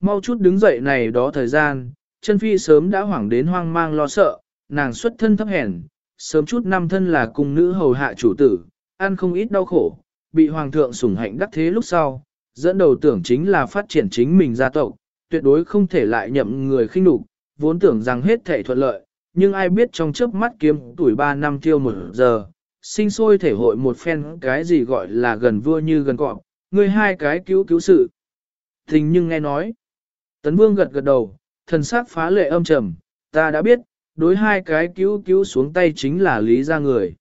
mau chút đứng dậy này đó thời gian, chân phi sớm đã hoảng đến hoang mang lo sợ, nàng xuất thân thấp hèn, sớm chút năm thân là cung nữ hầu hạ chủ tử, ăn không ít đau khổ, bị hoàng thượng sủng hạnh đắc thế lúc sau, dẫn đầu tưởng chính là phát triển chính mình gia tộc, tuyệt đối không thể lại nhậm người khinh nhục, vốn tưởng rằng hết thể thuận lợi, nhưng ai biết trong chớp mắt kiếm tuổi 3 năm tiêu một giờ, sinh sôi thể hội một phen cái gì gọi là gần vua như gần cọp, người hai cái cứu cứu sự. thình nhưng nghe nói, Tấn Vương gật gật đầu, thần sắc phá lệ âm trầm, ta đã biết, đối hai cái cứu cứu xuống tay chính là Lý gia người.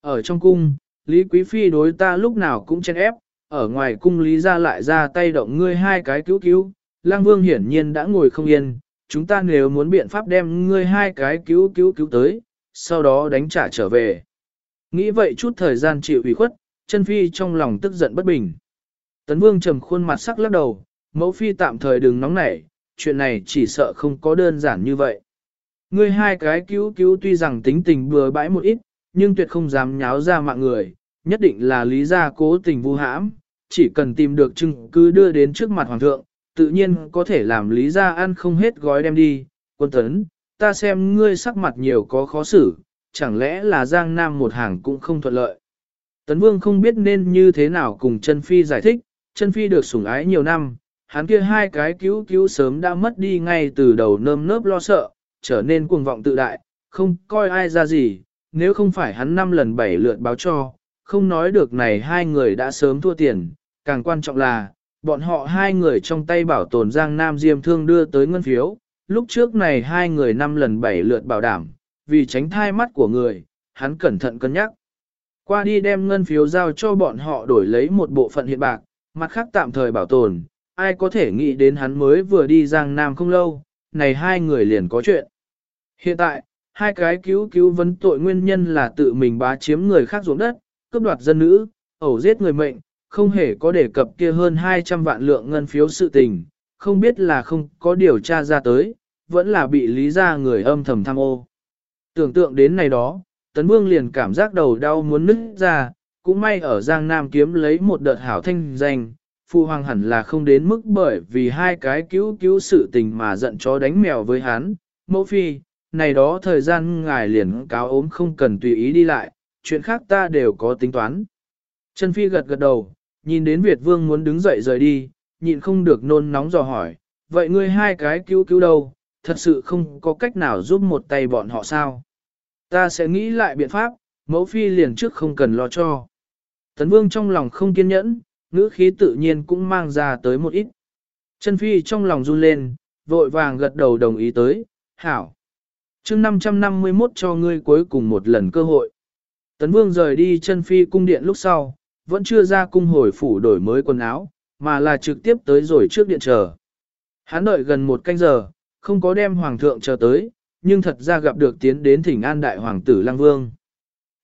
Ở trong cung, Lý Quý Phi đối ta lúc nào cũng chen ép, ở ngoài cung Lý gia lại ra tay động ngươi hai cái cứu cứu, Lang Vương hiển nhiên đã ngồi không yên, chúng ta nếu muốn biện pháp đem ngươi hai cái cứu cứu cứu tới, sau đó đánh trả trở về. Nghĩ vậy chút thời gian chịu ủy khuất, chân phi trong lòng tức giận bất bình. Tấn Vương trầm khuôn mặt sắc lắc đầu, mẫu phi tạm thời đừng nóng nảy, chuyện này chỉ sợ không có đơn giản như vậy. Ngươi hai cái cứu cứu tuy rằng tính tình bừa bãi một ít, nhưng tuyệt không dám nháo ra mạng người, nhất định là lý gia cố tình vu hãm, chỉ cần tìm được chứng cứ đưa đến trước mặt hoàng thượng, tự nhiên có thể làm lý gia ăn không hết gói đem đi. Quân tấn, ta xem ngươi sắc mặt nhiều có khó xử, chẳng lẽ là Giang Nam một hàng cũng không thuận lợi. Tấn Vương không biết nên như thế nào cùng chân Phi giải thích, chân Phi được sủng ái nhiều năm, hắn kia hai cái cứu cứu sớm đã mất đi ngay từ đầu nơm nớp lo sợ, trở nên cuồng vọng tự đại, không coi ai ra gì, nếu không phải hắn năm lần bảy lượt báo cho, không nói được này hai người đã sớm thua tiền, càng quan trọng là, bọn họ hai người trong tay bảo tồn Giang Nam Diêm Thương đưa tới ngân phiếu, lúc trước này hai người năm lần bảy lượt bảo đảm, vì tránh thai mắt của người, hắn cẩn thận cân nhắc. Qua đi đem ngân phiếu giao cho bọn họ đổi lấy một bộ phận hiện bạc, mặt khác tạm thời bảo tồn, ai có thể nghĩ đến hắn mới vừa đi Giang Nam không lâu, này hai người liền có chuyện. Hiện tại, hai cái cứu cứu vấn tội nguyên nhân là tự mình bá chiếm người khác ruộng đất, cướp đoạt dân nữ, ẩu giết người mệnh, không hề có đề cập kia hơn 200 vạn lượng ngân phiếu sự tình, không biết là không có điều tra ra tới, vẫn là bị lý ra người âm thầm tham ô. Tưởng tượng đến này đó, Tấn Vương liền cảm giác đầu đau muốn nứt ra, cũng may ở Giang Nam kiếm lấy một đợt hảo thanh danh, Phu Hoàng hẳn là không đến mức bởi vì hai cái cứu cứu sự tình mà giận chó đánh mèo với hắn. Mẫu phi, này đó thời gian ngài liền cáo ốm không cần tùy ý đi lại, chuyện khác ta đều có tính toán. Trần Phi gật gật đầu, nhìn đến Việt Vương muốn đứng dậy rời đi, nhịn không được nôn nóng dò hỏi, vậy ngươi hai cái cứu cứu đâu, thật sự không có cách nào giúp một tay bọn họ sao? Ta sẽ nghĩ lại biện pháp, mẫu phi liền trước không cần lo cho. Tấn Vương trong lòng không kiên nhẫn, ngữ khí tự nhiên cũng mang ra tới một ít. Chân phi trong lòng run lên, vội vàng gật đầu đồng ý tới, hảo. chương 551 cho ngươi cuối cùng một lần cơ hội. Tấn Vương rời đi chân phi cung điện lúc sau, vẫn chưa ra cung hồi phủ đổi mới quần áo, mà là trực tiếp tới rồi trước điện chờ. Hắn đợi gần một canh giờ, không có đem hoàng thượng chờ tới, nhưng thật ra gặp được tiến đến thỉnh an đại hoàng tử Lăng Vương.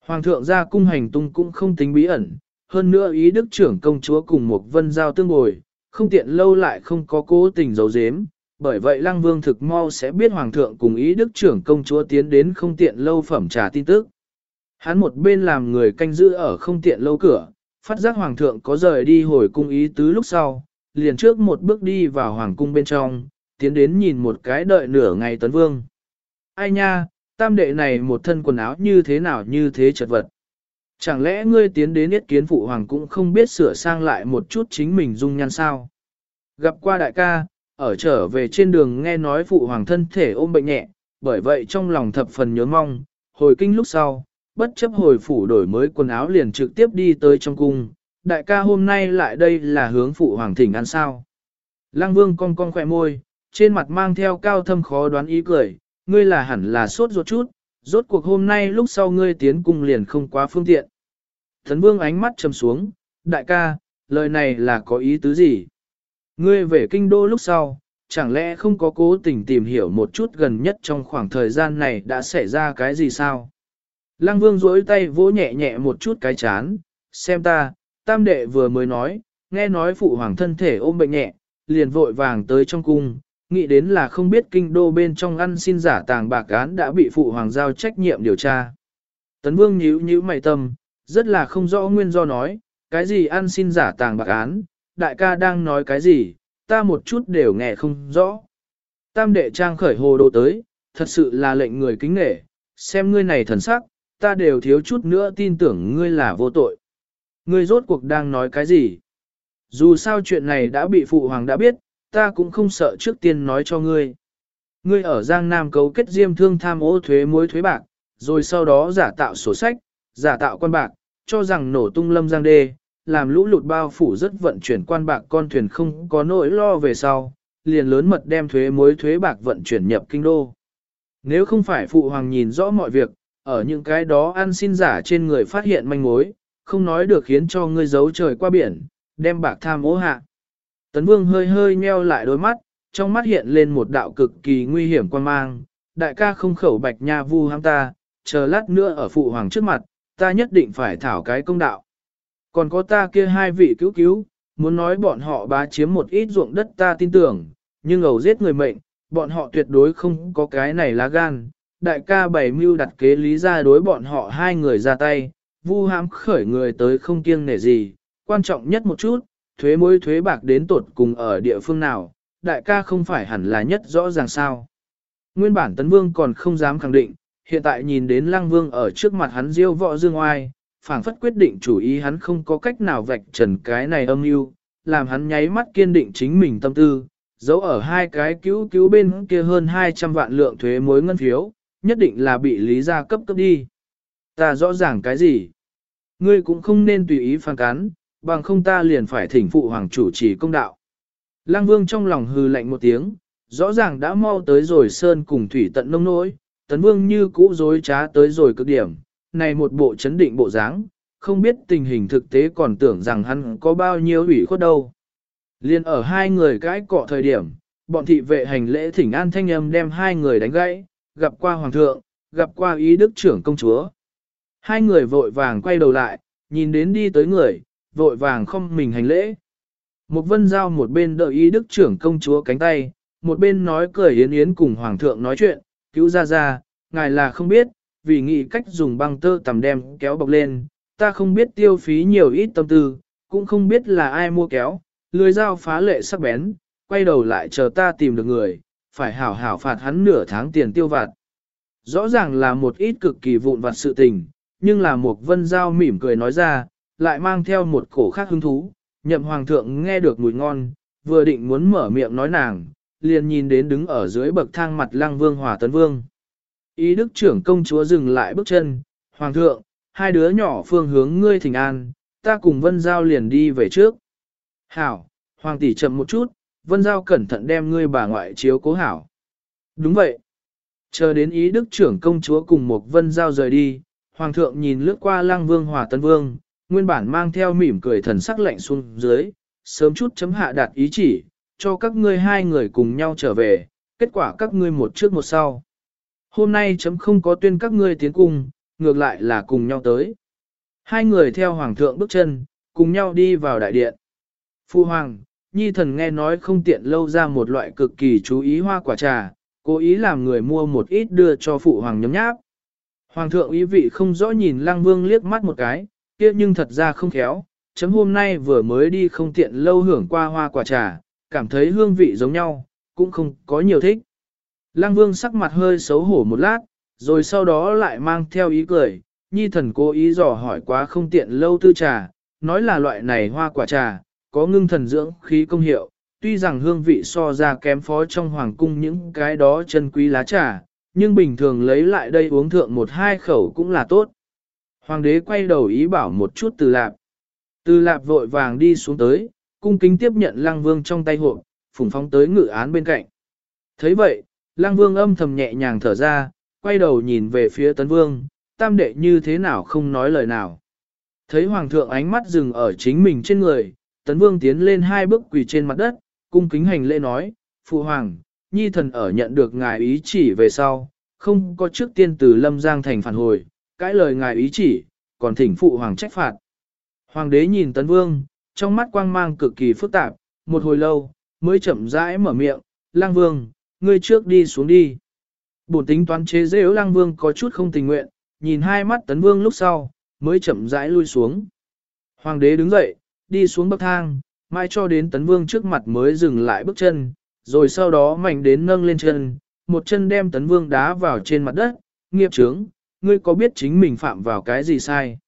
Hoàng thượng ra cung hành tung cũng không tính bí ẩn, hơn nữa ý đức trưởng công chúa cùng một vân giao tương bồi, không tiện lâu lại không có cố tình giấu giếm, bởi vậy Lăng Vương thực mau sẽ biết Hoàng thượng cùng ý đức trưởng công chúa tiến đến không tiện lâu phẩm trà tin tức. Hắn một bên làm người canh giữ ở không tiện lâu cửa, phát giác Hoàng thượng có rời đi hồi cung ý tứ lúc sau, liền trước một bước đi vào Hoàng cung bên trong, tiến đến nhìn một cái đợi nửa ngày tấn vương. Ai nha, tam đệ này một thân quần áo như thế nào như thế chật vật. Chẳng lẽ ngươi tiến đến yết kiến phụ hoàng cũng không biết sửa sang lại một chút chính mình dung nhan sao? Gặp qua đại ca, ở trở về trên đường nghe nói phụ hoàng thân thể ôm bệnh nhẹ, bởi vậy trong lòng thập phần nhớ mong, hồi kinh lúc sau, bất chấp hồi phủ đổi mới quần áo liền trực tiếp đi tới trong cung. Đại ca hôm nay lại đây là hướng phụ hoàng thỉnh ăn sao. Lăng vương cong cong khỏe môi, trên mặt mang theo cao thâm khó đoán ý cười, ngươi là hẳn là sốt ruột chút, rốt cuộc hôm nay lúc sau ngươi tiến cung liền không quá phương tiện. Thần vương ánh mắt trầm xuống, đại ca, lời này là có ý tứ gì? Ngươi về kinh đô lúc sau, chẳng lẽ không có cố tình tìm hiểu một chút gần nhất trong khoảng thời gian này đã xảy ra cái gì sao? Lăng vương duỗi tay vỗ nhẹ nhẹ một chút cái chán, xem ta, tam đệ vừa mới nói, nghe nói phụ hoàng thân thể ôm bệnh nhẹ, liền vội vàng tới trong cung, nghĩ đến là không biết kinh đô bên trong ăn xin giả tàng bạc án đã bị phụ hoàng giao trách nhiệm điều tra. Tấn vương nhíu nhíu mày tâm, rất là không rõ nguyên do nói, cái gì ăn xin giả tàng bạc án, đại ca đang nói cái gì, ta một chút đều nghe không rõ. Tam đệ trang khởi hồ đồ tới, thật sự là lệnh người kính nể, xem ngươi này thần sắc, ta đều thiếu chút nữa tin tưởng ngươi là vô tội. Ngươi rốt cuộc đang nói cái gì? Dù sao chuyện này đã bị phụ hoàng đã biết, ta cũng không sợ trước tiên nói cho ngươi. Ngươi ở Giang Nam cấu kết diêm thương tham ô thuế muối thuế bạc, rồi sau đó giả tạo sổ sách, giả tạo quan bạc, cho rằng nổ tung lâm giang đê, làm lũ lụt bao phủ rất vận chuyển quan bạc con thuyền không có nỗi lo về sau, liền lớn mật đem thuế muối thuế bạc vận chuyển nhập kinh đô. Nếu không phải phụ hoàng nhìn rõ mọi việc, ở những cái đó ăn xin giả trên người phát hiện manh mối, không nói được khiến cho ngươi giấu trời qua biển, đem bạc tham ố hạ. Tấn vương hơi hơi nheo lại đôi mắt, trong mắt hiện lên một đạo cực kỳ nguy hiểm quan mang, đại ca không khẩu bạch nha vu ham ta, chờ lát nữa ở phụ hoàng trước mặt, ta nhất định phải thảo cái công đạo. Còn có ta kia hai vị cứu cứu, muốn nói bọn họ bá chiếm một ít ruộng đất ta tin tưởng, nhưng ẩu giết người mệnh, bọn họ tuyệt đối không có cái này lá gan. Đại ca bảy mưu đặt kế lý ra đối bọn họ hai người ra tay, vu hãm khởi người tới không kiêng nể gì, quan trọng nhất một chút, thuế mối thuế bạc đến tột cùng ở địa phương nào, đại ca không phải hẳn là nhất rõ ràng sao. Nguyên bản Tấn Vương còn không dám khẳng định, hiện tại nhìn đến Lăng Vương ở trước mặt hắn diêu võ dương oai, phảng phất quyết định chủ ý hắn không có cách nào vạch trần cái này âm mưu, làm hắn nháy mắt kiên định chính mình tâm tư, giấu ở hai cái cứu cứu bên kia hơn 200 vạn lượng thuế mối ngân phiếu, nhất định là bị lý gia cấp cấp đi. Ta rõ ràng cái gì? Ngươi cũng không nên tùy ý phản cán, bằng không ta liền phải thỉnh phụ hoàng chủ trì công đạo. Lăng vương trong lòng hư lạnh một tiếng, rõ ràng đã mau tới rồi sơn cùng thủy tận nông nỗi, tấn vương như cũ dối trá tới rồi cực điểm, này một bộ chấn định bộ dáng, không biết tình hình thực tế còn tưởng rằng hắn có bao nhiêu ủy khuất đâu. Liên ở hai người cãi cọ thời điểm, bọn thị vệ hành lễ thỉnh an thanh âm đem hai người đánh gãy, gặp qua hoàng thượng, gặp qua ý đức trưởng công chúa. Hai người vội vàng quay đầu lại, nhìn đến đi tới người, vội vàng không mình hành lễ. Một vân giao một bên đợi ý đức trưởng công chúa cánh tay, một bên nói cười yến yến cùng hoàng thượng nói chuyện, cứu ra ra, ngài là không biết, vì nghĩ cách dùng băng tơ tầm đem kéo bọc lên, ta không biết tiêu phí nhiều ít tâm tư, cũng không biết là ai mua kéo, lưới dao phá lệ sắc bén, quay đầu lại chờ ta tìm được người, phải hảo hảo phạt hắn nửa tháng tiền tiêu vặt. Rõ ràng là một ít cực kỳ vụn vặt sự tình, nhưng là một vân dao mỉm cười nói ra, lại mang theo một cổ khác hứng thú, nhậm hoàng thượng nghe được mùi ngon, vừa định muốn mở miệng nói nàng, liền nhìn đến đứng ở dưới bậc thang mặt lăng vương hòa tấn vương. Ý đức trưởng công chúa dừng lại bước chân, hoàng thượng, hai đứa nhỏ phương hướng ngươi thỉnh an, ta cùng vân giao liền đi về trước. Hảo, hoàng tỷ chậm một chút, vân giao cẩn thận đem ngươi bà ngoại chiếu cố hảo. Đúng vậy. Chờ đến ý đức trưởng công chúa cùng một vân giao rời đi, hoàng thượng nhìn lướt qua lăng vương hòa tân vương, nguyên bản mang theo mỉm cười thần sắc lạnh xuống dưới, sớm chút chấm hạ đạt ý chỉ, cho các ngươi hai người cùng nhau trở về, kết quả các ngươi một trước một sau. Hôm nay chấm không có tuyên các ngươi tiến cung, ngược lại là cùng nhau tới. Hai người theo hoàng thượng bước chân, cùng nhau đi vào đại điện. Phu hoàng, nhi thần nghe nói không tiện lâu ra một loại cực kỳ chú ý hoa quả trà, cố ý làm người mua một ít đưa cho phụ hoàng nhấm nháp. Hoàng thượng ý vị không rõ nhìn lăng vương liếc mắt một cái, kia nhưng thật ra không khéo, chấm hôm nay vừa mới đi không tiện lâu hưởng qua hoa quả trà, cảm thấy hương vị giống nhau, cũng không có nhiều thích. Lăng vương sắc mặt hơi xấu hổ một lát, rồi sau đó lại mang theo ý cười, nhi thần cố ý dò hỏi quá không tiện lâu tư trà, nói là loại này hoa quả trà, có ngưng thần dưỡng khí công hiệu, tuy rằng hương vị so ra kém phó trong hoàng cung những cái đó chân quý lá trà, nhưng bình thường lấy lại đây uống thượng một hai khẩu cũng là tốt. Hoàng đế quay đầu ý bảo một chút từ lạp. Từ lạp vội vàng đi xuống tới, cung kính tiếp nhận lăng vương trong tay hộp, phùng phóng tới ngự án bên cạnh. thấy vậy, lăng vương âm thầm nhẹ nhàng thở ra, quay đầu nhìn về phía tấn vương, tam đệ như thế nào không nói lời nào. Thấy hoàng thượng ánh mắt dừng ở chính mình trên người, tấn vương tiến lên hai bước quỳ trên mặt đất, cung kính hành lễ nói, phụ hoàng, nhi thần ở nhận được ngài ý chỉ về sau, không có trước tiên từ lâm giang thành phản hồi, cãi lời ngài ý chỉ, còn thỉnh phụ hoàng trách phạt. Hoàng đế nhìn tấn vương, trong mắt quang mang cực kỳ phức tạp, một hồi lâu, mới chậm rãi mở miệng, lang vương, ngươi trước đi xuống đi. Bổn tính toán chế dễ lang vương có chút không tình nguyện, nhìn hai mắt tấn vương lúc sau, mới chậm rãi lui xuống. Hoàng đế đứng dậy, đi xuống bậc thang, mai cho đến tấn vương trước mặt mới dừng lại bước chân, rồi sau đó mạnh đến nâng lên chân, một chân đem tấn vương đá vào trên mặt đất, nghiệp trướng, ngươi có biết chính mình phạm vào cái gì sai.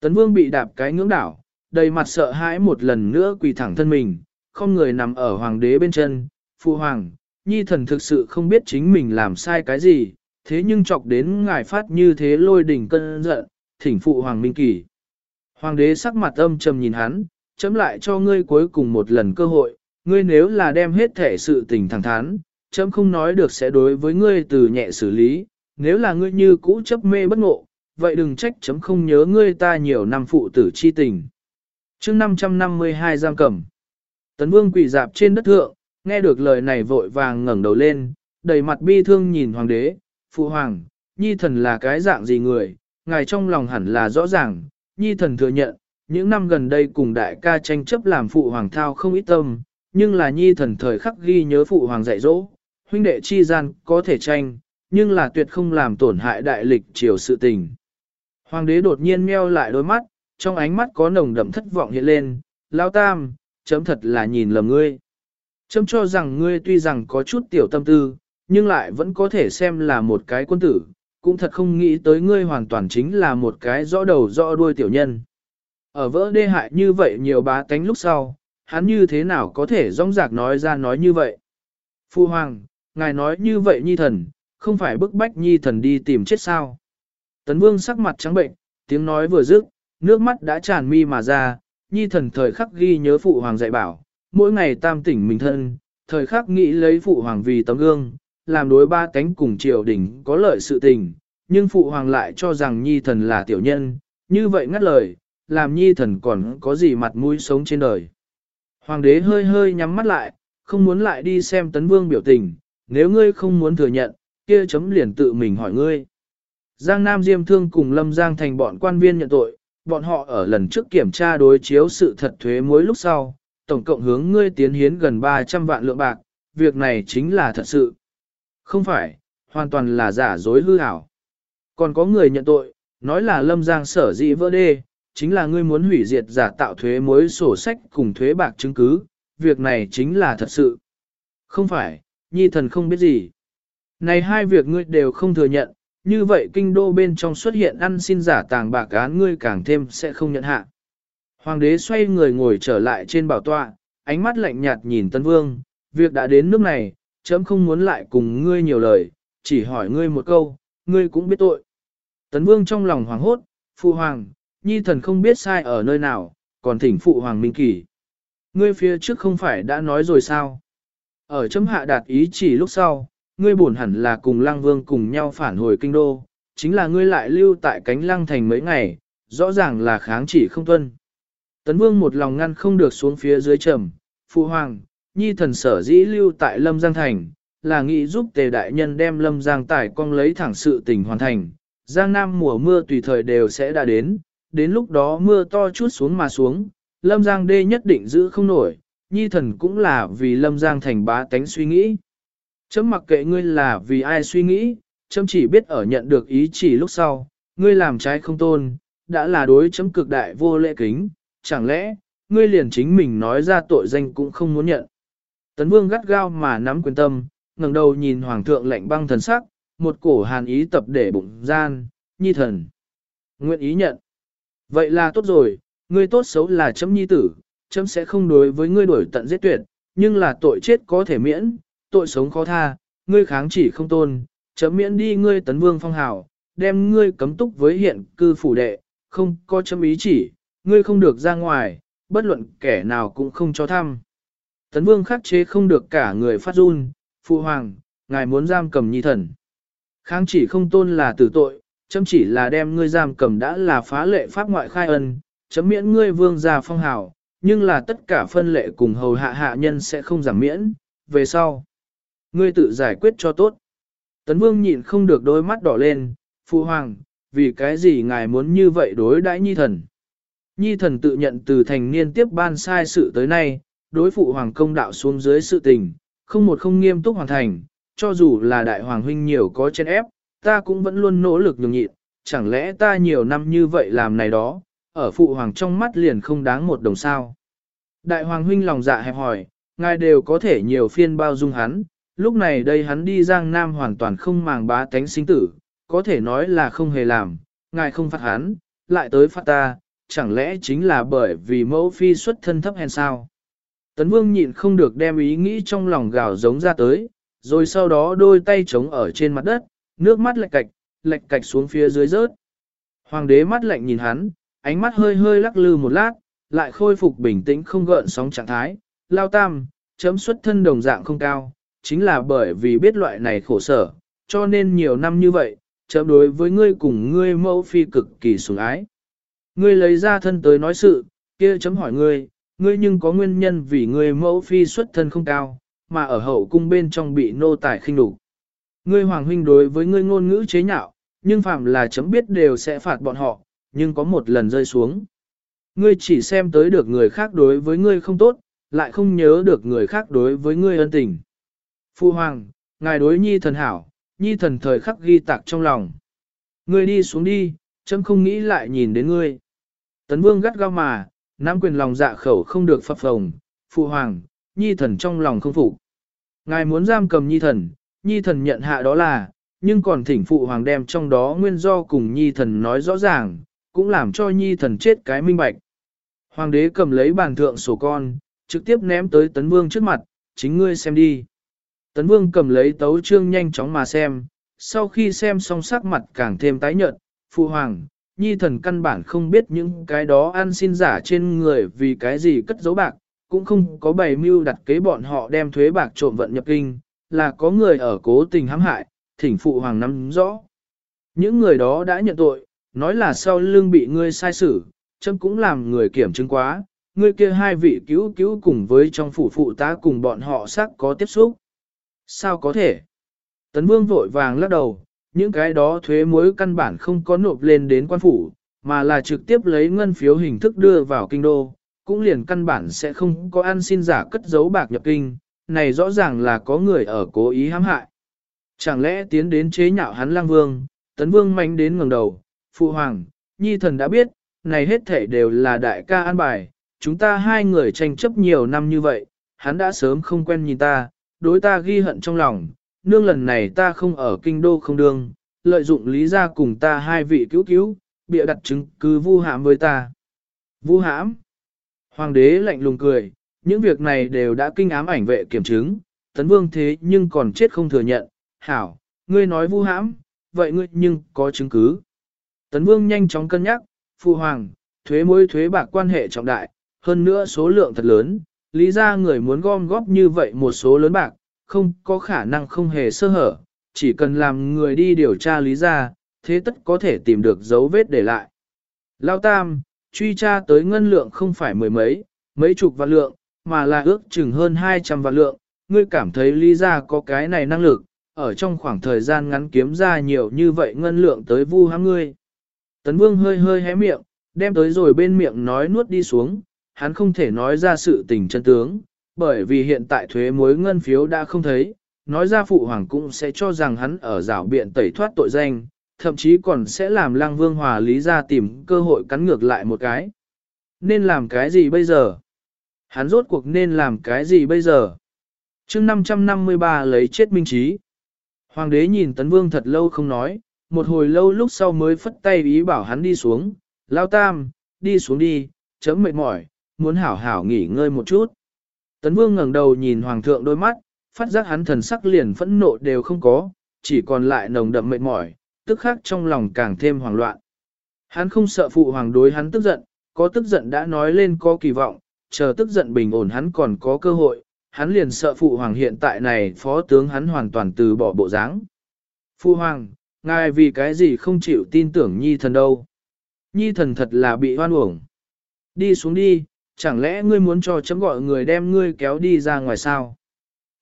Tấn vương bị đạp cái ngưỡng đảo, đầy mặt sợ hãi một lần nữa quỳ thẳng thân mình, không người nằm ở hoàng đế bên chân, phụ hoàng, nhi thần thực sự không biết chính mình làm sai cái gì, thế nhưng chọc đến ngài phát như thế lôi đỉnh cơn giận, thỉnh phụ hoàng minh kỳ. Hoàng đế sắc mặt âm trầm nhìn hắn, chấm lại cho ngươi cuối cùng một lần cơ hội, ngươi nếu là đem hết thể sự tình thẳng thắn, chấm không nói được sẽ đối với ngươi từ nhẹ xử lý, nếu là ngươi như cũ chấp mê bất ngộ, vậy đừng trách chấm không nhớ ngươi ta nhiều năm phụ tử chi tình chương 552 giam cầm, tấn vương quỳ dạp trên đất thượng, nghe được lời này vội vàng ngẩng đầu lên, đầy mặt bi thương nhìn hoàng đế, phụ hoàng, nhi thần là cái dạng gì người, ngài trong lòng hẳn là rõ ràng, nhi thần thừa nhận, những năm gần đây cùng đại ca tranh chấp làm phụ hoàng thao không ít tâm, nhưng là nhi thần thời khắc ghi nhớ phụ hoàng dạy dỗ, huynh đệ chi gian có thể tranh, nhưng là tuyệt không làm tổn hại đại lịch triều sự tình. Hoàng đế đột nhiên meo lại đôi mắt, trong ánh mắt có nồng đậm thất vọng hiện lên, lao tam, chấm thật là nhìn lầm ngươi. Chấm cho rằng ngươi tuy rằng có chút tiểu tâm tư, nhưng lại vẫn có thể xem là một cái quân tử, cũng thật không nghĩ tới ngươi hoàn toàn chính là một cái rõ đầu rõ đuôi tiểu nhân. Ở vỡ đê hại như vậy nhiều bá tánh lúc sau, hắn như thế nào có thể rong rạc nói ra nói như vậy. Phu Hoàng, ngài nói như vậy nhi thần, không phải bức bách nhi thần đi tìm chết sao. Tấn Vương sắc mặt trắng bệnh, tiếng nói vừa dứt, nước mắt đã tràn mi mà ra, nhi thần thời khắc ghi nhớ Phụ Hoàng dạy bảo, mỗi ngày tam tỉnh mình thân, thời khắc nghĩ lấy Phụ Hoàng vì tấm gương, làm đối ba cánh cùng triều đình có lợi sự tình, nhưng Phụ Hoàng lại cho rằng nhi thần là tiểu nhân, như vậy ngắt lời, làm nhi thần còn có gì mặt mũi sống trên đời. Hoàng đế hơi hơi nhắm mắt lại, không muốn lại đi xem tấn vương biểu tình, nếu ngươi không muốn thừa nhận, kia chấm liền tự mình hỏi ngươi. Giang Nam Diêm Thương cùng Lâm Giang thành bọn quan viên nhận tội, bọn họ ở lần trước kiểm tra đối chiếu sự thật thuế mối lúc sau, tổng cộng hướng ngươi tiến hiến gần 300 vạn lượng bạc, việc này chính là thật sự. Không phải, hoàn toàn là giả dối hư ảo. Còn có người nhận tội, nói là Lâm Giang sở dĩ vỡ đê, chính là ngươi muốn hủy diệt giả tạo thuế mối sổ sách cùng thuế bạc chứng cứ, việc này chính là thật sự. Không phải, nhi thần không biết gì. Này hai việc ngươi đều không thừa nhận, như vậy kinh đô bên trong xuất hiện ăn xin giả tàng bạc án ngươi càng thêm sẽ không nhận hạ. Hoàng đế xoay người ngồi trở lại trên bảo tọa, ánh mắt lạnh nhạt nhìn Tân Vương, việc đã đến nước này, chấm không muốn lại cùng ngươi nhiều lời, chỉ hỏi ngươi một câu, ngươi cũng biết tội. Tấn Vương trong lòng hoàng hốt, phụ Hoàng, nhi thần không biết sai ở nơi nào, còn thỉnh phụ hoàng minh kỳ. Ngươi phía trước không phải đã nói rồi sao? Ở chấm hạ đạt ý chỉ lúc sau, ngươi buồn hẳn là cùng lăng vương cùng nhau phản hồi kinh đô, chính là ngươi lại lưu tại cánh lăng thành mấy ngày, rõ ràng là kháng chỉ không tuân. Tấn vương một lòng ngăn không được xuống phía dưới trầm, phụ hoàng, nhi thần sở dĩ lưu tại lâm giang thành, là nghĩ giúp tề đại nhân đem lâm giang tải cong lấy thẳng sự tình hoàn thành. Giang Nam mùa mưa tùy thời đều sẽ đã đến, đến lúc đó mưa to chút xuống mà xuống, Lâm Giang đê nhất định giữ không nổi, nhi thần cũng là vì Lâm Giang thành bá tánh suy nghĩ. Chấm mặc kệ ngươi là vì ai suy nghĩ, chấm chỉ biết ở nhận được ý chỉ lúc sau, ngươi làm trái không tôn, đã là đối chấm cực đại vô lễ kính, chẳng lẽ, ngươi liền chính mình nói ra tội danh cũng không muốn nhận. Tấn vương gắt gao mà nắm quyền tâm, ngẩng đầu nhìn hoàng thượng lạnh băng thần sắc, một cổ hàn ý tập để bụng gian, nhi thần. Nguyện ý nhận. Vậy là tốt rồi, ngươi tốt xấu là chấm nhi tử, chấm sẽ không đối với ngươi đổi tận giết tuyệt, nhưng là tội chết có thể miễn, tội sống khó tha, ngươi kháng chỉ không tôn, chấm miễn đi ngươi tấn vương phong hào, đem ngươi cấm túc với hiện cư phủ đệ, không có chấm ý chỉ, ngươi không được ra ngoài, bất luận kẻ nào cũng không cho thăm. Tấn vương khắc chế không được cả người phát run, phụ hoàng, ngài muốn giam cầm nhi thần. Kháng chỉ không tôn là tử tội, chấm chỉ là đem ngươi giam cầm đã là phá lệ pháp ngoại khai ân, chấm miễn ngươi vương gia phong hào, nhưng là tất cả phân lệ cùng hầu hạ hạ nhân sẽ không giảm miễn, về sau. Ngươi tự giải quyết cho tốt. Tấn vương nhịn không được đôi mắt đỏ lên, phụ hoàng, vì cái gì ngài muốn như vậy đối đãi nhi thần. Nhi thần tự nhận từ thành niên tiếp ban sai sự tới nay, đối phụ hoàng công đạo xuống dưới sự tình, không một không nghiêm túc hoàn thành, cho dù là đại hoàng huynh nhiều có chen ép, ta cũng vẫn luôn nỗ lực nhường nhịn, chẳng lẽ ta nhiều năm như vậy làm này đó, ở phụ hoàng trong mắt liền không đáng một đồng sao. Đại hoàng huynh lòng dạ hẹp hỏi, ngài đều có thể nhiều phiên bao dung hắn, lúc này đây hắn đi Giang Nam hoàn toàn không màng bá tánh sinh tử, có thể nói là không hề làm, ngài không phạt hắn, lại tới phạt ta, chẳng lẽ chính là bởi vì mẫu phi xuất thân thấp hèn sao? Tấn Vương nhịn không được đem ý nghĩ trong lòng gào giống ra tới, rồi sau đó đôi tay chống ở trên mặt đất, nước mắt lệch cạch, lệch cạch xuống phía dưới rớt. Hoàng đế mắt lạnh nhìn hắn, ánh mắt hơi hơi lắc lư một lát, lại khôi phục bình tĩnh không gợn sóng trạng thái. Lao tam, chấm xuất thân đồng dạng không cao, chính là bởi vì biết loại này khổ sở, cho nên nhiều năm như vậy, chấm đối với ngươi cùng ngươi mẫu phi cực kỳ sủng ái. Ngươi lấy ra thân tới nói sự, kia chấm hỏi ngươi, ngươi nhưng có nguyên nhân vì ngươi mẫu phi xuất thân không cao, mà ở hậu cung bên trong bị nô tài khinh đủ. Ngươi hoàng huynh đối với ngươi ngôn ngữ chế nhạo, nhưng phạm là chấm biết đều sẽ phạt bọn họ, nhưng có một lần rơi xuống. Ngươi chỉ xem tới được người khác đối với ngươi không tốt, lại không nhớ được người khác đối với ngươi ân tình. Phu hoàng, ngài đối nhi thần hảo, nhi thần thời khắc ghi tạc trong lòng. Ngươi đi xuống đi, chấm không nghĩ lại nhìn đến ngươi. Tấn vương gắt gao mà, nắm quyền lòng dạ khẩu không được phập phồng, phụ hoàng, nhi thần trong lòng không phục. Ngài muốn giam cầm nhi thần, nhi thần nhận hạ đó là, nhưng còn thỉnh phụ hoàng đem trong đó nguyên do cùng nhi thần nói rõ ràng, cũng làm cho nhi thần chết cái minh bạch. Hoàng đế cầm lấy bàn thượng sổ con, trực tiếp ném tới tấn vương trước mặt, chính ngươi xem đi. Tấn vương cầm lấy tấu trương nhanh chóng mà xem, sau khi xem xong sắc mặt càng thêm tái nhợt, phụ hoàng, nhi thần căn bản không biết những cái đó ăn xin giả trên người vì cái gì cất giấu bạc, cũng không có bày mưu đặt kế bọn họ đem thuế bạc trộm vận nhập kinh, là có người ở cố tình hãm hại, thỉnh phụ hoàng nắm rõ. Những người đó đã nhận tội, nói là sau lưng bị ngươi sai xử, chấm cũng làm người kiểm chứng quá, ngươi kia hai vị cứu cứu cùng với trong phủ phụ tá cùng bọn họ xác có tiếp xúc. Sao có thể? Tấn Vương vội vàng lắc đầu, những cái đó thuế muối căn bản không có nộp lên đến quan phủ, mà là trực tiếp lấy ngân phiếu hình thức đưa vào kinh đô, cũng liền căn bản sẽ không có ăn xin giả cất giấu bạc nhập kinh, này rõ ràng là có người ở cố ý hãm hại. Chẳng lẽ tiến đến chế nhạo hắn lang vương, tấn vương mạnh đến ngẩng đầu, phụ hoàng, nhi thần đã biết, này hết thể đều là đại ca an bài, chúng ta hai người tranh chấp nhiều năm như vậy, hắn đã sớm không quen nhìn ta, đối ta ghi hận trong lòng, nương lần này ta không ở kinh đô không đương, lợi dụng lý ra cùng ta hai vị cứu cứu, bịa đặt chứng cứ vu hãm với ta. Vu hãm. Hoàng đế lạnh lùng cười, những việc này đều đã kinh ám ảnh vệ kiểm chứng, tấn vương thế nhưng còn chết không thừa nhận, hảo, ngươi nói vu hãm, vậy ngươi nhưng có chứng cứ. Tấn vương nhanh chóng cân nhắc, phụ hoàng, thuế mối thuế bạc quan hệ trọng đại, hơn nữa số lượng thật lớn, lý ra người muốn gom góp như vậy một số lớn bạc, không có khả năng không hề sơ hở, chỉ cần làm người đi điều tra lý ra, thế tất có thể tìm được dấu vết để lại. Lao Tam, truy tra tới ngân lượng không phải mười mấy, mấy chục vạn lượng, mà là ước chừng hơn 200 vạn lượng, ngươi cảm thấy lý ra có cái này năng lực, ở trong khoảng thời gian ngắn kiếm ra nhiều như vậy ngân lượng tới vu hãm ngươi. Tấn Vương hơi hơi hé miệng, đem tới rồi bên miệng nói nuốt đi xuống, hắn không thể nói ra sự tình chân tướng, bởi vì hiện tại thuế mối ngân phiếu đã không thấy, nói ra phụ hoàng cũng sẽ cho rằng hắn ở rảo biện tẩy thoát tội danh, thậm chí còn sẽ làm lăng vương hòa lý ra tìm cơ hội cắn ngược lại một cái. Nên làm cái gì bây giờ? Hắn rốt cuộc nên làm cái gì bây giờ? chương 553 lấy chết minh trí. Hoàng đế nhìn tấn vương thật lâu không nói, một hồi lâu lúc sau mới phất tay ý bảo hắn đi xuống, lao tam, đi xuống đi, chấm mệt mỏi, muốn hảo hảo nghỉ ngơi một chút. Tấn vương ngẩng đầu nhìn hoàng thượng đôi mắt, phát giác hắn thần sắc liền phẫn nộ đều không có, chỉ còn lại nồng đậm mệt mỏi, tức khắc trong lòng càng thêm hoảng loạn. Hắn không sợ phụ hoàng đối hắn tức giận, có tức giận đã nói lên có kỳ vọng, chờ tức giận bình ổn hắn còn có cơ hội, hắn liền sợ phụ hoàng hiện tại này phó tướng hắn hoàn toàn từ bỏ bộ dáng. Phụ hoàng, ngài vì cái gì không chịu tin tưởng nhi thần đâu. Nhi thần thật là bị hoan uổng. Đi xuống đi, chẳng lẽ ngươi muốn cho chấm gọi người đem ngươi kéo đi ra ngoài sao?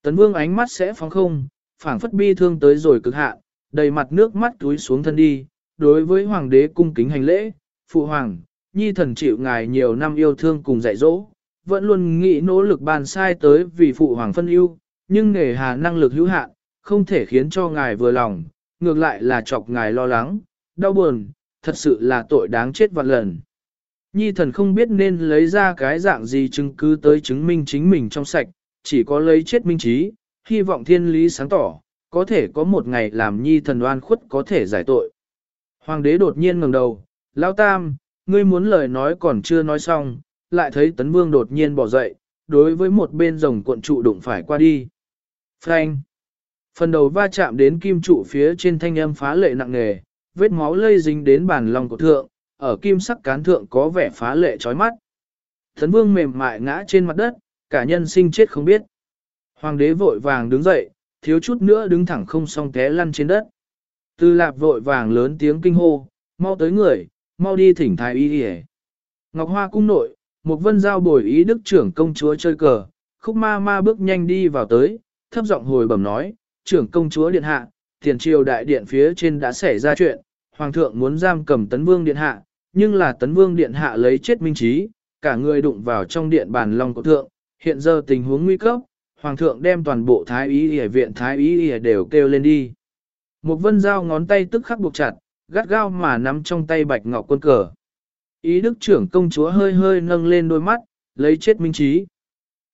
Tấn vương ánh mắt sẽ phóng không, phảng phất bi thương tới rồi cực hạn, đầy mặt nước mắt túi xuống thân đi, đối với hoàng đế cung kính hành lễ, phụ hoàng, nhi thần chịu ngài nhiều năm yêu thương cùng dạy dỗ, vẫn luôn nghĩ nỗ lực bàn sai tới vì phụ hoàng phân ưu, nhưng nghề hà năng lực hữu hạn, không thể khiến cho ngài vừa lòng, ngược lại là chọc ngài lo lắng, đau buồn, thật sự là tội đáng chết vạn lần. Nhi thần không biết nên lấy ra cái dạng gì chứng cứ tới chứng minh chính mình trong sạch, chỉ có lấy chết minh trí, hy vọng thiên lý sáng tỏ, có thể có một ngày làm nhi thần oan khuất có thể giải tội. Hoàng đế đột nhiên ngẩng đầu, Lão Tam, ngươi muốn lời nói còn chưa nói xong, lại thấy tấn vương đột nhiên bỏ dậy, đối với một bên rồng cuộn trụ đụng phải qua đi. Frank! Phần đầu va chạm đến kim trụ phía trên thanh âm phá lệ nặng nề, vết máu lây dính đến bàn lòng của thượng, ở kim sắc cán thượng có vẻ phá lệ chói mắt. thần vương mềm mại ngã trên mặt đất, cả nhân sinh chết không biết. Hoàng đế vội vàng đứng dậy, thiếu chút nữa đứng thẳng không song té lăn trên đất. Tư lạp vội vàng lớn tiếng kinh hô, mau tới người, mau đi thỉnh thái y đi Ngọc Hoa cung nội, một vân giao bồi ý đức trưởng công chúa chơi cờ, khúc ma ma bước nhanh đi vào tới, thấp giọng hồi bẩm nói, trưởng công chúa điện hạ, tiền triều đại điện phía trên đã xảy ra chuyện, hoàng thượng muốn giam cầm tấn vương điện hạ, nhưng là tấn vương điện hạ lấy chết minh trí, cả người đụng vào trong điện bàn long của thượng, hiện giờ tình huống nguy cấp, hoàng thượng đem toàn bộ thái y y viện thái y y đều kêu lên đi. Một vân dao ngón tay tức khắc buộc chặt, gắt gao mà nắm trong tay bạch ngọc quân cờ. Ý đức trưởng công chúa hơi hơi nâng lên đôi mắt, lấy chết minh trí.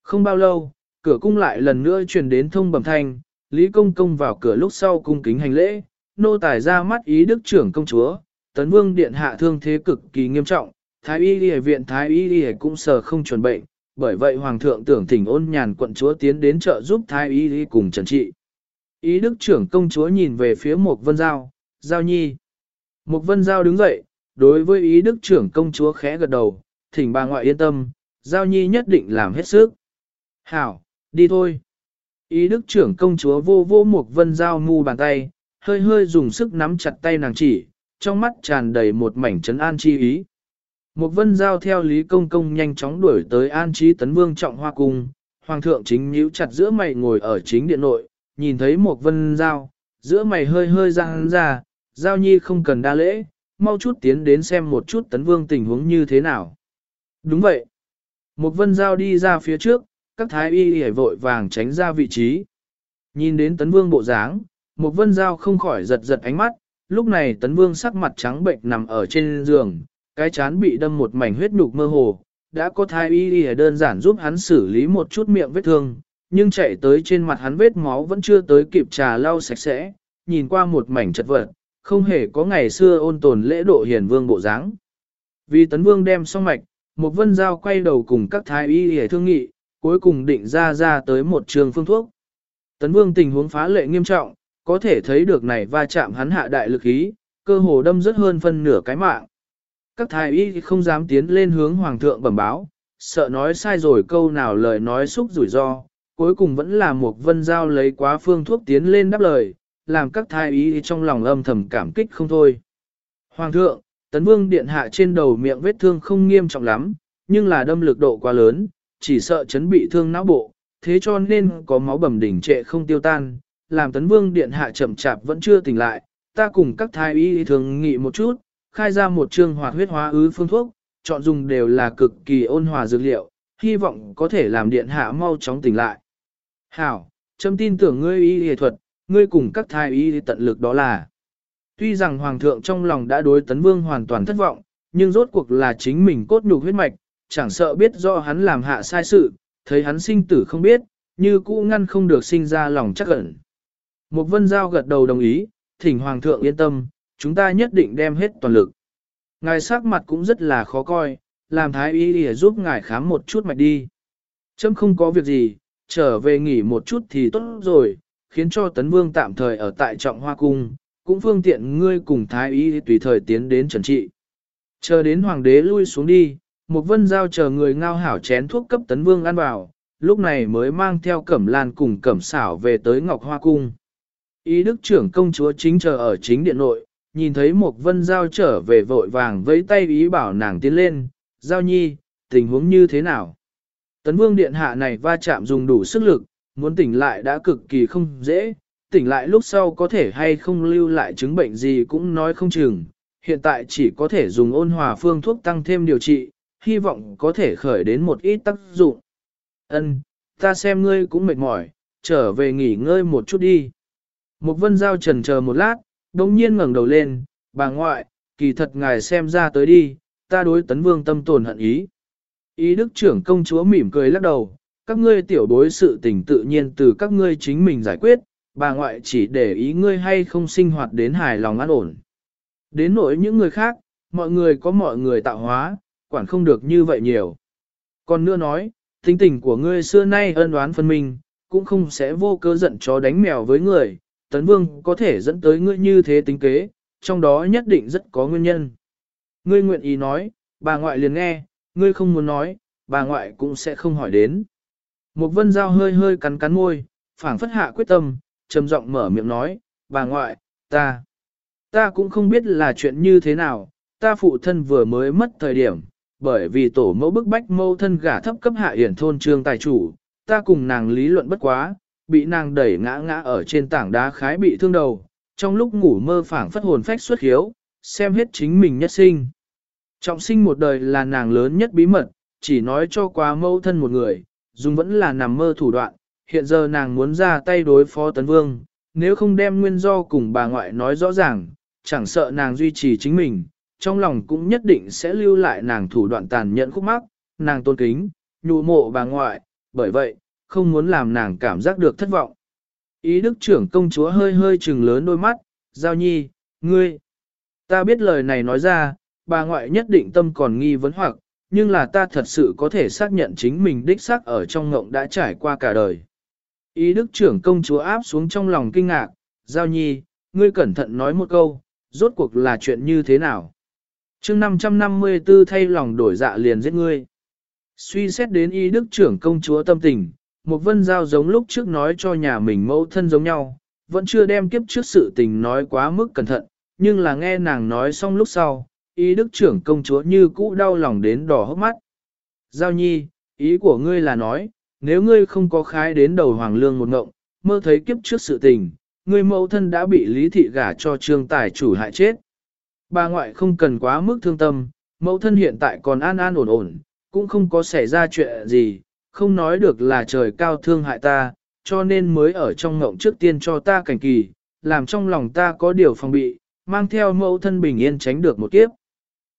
Không bao lâu, cửa cung lại lần nữa truyền đến thông bẩm thanh, Lý Công Công vào cửa lúc sau cung kính hành lễ, nô tài ra mắt ý đức trưởng công chúa, tấn vương điện hạ thương thế cực kỳ nghiêm trọng, thái y y viện thái y y cũng sờ không chuẩn bệnh, bởi vậy hoàng thượng tưởng thỉnh ôn nhàn quận chúa tiến đến trợ giúp thái y y cùng trần trị. Ý đức trưởng công chúa nhìn về phía một vân giao, giao nhi. Một vân giao đứng dậy, đối với ý đức trưởng công chúa khẽ gật đầu, thỉnh bà ngoại yên tâm, giao nhi nhất định làm hết sức. Hảo, đi thôi. Ý đức trưởng công chúa vô vô một vân giao mu bàn tay, hơi hơi dùng sức nắm chặt tay nàng chỉ, trong mắt tràn đầy một mảnh trấn an chi ý. Một vân giao theo Lý Công Công nhanh chóng đuổi tới an trí tấn vương trọng hoa cung, hoàng thượng chính nhíu chặt giữa mày ngồi ở chính điện nội, nhìn thấy một vân giao, giữa mày hơi hơi răng ra, giao nhi không cần đa lễ, mau chút tiến đến xem một chút tấn vương tình huống như thế nào. Đúng vậy. Một vân giao đi ra phía trước, các thái y hề vội vàng tránh ra vị trí. Nhìn đến tấn vương bộ dáng, một vân dao không khỏi giật giật ánh mắt, lúc này tấn vương sắc mặt trắng bệnh nằm ở trên giường, cái chán bị đâm một mảnh huyết nhục mơ hồ, đã có thái y hề đơn giản giúp hắn xử lý một chút miệng vết thương, nhưng chạy tới trên mặt hắn vết máu vẫn chưa tới kịp trà lau sạch sẽ, nhìn qua một mảnh chật vật, không hề có ngày xưa ôn tồn lễ độ hiền vương bộ dáng. Vì tấn vương đem xong mạch, một vân giao quay đầu cùng các thái y hề thương nghị, cuối cùng định ra ra tới một trường phương thuốc. Tấn vương tình huống phá lệ nghiêm trọng, có thể thấy được này va chạm hắn hạ đại lực ý, cơ hồ đâm rất hơn phân nửa cái mạng. Các thái y không dám tiến lên hướng hoàng thượng bẩm báo, sợ nói sai rồi câu nào lời nói xúc rủi ro, cuối cùng vẫn là một vân giao lấy quá phương thuốc tiến lên đáp lời, làm các thái y trong lòng âm thầm cảm kích không thôi. Hoàng thượng, tấn vương điện hạ trên đầu miệng vết thương không nghiêm trọng lắm, nhưng là đâm lực độ quá lớn, chỉ sợ chấn bị thương não bộ, thế cho nên có máu bầm đỉnh trệ không tiêu tan, làm tấn vương điện hạ chậm chạp vẫn chưa tỉnh lại, ta cùng các thái y thường nghị một chút, khai ra một chương hoạt huyết hóa ứ phương thuốc, chọn dùng đều là cực kỳ ôn hòa dược liệu, hy vọng có thể làm điện hạ mau chóng tỉnh lại. Hảo, châm tin tưởng ngươi y y thuật, ngươi cùng các thái y tận lực đó là. Tuy rằng hoàng thượng trong lòng đã đối tấn vương hoàn toàn thất vọng, nhưng rốt cuộc là chính mình cốt nhục huyết mạch, chẳng sợ biết do hắn làm hạ sai sự, thấy hắn sinh tử không biết, như cũ ngăn không được sinh ra lòng chắc ẩn. Một vân giao gật đầu đồng ý, thỉnh hoàng thượng yên tâm, chúng ta nhất định đem hết toàn lực. Ngài sắc mặt cũng rất là khó coi, làm thái y để giúp ngài khám một chút mạch đi. Chấm không có việc gì, trở về nghỉ một chút thì tốt rồi, khiến cho tấn vương tạm thời ở tại trọng hoa cung, cũng phương tiện ngươi cùng thái y tùy thời tiến đến trần trị. Chờ đến hoàng đế lui xuống đi, một vân giao chờ người ngao hảo chén thuốc cấp tấn vương ăn vào, lúc này mới mang theo cẩm lan cùng cẩm xảo về tới ngọc hoa cung. Ý đức trưởng công chúa chính chờ ở chính điện nội, nhìn thấy một vân giao trở về vội vàng với tay ý bảo nàng tiến lên, giao nhi, tình huống như thế nào? Tấn vương điện hạ này va chạm dùng đủ sức lực, muốn tỉnh lại đã cực kỳ không dễ, tỉnh lại lúc sau có thể hay không lưu lại chứng bệnh gì cũng nói không chừng, hiện tại chỉ có thể dùng ôn hòa phương thuốc tăng thêm điều trị, hy vọng có thể khởi đến một ít tác dụng. Ân, ta xem ngươi cũng mệt mỏi, trở về nghỉ ngơi một chút đi. Một vân giao trần chờ một lát, đồng nhiên ngẩng đầu lên, bà ngoại, kỳ thật ngài xem ra tới đi, ta đối tấn vương tâm tồn hận ý. Ý đức trưởng công chúa mỉm cười lắc đầu, các ngươi tiểu đối sự tình tự nhiên từ các ngươi chính mình giải quyết, bà ngoại chỉ để ý ngươi hay không sinh hoạt đến hài lòng an ổn. Đến nỗi những người khác, mọi người có mọi người tạo hóa, quản không được như vậy nhiều. Còn nữa nói, tính tình của ngươi xưa nay ân đoán phân minh, cũng không sẽ vô cơ giận chó đánh mèo với người, tấn vương có thể dẫn tới ngươi như thế tính kế, trong đó nhất định rất có nguyên nhân. Ngươi nguyện ý nói, bà ngoại liền nghe, ngươi không muốn nói, bà ngoại cũng sẽ không hỏi đến. Một vân giao hơi hơi cắn cắn môi, phảng phất hạ quyết tâm, trầm giọng mở miệng nói, bà ngoại, ta, ta cũng không biết là chuyện như thế nào, ta phụ thân vừa mới mất thời điểm, bởi vì tổ mẫu bức bách mâu thân gả thấp cấp hạ hiển thôn trương tài chủ, ta cùng nàng lý luận bất quá, bị nàng đẩy ngã ngã ở trên tảng đá khái bị thương đầu, trong lúc ngủ mơ phảng phất hồn phách xuất hiếu, xem hết chính mình nhất sinh. Trọng sinh một đời là nàng lớn nhất bí mật, chỉ nói cho quá mâu thân một người, dùng vẫn là nằm mơ thủ đoạn, hiện giờ nàng muốn ra tay đối phó tấn vương, nếu không đem nguyên do cùng bà ngoại nói rõ ràng, chẳng sợ nàng duy trì chính mình, trong lòng cũng nhất định sẽ lưu lại nàng thủ đoạn tàn nhẫn khúc mắc, nàng tôn kính, nhụ mộ bà ngoại, bởi vậy, không muốn làm nàng cảm giác được thất vọng. Ý đức trưởng công chúa hơi hơi trừng lớn đôi mắt, giao nhi, ngươi, ta biết lời này nói ra, bà ngoại nhất định tâm còn nghi vấn hoặc, nhưng là ta thật sự có thể xác nhận chính mình đích xác ở trong ngộng đã trải qua cả đời. Ý đức trưởng công chúa áp xuống trong lòng kinh ngạc, giao nhi, ngươi cẩn thận nói một câu, rốt cuộc là chuyện như thế nào. chương 554 thay lòng đổi dạ liền giết ngươi. Suy xét đến ý đức trưởng công chúa tâm tình, một vân giao giống lúc trước nói cho nhà mình mẫu thân giống nhau, vẫn chưa đem kiếp trước sự tình nói quá mức cẩn thận, nhưng là nghe nàng nói xong lúc sau, ý đức trưởng công chúa như cũ đau lòng đến đỏ hốc mắt. Giao nhi, ý của ngươi là nói, nếu ngươi không có khái đến đầu hoàng lương một ngộng, mơ thấy kiếp trước sự tình, ngươi mẫu thân đã bị lý thị gả cho trương tài chủ hại chết. Bà ngoại không cần quá mức thương tâm, mẫu thân hiện tại còn an an ổn ổn, cũng không có xảy ra chuyện gì, không nói được là trời cao thương hại ta, cho nên mới ở trong ngộng trước tiên cho ta cảnh kỳ, làm trong lòng ta có điều phòng bị, mang theo mẫu thân bình yên tránh được một kiếp.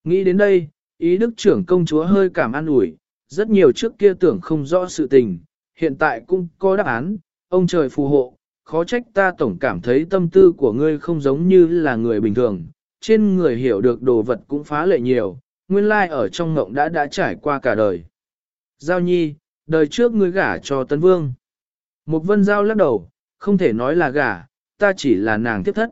Nghĩ đến đây, ý đức trưởng công chúa hơi cảm an ủi, rất nhiều trước kia tưởng không rõ sự tình, hiện tại cũng có đáp án, ông trời phù hộ, khó trách ta tổng cảm thấy tâm tư của ngươi không giống như là người bình thường, trên người hiểu được đồ vật cũng phá lệ nhiều, nguyên lai ở trong ngộng đã đã trải qua cả đời. Giao nhi, đời trước ngươi gả cho Tân Vương. Một vân giao lắc đầu, không thể nói là gả, ta chỉ là nàng tiếp thất.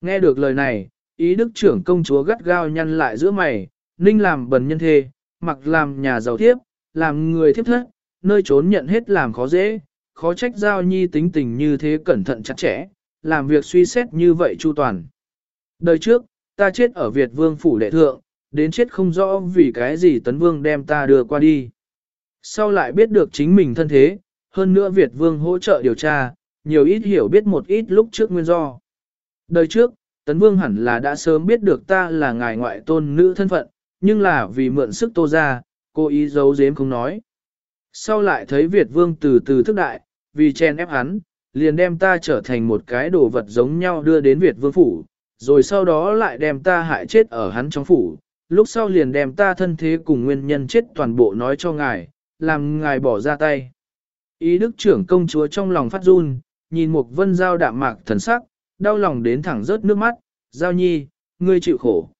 Nghe được lời này, ý đức trưởng công chúa gắt gao nhăn lại giữa mày, ninh làm bần nhân thê, mặc làm nhà giàu tiếp, làm người thiếp thất, nơi trốn nhận hết làm khó dễ, khó trách giao nhi tính tình như thế cẩn thận chặt chẽ, làm việc suy xét như vậy chu toàn. Đời trước, ta chết ở Việt vương phủ đệ thượng, đến chết không rõ vì cái gì tấn vương đem ta đưa qua đi. Sau lại biết được chính mình thân thế, hơn nữa Việt vương hỗ trợ điều tra, nhiều ít hiểu biết một ít lúc trước nguyên do. Đời trước, tấn vương hẳn là đã sớm biết được ta là ngài ngoại tôn nữ thân phận, nhưng là vì mượn sức tô ra, cô ý giấu giếm không nói. Sau lại thấy Việt vương từ từ thức đại, vì chen ép hắn, liền đem ta trở thành một cái đồ vật giống nhau đưa đến Việt vương phủ, rồi sau đó lại đem ta hại chết ở hắn trong phủ, lúc sau liền đem ta thân thế cùng nguyên nhân chết toàn bộ nói cho ngài, làm ngài bỏ ra tay. Ý đức trưởng công chúa trong lòng phát run, nhìn một vân giao đạm mạc thần sắc, đau lòng đến thẳng rớt nước mắt, giao nhi, ngươi chịu khổ.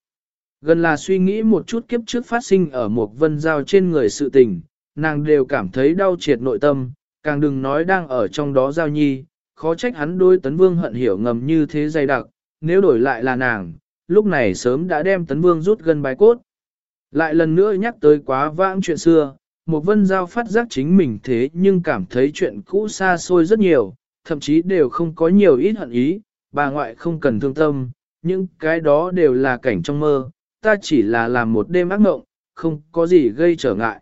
Gần là suy nghĩ một chút kiếp trước phát sinh ở một vân giao trên người sự tình, nàng đều cảm thấy đau triệt nội tâm, càng đừng nói đang ở trong đó giao nhi, khó trách hắn đôi tấn vương hận hiểu ngầm như thế dày đặc, nếu đổi lại là nàng, lúc này sớm đã đem tấn vương rút gần bài cốt. Lại lần nữa nhắc tới quá vãng chuyện xưa, một vân giao phát giác chính mình thế nhưng cảm thấy chuyện cũ xa xôi rất nhiều, thậm chí đều không có nhiều ít hận ý, bà ngoại không cần thương tâm, những cái đó đều là cảnh trong mơ, ta chỉ là làm một đêm ác mộng, không có gì gây trở ngại.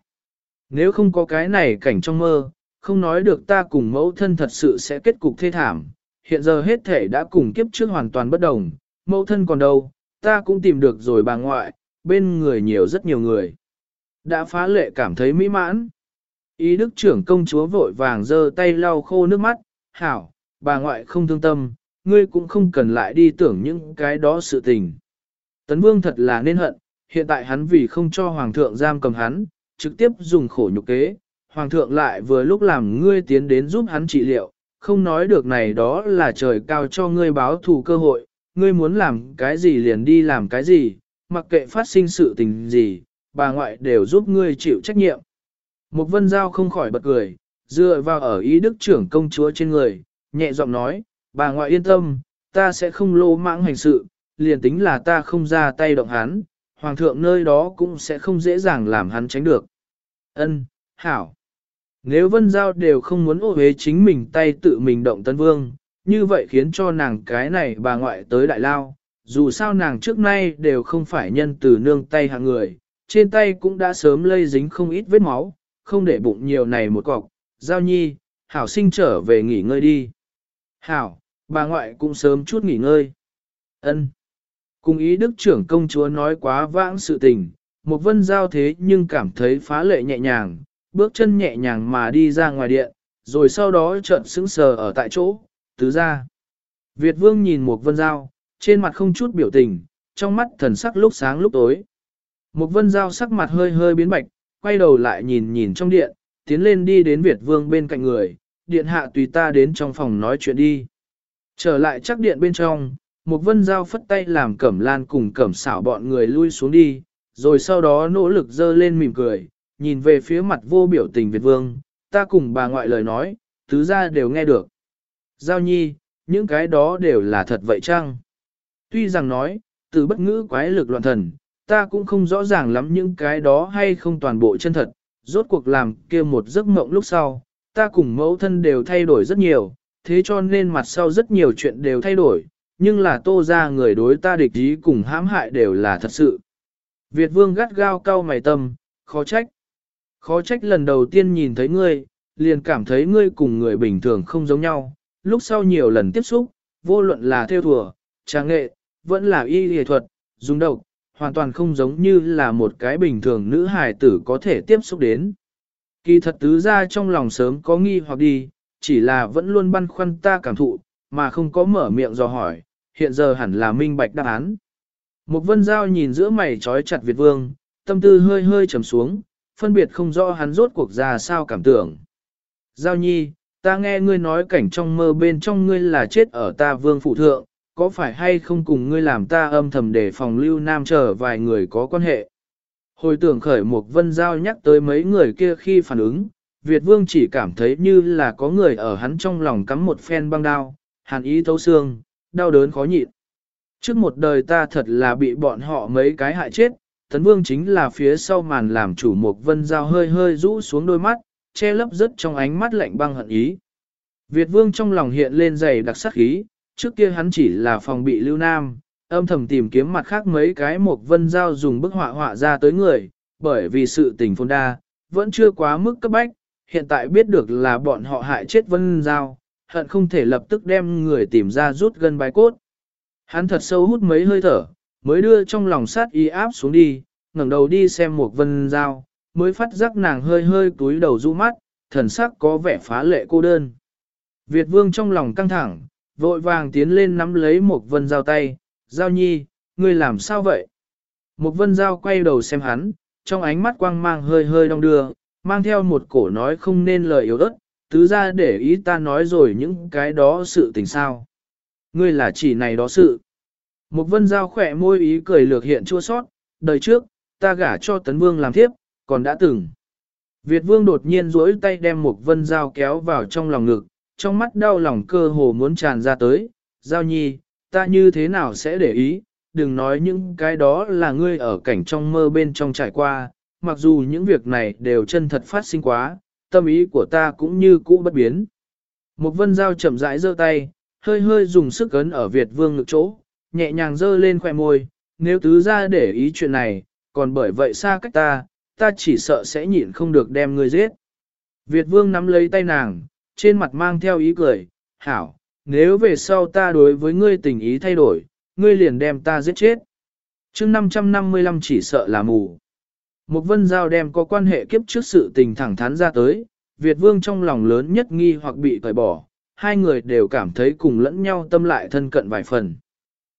Nếu không có cái này cảnh trong mơ, không nói được ta cùng mẫu thân thật sự sẽ kết cục thê thảm, hiện giờ hết thể đã cùng kiếp trước hoàn toàn bất đồng, mẫu thân còn đâu, ta cũng tìm được rồi bà ngoại, bên người nhiều rất nhiều người. Đã phá lệ cảm thấy mỹ mãn. Ý đức trưởng công chúa vội vàng giơ tay lau khô nước mắt, hảo, bà ngoại không thương tâm, ngươi cũng không cần lại đi tưởng những cái đó sự tình. Tấn vương thật là nên hận, hiện tại hắn vì không cho hoàng thượng giam cầm hắn, trực tiếp dùng khổ nhục kế, hoàng thượng lại vừa lúc làm ngươi tiến đến giúp hắn trị liệu, không nói được này đó là trời cao cho ngươi báo thù cơ hội, ngươi muốn làm cái gì liền đi làm cái gì, mặc kệ phát sinh sự tình gì, bà ngoại đều giúp ngươi chịu trách nhiệm. Một vân giao không khỏi bật cười, dựa vào ở ý đức trưởng công chúa trên người, nhẹ giọng nói, bà ngoại yên tâm, ta sẽ không lô mãng hành sự, liền tính là ta không ra tay động hắn, hoàng thượng nơi đó cũng sẽ không dễ dàng làm hắn tránh được. Ân, hảo. Nếu vân giao đều không muốn ô hế chính mình tay tự mình động tân vương, như vậy khiến cho nàng cái này bà ngoại tới đại lao, dù sao nàng trước nay đều không phải nhân từ nương tay hạng người, trên tay cũng đã sớm lây dính không ít vết máu, không để bụng nhiều này một cọc, giao nhi, hảo sinh trở về nghỉ ngơi đi. Hảo, bà ngoại cũng sớm chút nghỉ ngơi. Ân. Cùng ý đức trưởng công chúa nói quá vãng sự tình, một vân giao thế nhưng cảm thấy phá lệ nhẹ nhàng, bước chân nhẹ nhàng mà đi ra ngoài điện, rồi sau đó trợn sững sờ ở tại chỗ, tứ ra. Việt vương nhìn một vân giao, trên mặt không chút biểu tình, trong mắt thần sắc lúc sáng lúc tối. Một vân giao sắc mặt hơi hơi biến bạch, quay đầu lại nhìn nhìn trong điện, tiến lên đi đến Việt vương bên cạnh người, điện hạ tùy ta đến trong phòng nói chuyện đi. Trở lại chắc điện bên trong, một vân giao phất tay làm cẩm lan cùng cẩm xảo bọn người lui xuống đi, rồi sau đó nỗ lực dơ lên mỉm cười, nhìn về phía mặt vô biểu tình Việt vương, ta cùng bà ngoại lời nói, tứ ra đều nghe được. Giao nhi, những cái đó đều là thật vậy chăng? Tuy rằng nói, từ bất ngữ quái lực loạn thần, ta cũng không rõ ràng lắm những cái đó hay không toàn bộ chân thật, rốt cuộc làm kia một giấc mộng lúc sau, ta cùng mẫu thân đều thay đổi rất nhiều, thế cho nên mặt sau rất nhiều chuyện đều thay đổi, nhưng là tô ra người đối ta địch ý cùng hãm hại đều là thật sự. Việt vương gắt gao cau mày tâm, khó trách. Khó trách lần đầu tiên nhìn thấy ngươi, liền cảm thấy ngươi cùng người bình thường không giống nhau, lúc sau nhiều lần tiếp xúc, vô luận là theo thùa, trang nghệ, vẫn là y y thuật, dùng độc, hoàn toàn không giống như là một cái bình thường nữ hài tử có thể tiếp xúc đến. Kỳ thật tứ ra trong lòng sớm có nghi hoặc đi, chỉ là vẫn luôn băn khoăn ta cảm thụ, mà không có mở miệng dò hỏi, hiện giờ hẳn là minh bạch đáp án. Một vân giao nhìn giữa mày trói chặt Việt vương, tâm tư hơi hơi trầm xuống, phân biệt không rõ hắn rốt cuộc ra sao cảm tưởng. Giao nhi, ta nghe ngươi nói cảnh trong mơ bên trong ngươi là chết ở ta vương phụ thượng, có phải hay không cùng ngươi làm ta âm thầm để phòng lưu nam chờ vài người có quan hệ. Hồi tưởng khởi một vân giao nhắc tới mấy người kia khi phản ứng, Việt vương chỉ cảm thấy như là có người ở hắn trong lòng cắm một phen băng đao, hàn ý thấu xương, đau đớn khó nhịn. Trước một đời ta thật là bị bọn họ mấy cái hại chết, tấn vương chính là phía sau màn làm chủ một vân giao hơi hơi rũ xuống đôi mắt, che lấp rất trong ánh mắt lạnh băng hận ý. Việt vương trong lòng hiện lên dày đặc sắc khí, trước kia hắn chỉ là phòng bị lưu nam, âm thầm tìm kiếm mặt khác mấy cái một vân giao dùng bức họa họa ra tới người, bởi vì sự tình phôn đa, vẫn chưa quá mức cấp bách, hiện tại biết được là bọn họ hại chết vân giao, hận không thể lập tức đem người tìm ra rút gân bài cốt. Hắn thật sâu hút mấy hơi thở, mới đưa trong lòng sát y áp xuống đi, ngẩng đầu đi xem một vân giao, mới phát giác nàng hơi hơi túi đầu du mắt, thần sắc có vẻ phá lệ cô đơn. Việt vương trong lòng căng thẳng, vội vàng tiến lên nắm lấy một vân giao tay, giao nhi, ngươi làm sao vậy? Một vân giao quay đầu xem hắn, trong ánh mắt quang mang hơi hơi đong đưa, mang theo một cổ nói không nên lời yếu ớt, tứ ra để ý ta nói rồi những cái đó sự tình sao. Ngươi là chỉ này đó sự. Một vân giao khỏe môi ý cười lược hiện chua sót, đời trước, ta gả cho tấn vương làm thiếp, còn đã từng. Việt vương đột nhiên duỗi tay đem một vân giao kéo vào trong lòng ngực, trong mắt đau lòng cơ hồ muốn tràn ra tới. Giao nhi, ta như thế nào sẽ để ý, đừng nói những cái đó là ngươi ở cảnh trong mơ bên trong trải qua, mặc dù những việc này đều chân thật phát sinh quá, tâm ý của ta cũng như cũ bất biến. Một vân giao chậm rãi giơ tay, hơi hơi dùng sức ấn ở Việt vương ngực chỗ, nhẹ nhàng giơ lên khoẻ môi, nếu tứ ra để ý chuyện này, còn bởi vậy xa cách ta, ta chỉ sợ sẽ nhịn không được đem ngươi giết. Việt vương nắm lấy tay nàng, trên mặt mang theo ý cười, hảo, nếu về sau ta đối với ngươi tình ý thay đổi, ngươi liền đem ta giết chết. chương 555 chỉ sợ là mù. Một vân giao đem có quan hệ kiếp trước sự tình thẳng thắn ra tới, Việt vương trong lòng lớn nhất nghi hoặc bị cởi bỏ, hai người đều cảm thấy cùng lẫn nhau tâm lại thân cận vài phần.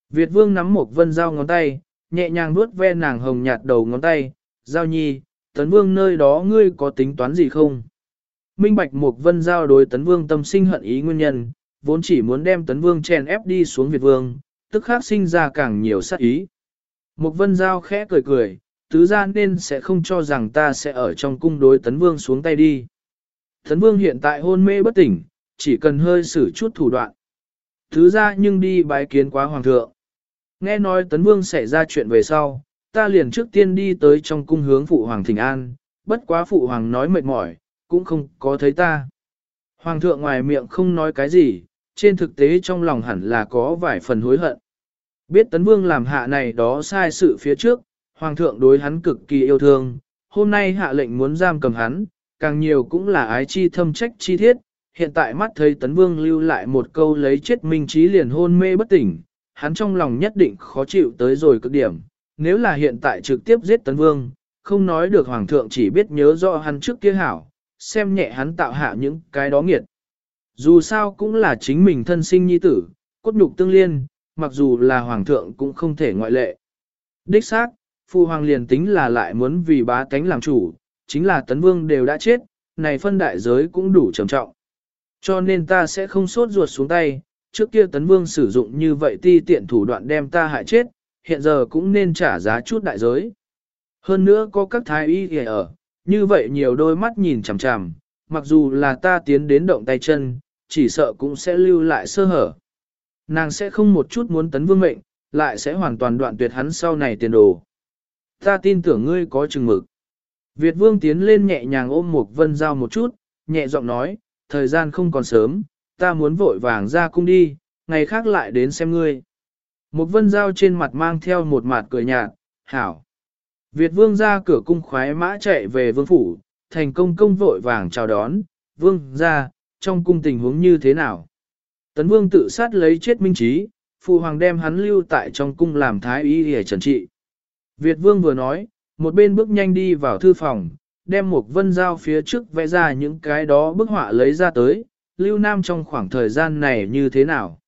Việt vương nắm một vân giao ngón tay, nhẹ nhàng vuốt ve nàng hồng nhạt đầu ngón tay, giao nhi, tấn vương nơi đó ngươi có tính toán gì không? Minh Bạch Mục Vân giao đối tấn vương tâm sinh hận ý nguyên nhân, vốn chỉ muốn đem tấn vương chèn ép đi xuống Việt vương, tức khác sinh ra càng nhiều sát ý. Mục Vân giao khẽ cười cười, tứ gia nên sẽ không cho rằng ta sẽ ở trong cung đối tấn vương xuống tay đi. Tấn vương hiện tại hôn mê bất tỉnh, chỉ cần hơi xử chút thủ đoạn. Thứ ra nhưng đi bái kiến quá hoàng thượng. Nghe nói tấn vương xảy ra chuyện về sau, ta liền trước tiên đi tới trong cung hướng phụ hoàng thỉnh an, bất quá phụ hoàng nói mệt mỏi, cũng không có thấy ta. Hoàng thượng ngoài miệng không nói cái gì, trên thực tế trong lòng hẳn là có vài phần hối hận. Biết tấn vương làm hạ này đó sai sự phía trước, hoàng thượng đối hắn cực kỳ yêu thương, hôm nay hạ lệnh muốn giam cầm hắn, càng nhiều cũng là ái chi thâm trách chi thiết, hiện tại mắt thấy tấn vương lưu lại một câu lấy chết minh trí liền hôn mê bất tỉnh, hắn trong lòng nhất định khó chịu tới rồi cực điểm, nếu là hiện tại trực tiếp giết tấn vương, không nói được hoàng thượng chỉ biết nhớ rõ hắn trước kia hảo, xem nhẹ hắn tạo hạ những cái đó nghiệt. Dù sao cũng là chính mình thân sinh nhi tử, cốt nhục tương liên, mặc dù là hoàng thượng cũng không thể ngoại lệ. Đích xác, phu hoàng liền tính là lại muốn vì bá tánh làm chủ, chính là tấn vương đều đã chết, này phân đại giới cũng đủ trầm trọng. Cho nên ta sẽ không sốt ruột xuống tay, trước kia tấn vương sử dụng như vậy ti tiện thủ đoạn đem ta hại chết, hiện giờ cũng nên trả giá chút đại giới. Hơn nữa có các thái y ở, như vậy nhiều đôi mắt nhìn chằm chằm, mặc dù là ta tiến đến động tay chân, chỉ sợ cũng sẽ lưu lại sơ hở. Nàng sẽ không một chút muốn tấn vương mệnh, lại sẽ hoàn toàn đoạn tuyệt hắn sau này tiền đồ. Ta tin tưởng ngươi có chừng mực. Việt vương tiến lên nhẹ nhàng ôm một vân giao một chút, nhẹ giọng nói, thời gian không còn sớm, ta muốn vội vàng ra cung đi, ngày khác lại đến xem ngươi. Một vân giao trên mặt mang theo một mặt cười nhạt, hảo. Việt vương ra cửa cung khoái mã chạy về vương phủ, thành công công vội vàng chào đón, vương ra, trong cung tình huống như thế nào. Tấn vương tự sát lấy chết minh trí, phụ hoàng đem hắn lưu tại trong cung làm thái y để trần trị. Việt vương vừa nói, một bên bước nhanh đi vào thư phòng, đem một vân dao phía trước vẽ ra những cái đó bức họa lấy ra tới, lưu nam trong khoảng thời gian này như thế nào.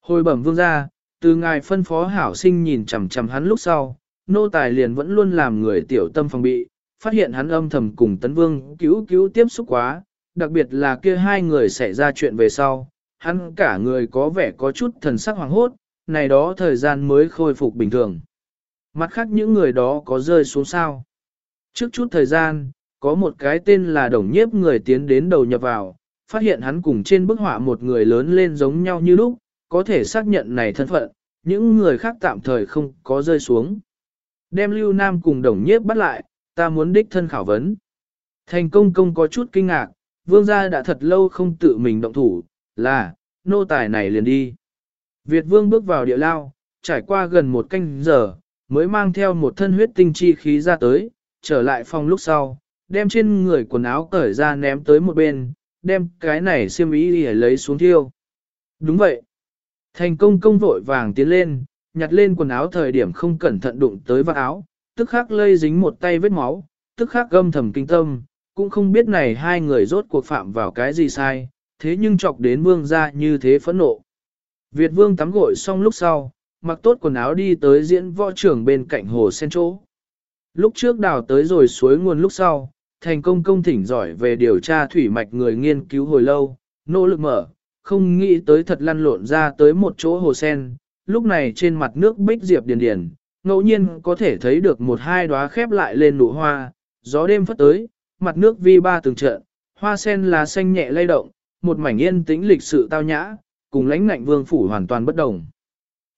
Hồi bẩm vương ra, từ ngài phân phó hảo sinh nhìn chằm chằm hắn lúc sau, nô tài liền vẫn luôn làm người tiểu tâm phòng bị, phát hiện hắn âm thầm cùng tấn vương cứu cứu tiếp xúc quá, đặc biệt là kia hai người xảy ra chuyện về sau, hắn cả người có vẻ có chút thần sắc hoàng hốt, này đó thời gian mới khôi phục bình thường. Mặt khác những người đó có rơi xuống sao. Trước chút thời gian, có một cái tên là đồng nhiếp người tiến đến đầu nhập vào, phát hiện hắn cùng trên bức họa một người lớn lên giống nhau như lúc, có thể xác nhận này thân phận, những người khác tạm thời không có rơi xuống. Đem Lưu Nam cùng đồng nhiếp bắt lại, ta muốn đích thân khảo vấn. Thành công công có chút kinh ngạc, vương gia đã thật lâu không tự mình động thủ, là, nô tài này liền đi. Việt vương bước vào địa lao, trải qua gần một canh giờ, mới mang theo một thân huyết tinh chi khí ra tới, trở lại phòng lúc sau, đem trên người quần áo cởi ra ném tới một bên, đem cái này xiêm ý để lấy xuống thiêu. Đúng vậy. Thành công công vội vàng tiến lên, nhặt lên quần áo thời điểm không cẩn thận đụng tới vạt áo, tức khắc lây dính một tay vết máu, tức khắc gâm thầm kinh tâm, cũng không biết này hai người rốt cuộc phạm vào cái gì sai, thế nhưng chọc đến vương ra như thế phẫn nộ. Việt vương tắm gội xong lúc sau, mặc tốt quần áo đi tới diễn võ trưởng bên cạnh hồ sen chỗ. Lúc trước đào tới rồi suối nguồn lúc sau, thành công công thỉnh giỏi về điều tra thủy mạch người nghiên cứu hồi lâu, nỗ lực mở, không nghĩ tới thật lăn lộn ra tới một chỗ hồ sen, lúc này trên mặt nước bích diệp điền điền, ngẫu nhiên có thể thấy được một hai đóa khép lại lên nụ hoa, gió đêm phất tới, mặt nước vi ba từng trận, hoa sen là xanh nhẹ lay động, một mảnh yên tĩnh lịch sự tao nhã, cùng lãnh ngạnh vương phủ hoàn toàn bất đồng.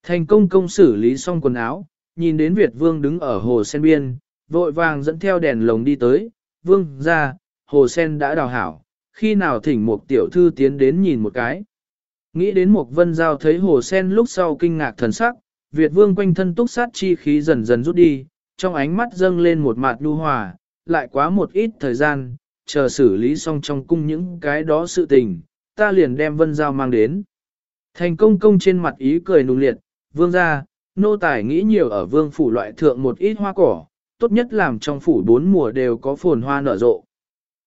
Thành công công xử lý xong quần áo, nhìn đến Việt vương đứng ở hồ sen biên, vội vàng dẫn theo đèn lồng đi tới, vương ra, hồ sen đã đào hảo, khi nào thỉnh một tiểu thư tiến đến nhìn một cái. Nghĩ đến một vân giao thấy hồ sen lúc sau kinh ngạc thần sắc, Việt vương quanh thân túc sát chi khí dần dần rút đi, trong ánh mắt dâng lên một mạt nhu hòa, lại quá một ít thời gian, chờ xử lý xong trong cung những cái đó sự tình, ta liền đem vân giao mang đến. Thành công công trên mặt ý cười nung liệt, vương ra, nô tài nghĩ nhiều ở vương phủ loại thượng một ít hoa cỏ, tốt nhất làm trong phủ bốn mùa đều có phồn hoa nở rộ.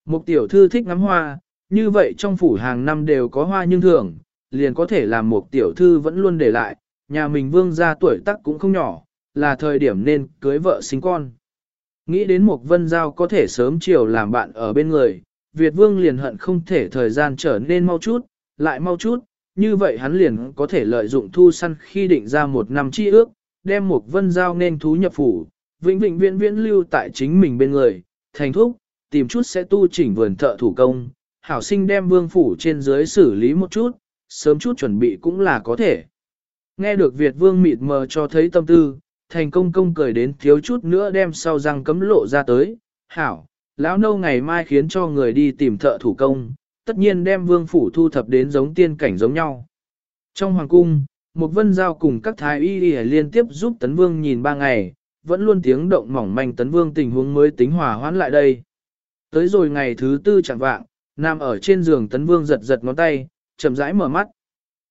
Một tiểu thư thích ngắm hoa, như vậy trong phủ hàng năm đều có hoa nhưng thường, liền có thể làm một tiểu thư vẫn luôn để lại, nhà mình vương gia tuổi tác cũng không nhỏ, là thời điểm nên cưới vợ sinh con. Nghĩ đến một vân giao có thể sớm chiều làm bạn ở bên người, Việt vương liền hận không thể thời gian trở nên mau chút, lại mau chút, như vậy hắn liền có thể lợi dụng thu săn khi định ra một năm chi ước, đem một vân giao nên thú nhập phủ, vĩnh vĩnh viễn viễn lưu tại chính mình bên người, thành thúc, tìm chút sẽ tu chỉnh vườn thợ thủ công, hảo sinh đem vương phủ trên dưới xử lý một chút, sớm chút chuẩn bị cũng là có thể. Nghe được Việt vương mịt mờ cho thấy tâm tư, thành công công cười đến thiếu chút nữa đem sau răng cấm lộ ra tới, hảo, lão nâu ngày mai khiến cho người đi tìm thợ thủ công, tất nhiên đem vương phủ thu thập đến giống tiên cảnh giống nhau. Trong hoàng cung, một vân giao cùng các thái y y liên tiếp giúp tấn vương nhìn ba ngày, vẫn luôn tiếng động mỏng manh tấn vương tình huống mới tính hòa hoãn lại đây. Tới rồi ngày thứ tư chẳng vạng, nằm ở trên giường tấn vương giật giật ngón tay, chậm rãi mở mắt.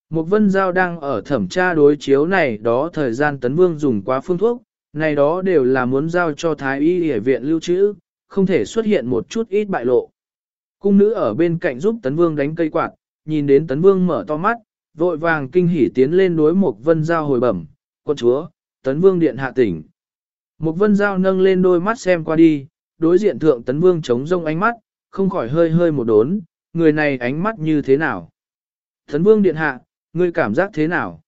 Một vân giao đang ở thẩm tra đối chiếu này đó thời gian tấn vương dùng quá phương thuốc, này đó đều là muốn giao cho thái y hệ viện lưu trữ, không thể xuất hiện một chút ít bại lộ. Cung nữ ở bên cạnh giúp tấn vương đánh cây quạt, nhìn đến tấn vương mở to mắt, vội vàng kinh hỉ tiến lên đối một vân giao hồi bẩm, quân chúa, tấn vương điện hạ tỉnh. Một vân giao nâng lên đôi mắt xem qua đi, đối diện thượng tấn vương chống rông ánh mắt, không khỏi hơi hơi một đốn, người này ánh mắt như thế nào. Tấn vương điện hạ, ngươi cảm giác thế nào?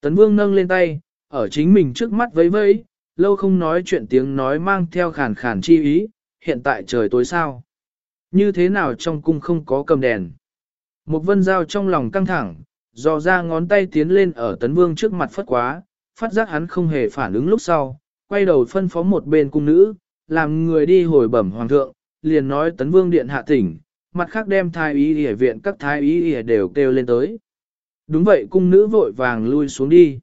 Tấn vương nâng lên tay, ở chính mình trước mắt vẫy vẫy, lâu không nói chuyện tiếng nói mang theo khàn khàn chi ý, hiện tại trời tối sao. Như thế nào trong cung không có cầm đèn? Một vân giao trong lòng căng thẳng, dò ra ngón tay tiến lên ở tấn vương trước mặt phất quá, phát giác hắn không hề phản ứng lúc sau, quay đầu phân phó một bên cung nữ, làm người đi hồi bẩm hoàng thượng, liền nói tấn vương điện hạ tỉnh, mặt khác đem thái y y viện các thái y y đều kêu lên tới. Đúng vậy cung nữ vội vàng lui xuống đi.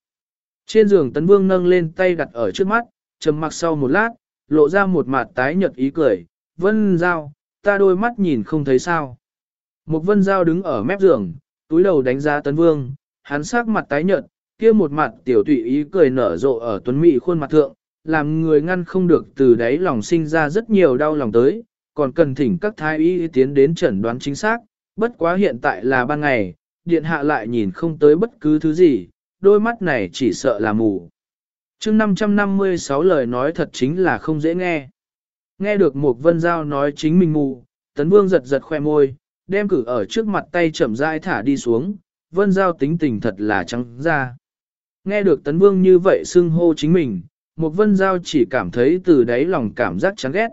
Trên giường tấn vương nâng lên tay đặt ở trước mắt, trầm mặc sau một lát, lộ ra một mặt tái nhợt ý cười, vân giao, ta đôi mắt nhìn không thấy sao. Một vân giao đứng ở mép giường, túi đầu đánh giá tấn vương, hắn sắc mặt tái nhợt, kia một mặt tiểu tụy ý cười nở rộ ở tuấn mỹ khuôn mặt thượng, làm người ngăn không được từ đáy lòng sinh ra rất nhiều đau lòng tới, còn cần thỉnh các thái y tiến đến chẩn đoán chính xác, bất quá hiện tại là ban ngày, điện hạ lại nhìn không tới bất cứ thứ gì, đôi mắt này chỉ sợ là mù. chương 556 lời nói thật chính là không dễ nghe. Nghe được một vân giao nói chính mình mù, tấn vương giật giật khoe môi, đem cử ở trước mặt tay chậm rãi thả đi xuống, vân giao tính tình thật là trắng ra. Nghe được tấn vương như vậy xưng hô chính mình, một vân giao chỉ cảm thấy từ đáy lòng cảm giác chán ghét.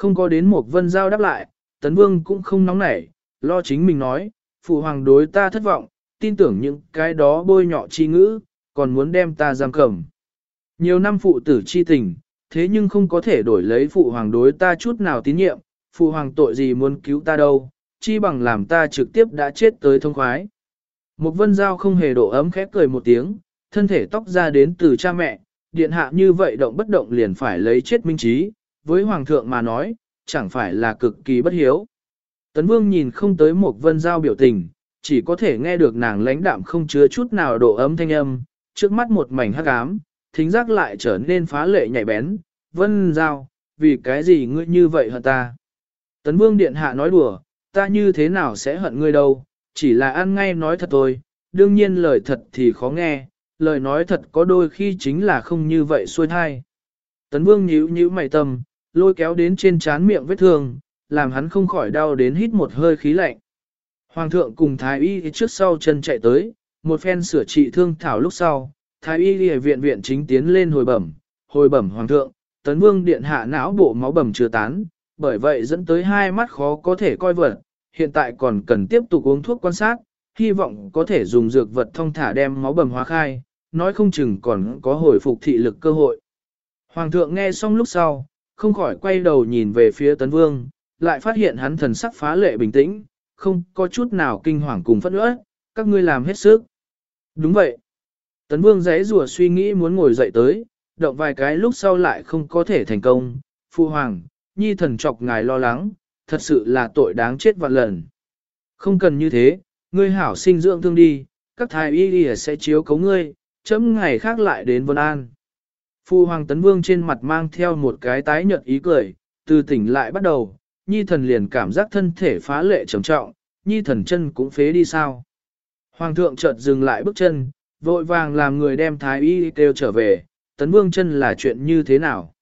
Không có đến một vân giao đáp lại, tấn vương cũng không nóng nảy, lo chính mình nói, phụ hoàng đối ta thất vọng, tin tưởng những cái đó bôi nhọ chi ngữ, còn muốn đem ta giam cầm. Nhiều năm phụ tử chi tình, thế nhưng không có thể đổi lấy phụ hoàng đối ta chút nào tín nhiệm, phụ hoàng tội gì muốn cứu ta đâu, chi bằng làm ta trực tiếp đã chết tới thông khoái. Một vân giao không hề độ ấm khép cười một tiếng, thân thể tóc ra đến từ cha mẹ, điện hạ như vậy động bất động liền phải lấy chết minh trí, với hoàng thượng mà nói, chẳng phải là cực kỳ bất hiếu. Tấn vương nhìn không tới một vân giao biểu tình, chỉ có thể nghe được nàng lãnh đạm không chứa chút nào độ ấm thanh âm, trước mắt một mảnh hắc ám, thính giác lại trở nên phá lệ nhạy bén. Vân giao, vì cái gì ngươi như vậy hận ta? Tấn vương điện hạ nói đùa, ta như thế nào sẽ hận ngươi đâu, chỉ là ăn ngay nói thật thôi, đương nhiên lời thật thì khó nghe, lời nói thật có đôi khi chính là không như vậy xuôi thai. Tấn vương nhíu nhíu mày tâm, lôi kéo đến trên trán miệng vết thương, làm hắn không khỏi đau đến hít một hơi khí lạnh. Hoàng thượng cùng thái y trước sau chân chạy tới, một phen sửa trị thương thảo lúc sau, thái y đi viện viện chính tiến lên hồi bẩm, hồi bẩm hoàng thượng, tấn vương điện hạ não bộ máu bầm chưa tán, bởi vậy dẫn tới hai mắt khó có thể coi vật, hiện tại còn cần tiếp tục uống thuốc quan sát, hy vọng có thể dùng dược vật thông thả đem máu bầm hóa khai, nói không chừng còn có hồi phục thị lực cơ hội. Hoàng thượng nghe xong lúc sau, không khỏi quay đầu nhìn về phía tấn vương, lại phát hiện hắn thần sắc phá lệ bình tĩnh, không có chút nào kinh hoàng cùng phẫn nộ. các ngươi làm hết sức. Đúng vậy. Tấn vương giấy rùa suy nghĩ muốn ngồi dậy tới, động vài cái lúc sau lại không có thể thành công. Phu hoàng, nhi thần chọc ngài lo lắng, thật sự là tội đáng chết vạn lần. Không cần như thế, ngươi hảo sinh dưỡng thương đi, các thái y y sẽ chiếu cấu ngươi, chấm ngày khác lại đến Vân An. Phu hoàng tấn vương trên mặt mang theo một cái tái nhợt ý cười, từ tỉnh lại bắt đầu, nhi thần liền cảm giác thân thể phá lệ trầm trọng, nhi thần chân cũng phế đi sao. Hoàng thượng chợt dừng lại bước chân, vội vàng làm người đem thái y kêu trở về, tấn vương chân là chuyện như thế nào.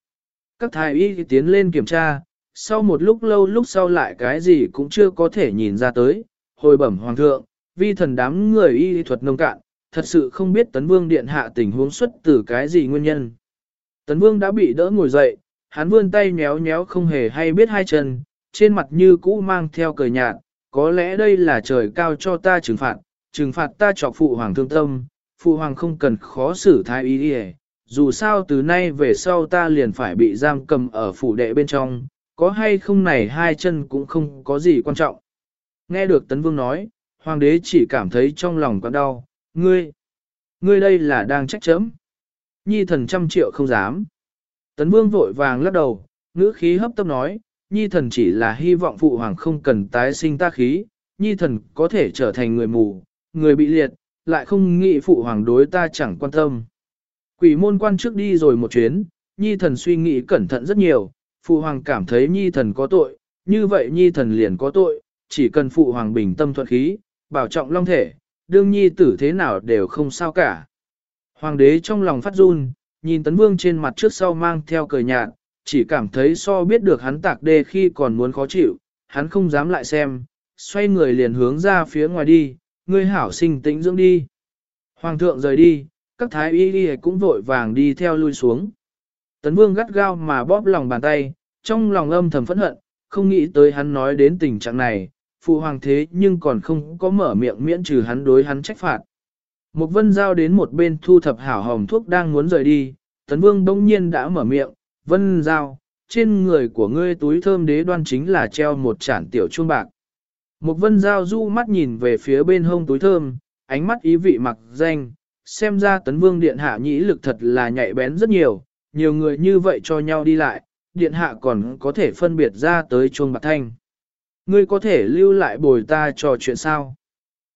Các thái y tiến lên kiểm tra, sau một lúc lâu lúc sau lại cái gì cũng chưa có thể nhìn ra tới, hồi bẩm hoàng thượng, vi thần đám người y thuật nông cạn, thật sự không biết tấn vương điện hạ tình huống xuất từ cái gì nguyên nhân. Tấn vương đã bị đỡ ngồi dậy, hắn vươn tay nhéo nhéo không hề hay biết hai chân, trên mặt như cũ mang theo cười nhạt, có lẽ đây là trời cao cho ta trừng phạt, trừng phạt ta chọc phụ hoàng thương tâm, phụ hoàng không cần khó xử thái y đi dù sao từ nay về sau ta liền phải bị giam cầm ở phủ đệ bên trong, có hay không này hai chân cũng không có gì quan trọng. Nghe được Tấn Vương nói, hoàng đế chỉ cảm thấy trong lòng quặn đau, ngươi, ngươi đây là đang trách chấm. Nhi thần trăm triệu không dám. Tấn Vương vội vàng lắc đầu, ngữ khí hấp tấp nói, Nhi thần chỉ là hy vọng phụ hoàng không cần tái sinh ta khí, Nhi thần có thể trở thành người mù, người bị liệt, lại không nghĩ phụ hoàng đối ta chẳng quan tâm. Quỷ môn quan trước đi rồi một chuyến, Nhi thần suy nghĩ cẩn thận rất nhiều, phụ hoàng cảm thấy Nhi thần có tội, như vậy Nhi thần liền có tội, chỉ cần phụ hoàng bình tâm thuận khí, bảo trọng long thể, đương Nhi tử thế nào đều không sao cả. Hoàng đế trong lòng phát run, nhìn tấn vương trên mặt trước sau mang theo cười nhạt, chỉ cảm thấy so biết được hắn tạc đê khi còn muốn khó chịu, hắn không dám lại xem, xoay người liền hướng ra phía ngoài đi, ngươi hảo sinh tĩnh dưỡng đi. Hoàng thượng rời đi, các thái y đi cũng vội vàng đi theo lui xuống. Tấn vương gắt gao mà bóp lòng bàn tay, trong lòng âm thầm phẫn hận, không nghĩ tới hắn nói đến tình trạng này, phụ hoàng thế nhưng còn không có mở miệng miễn trừ hắn đối hắn trách phạt. Một vân giao đến một bên thu thập hảo hồng thuốc đang muốn rời đi, tấn vương đông nhiên đã mở miệng, vân giao, trên người của ngươi túi thơm đế đoan chính là treo một chản tiểu chuông bạc. Một vân giao du mắt nhìn về phía bên hông túi thơm, ánh mắt ý vị mặc danh, xem ra tấn vương điện hạ nhĩ lực thật là nhạy bén rất nhiều, nhiều người như vậy cho nhau đi lại, điện hạ còn có thể phân biệt ra tới chuông bạc thanh. Ngươi có thể lưu lại bồi ta trò chuyện sao?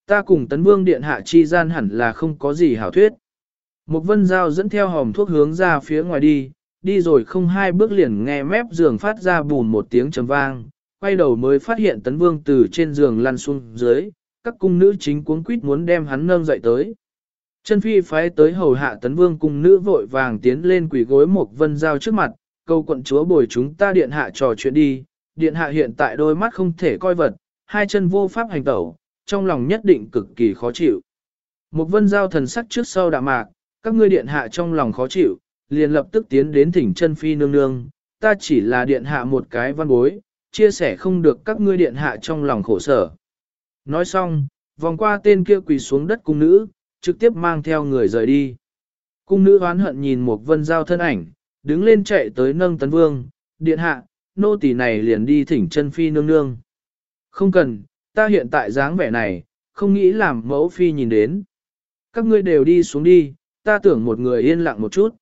Ta cùng tấn vương điện hạ chi gian hẳn là không có gì hảo thuyết. Một vân dao dẫn theo hòm thuốc hướng ra phía ngoài đi, đi rồi không hai bước liền nghe mép giường phát ra bùn một tiếng trầm vang, quay đầu mới phát hiện tấn vương từ trên giường lăn xuống dưới, các cung nữ chính cuống quýt muốn đem hắn nâng dậy tới. Chân phi phái tới hầu hạ tấn vương cung nữ vội vàng tiến lên quỷ gối một vân giao trước mặt, câu quận chúa bồi chúng ta điện hạ trò chuyện đi, điện hạ hiện tại đôi mắt không thể coi vật, hai chân vô pháp hành tẩu, trong lòng nhất định cực kỳ khó chịu. Một vân giao thần sắc trước sau đạm mạc, các ngươi điện hạ trong lòng khó chịu, liền lập tức tiến đến thỉnh chân phi nương nương, ta chỉ là điện hạ một cái văn bối, chia sẻ không được các ngươi điện hạ trong lòng khổ sở. Nói xong, vòng qua tên kia quỳ xuống đất cung nữ, trực tiếp mang theo người rời đi. Cung nữ oán hận nhìn một vân giao thân ảnh, đứng lên chạy tới nâng tấn vương, điện hạ, nô tỳ này liền đi thỉnh chân phi nương nương. Không cần, ta hiện tại dáng vẻ này, không nghĩ làm mẫu phi nhìn đến. Các ngươi đều đi xuống đi, ta tưởng một người yên lặng một chút.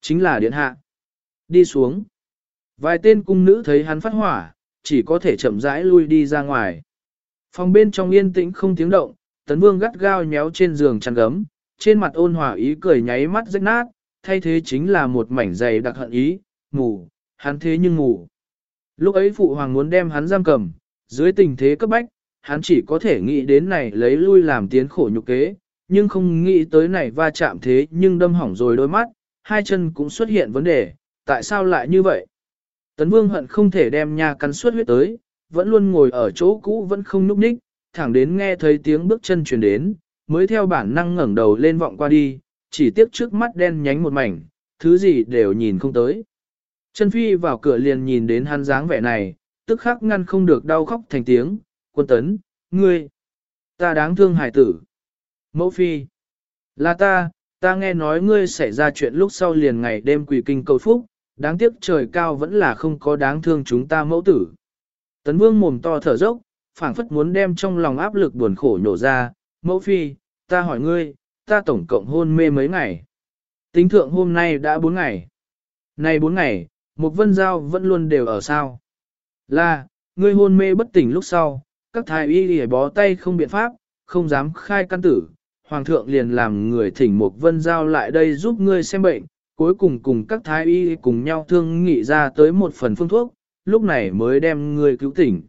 Chính là điện hạ. Đi xuống. Vài tên cung nữ thấy hắn phát hỏa, chỉ có thể chậm rãi lui đi ra ngoài. Phòng bên trong yên tĩnh không tiếng động, tấn vương gắt gao nhéo trên giường chăn gấm, trên mặt ôn hòa ý cười nháy mắt rách nát, thay thế chính là một mảnh dày đặc hận ý, ngủ, hắn thế nhưng ngủ. Lúc ấy phụ hoàng muốn đem hắn giam cầm, dưới tình thế cấp bách, hắn chỉ có thể nghĩ đến này lấy lui làm tiến khổ nhục kế, nhưng không nghĩ tới này va chạm thế nhưng đâm hỏng rồi đôi mắt, hai chân cũng xuất hiện vấn đề, tại sao lại như vậy? Tấn Vương hận không thể đem nha cắn suốt huyết tới, vẫn luôn ngồi ở chỗ cũ vẫn không núp ních, thẳng đến nghe thấy tiếng bước chân truyền đến, mới theo bản năng ngẩng đầu lên vọng qua đi, chỉ tiếc trước mắt đen nhánh một mảnh, thứ gì đều nhìn không tới. Chân Phi vào cửa liền nhìn đến hắn dáng vẻ này, tức khắc ngăn không được đau khóc thành tiếng, quân tấn, ngươi, ta đáng thương hải tử. Mẫu Phi, là ta, ta nghe nói ngươi xảy ra chuyện lúc sau liền ngày đêm quỳ kinh cầu phúc, đáng tiếc trời cao vẫn là không có đáng thương chúng ta mẫu tử. Tấn vương mồm to thở dốc, phảng phất muốn đem trong lòng áp lực buồn khổ nhổ ra, mẫu phi, ta hỏi ngươi, ta tổng cộng hôn mê mấy ngày. Tính thượng hôm nay đã bốn ngày. Này bốn ngày, một vân giao vẫn luôn đều ở sao. Là, ngươi hôn mê bất tỉnh lúc sau, các thái y lìa bó tay không biện pháp, không dám khai căn tử. Hoàng thượng liền làm người thỉnh một vân giao lại đây giúp ngươi xem bệnh, cuối cùng cùng các thái y cùng nhau thương nghị ra tới một phần phương thuốc, lúc này mới đem ngươi cứu tỉnh.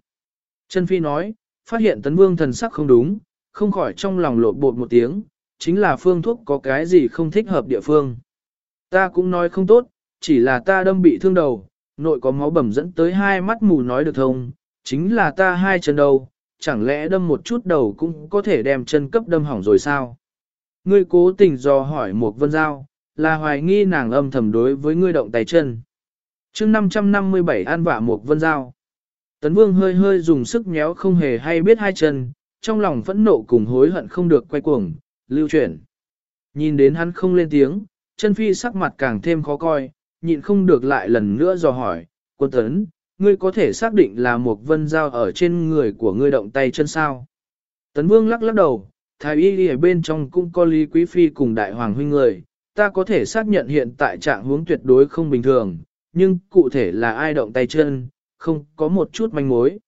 Trần Phi nói, phát hiện tấn vương thần sắc không đúng, không khỏi trong lòng lột bột một tiếng, chính là phương thuốc có cái gì không thích hợp địa phương. Ta cũng nói không tốt, chỉ là ta đâm bị thương đầu, nội có máu bầm dẫn tới hai mắt mù nói được thông, chính là ta hai chân đầu, chẳng lẽ đâm một chút đầu cũng có thể đem chân cấp đâm hỏng rồi sao? Ngươi cố tình dò hỏi một vân giao, là hoài nghi nàng âm thầm đối với ngươi động tay chân. chương 557 an vả một vân giao. Tấn vương hơi hơi dùng sức nhéo không hề hay biết hai chân, trong lòng phẫn nộ cùng hối hận không được quay cuồng, lưu chuyển. Nhìn đến hắn không lên tiếng, chân phi sắc mặt càng thêm khó coi, nhịn không được lại lần nữa dò hỏi, quân tấn, ngươi có thể xác định là một vân dao ở trên người của ngươi động tay chân sao. Tấn vương lắc lắc đầu, thái y ở bên trong cũng có lý quý phi cùng đại hoàng huynh người, ta có thể xác nhận hiện tại trạng huống tuyệt đối không bình thường, nhưng cụ thể là ai động tay chân, không có một chút manh mối.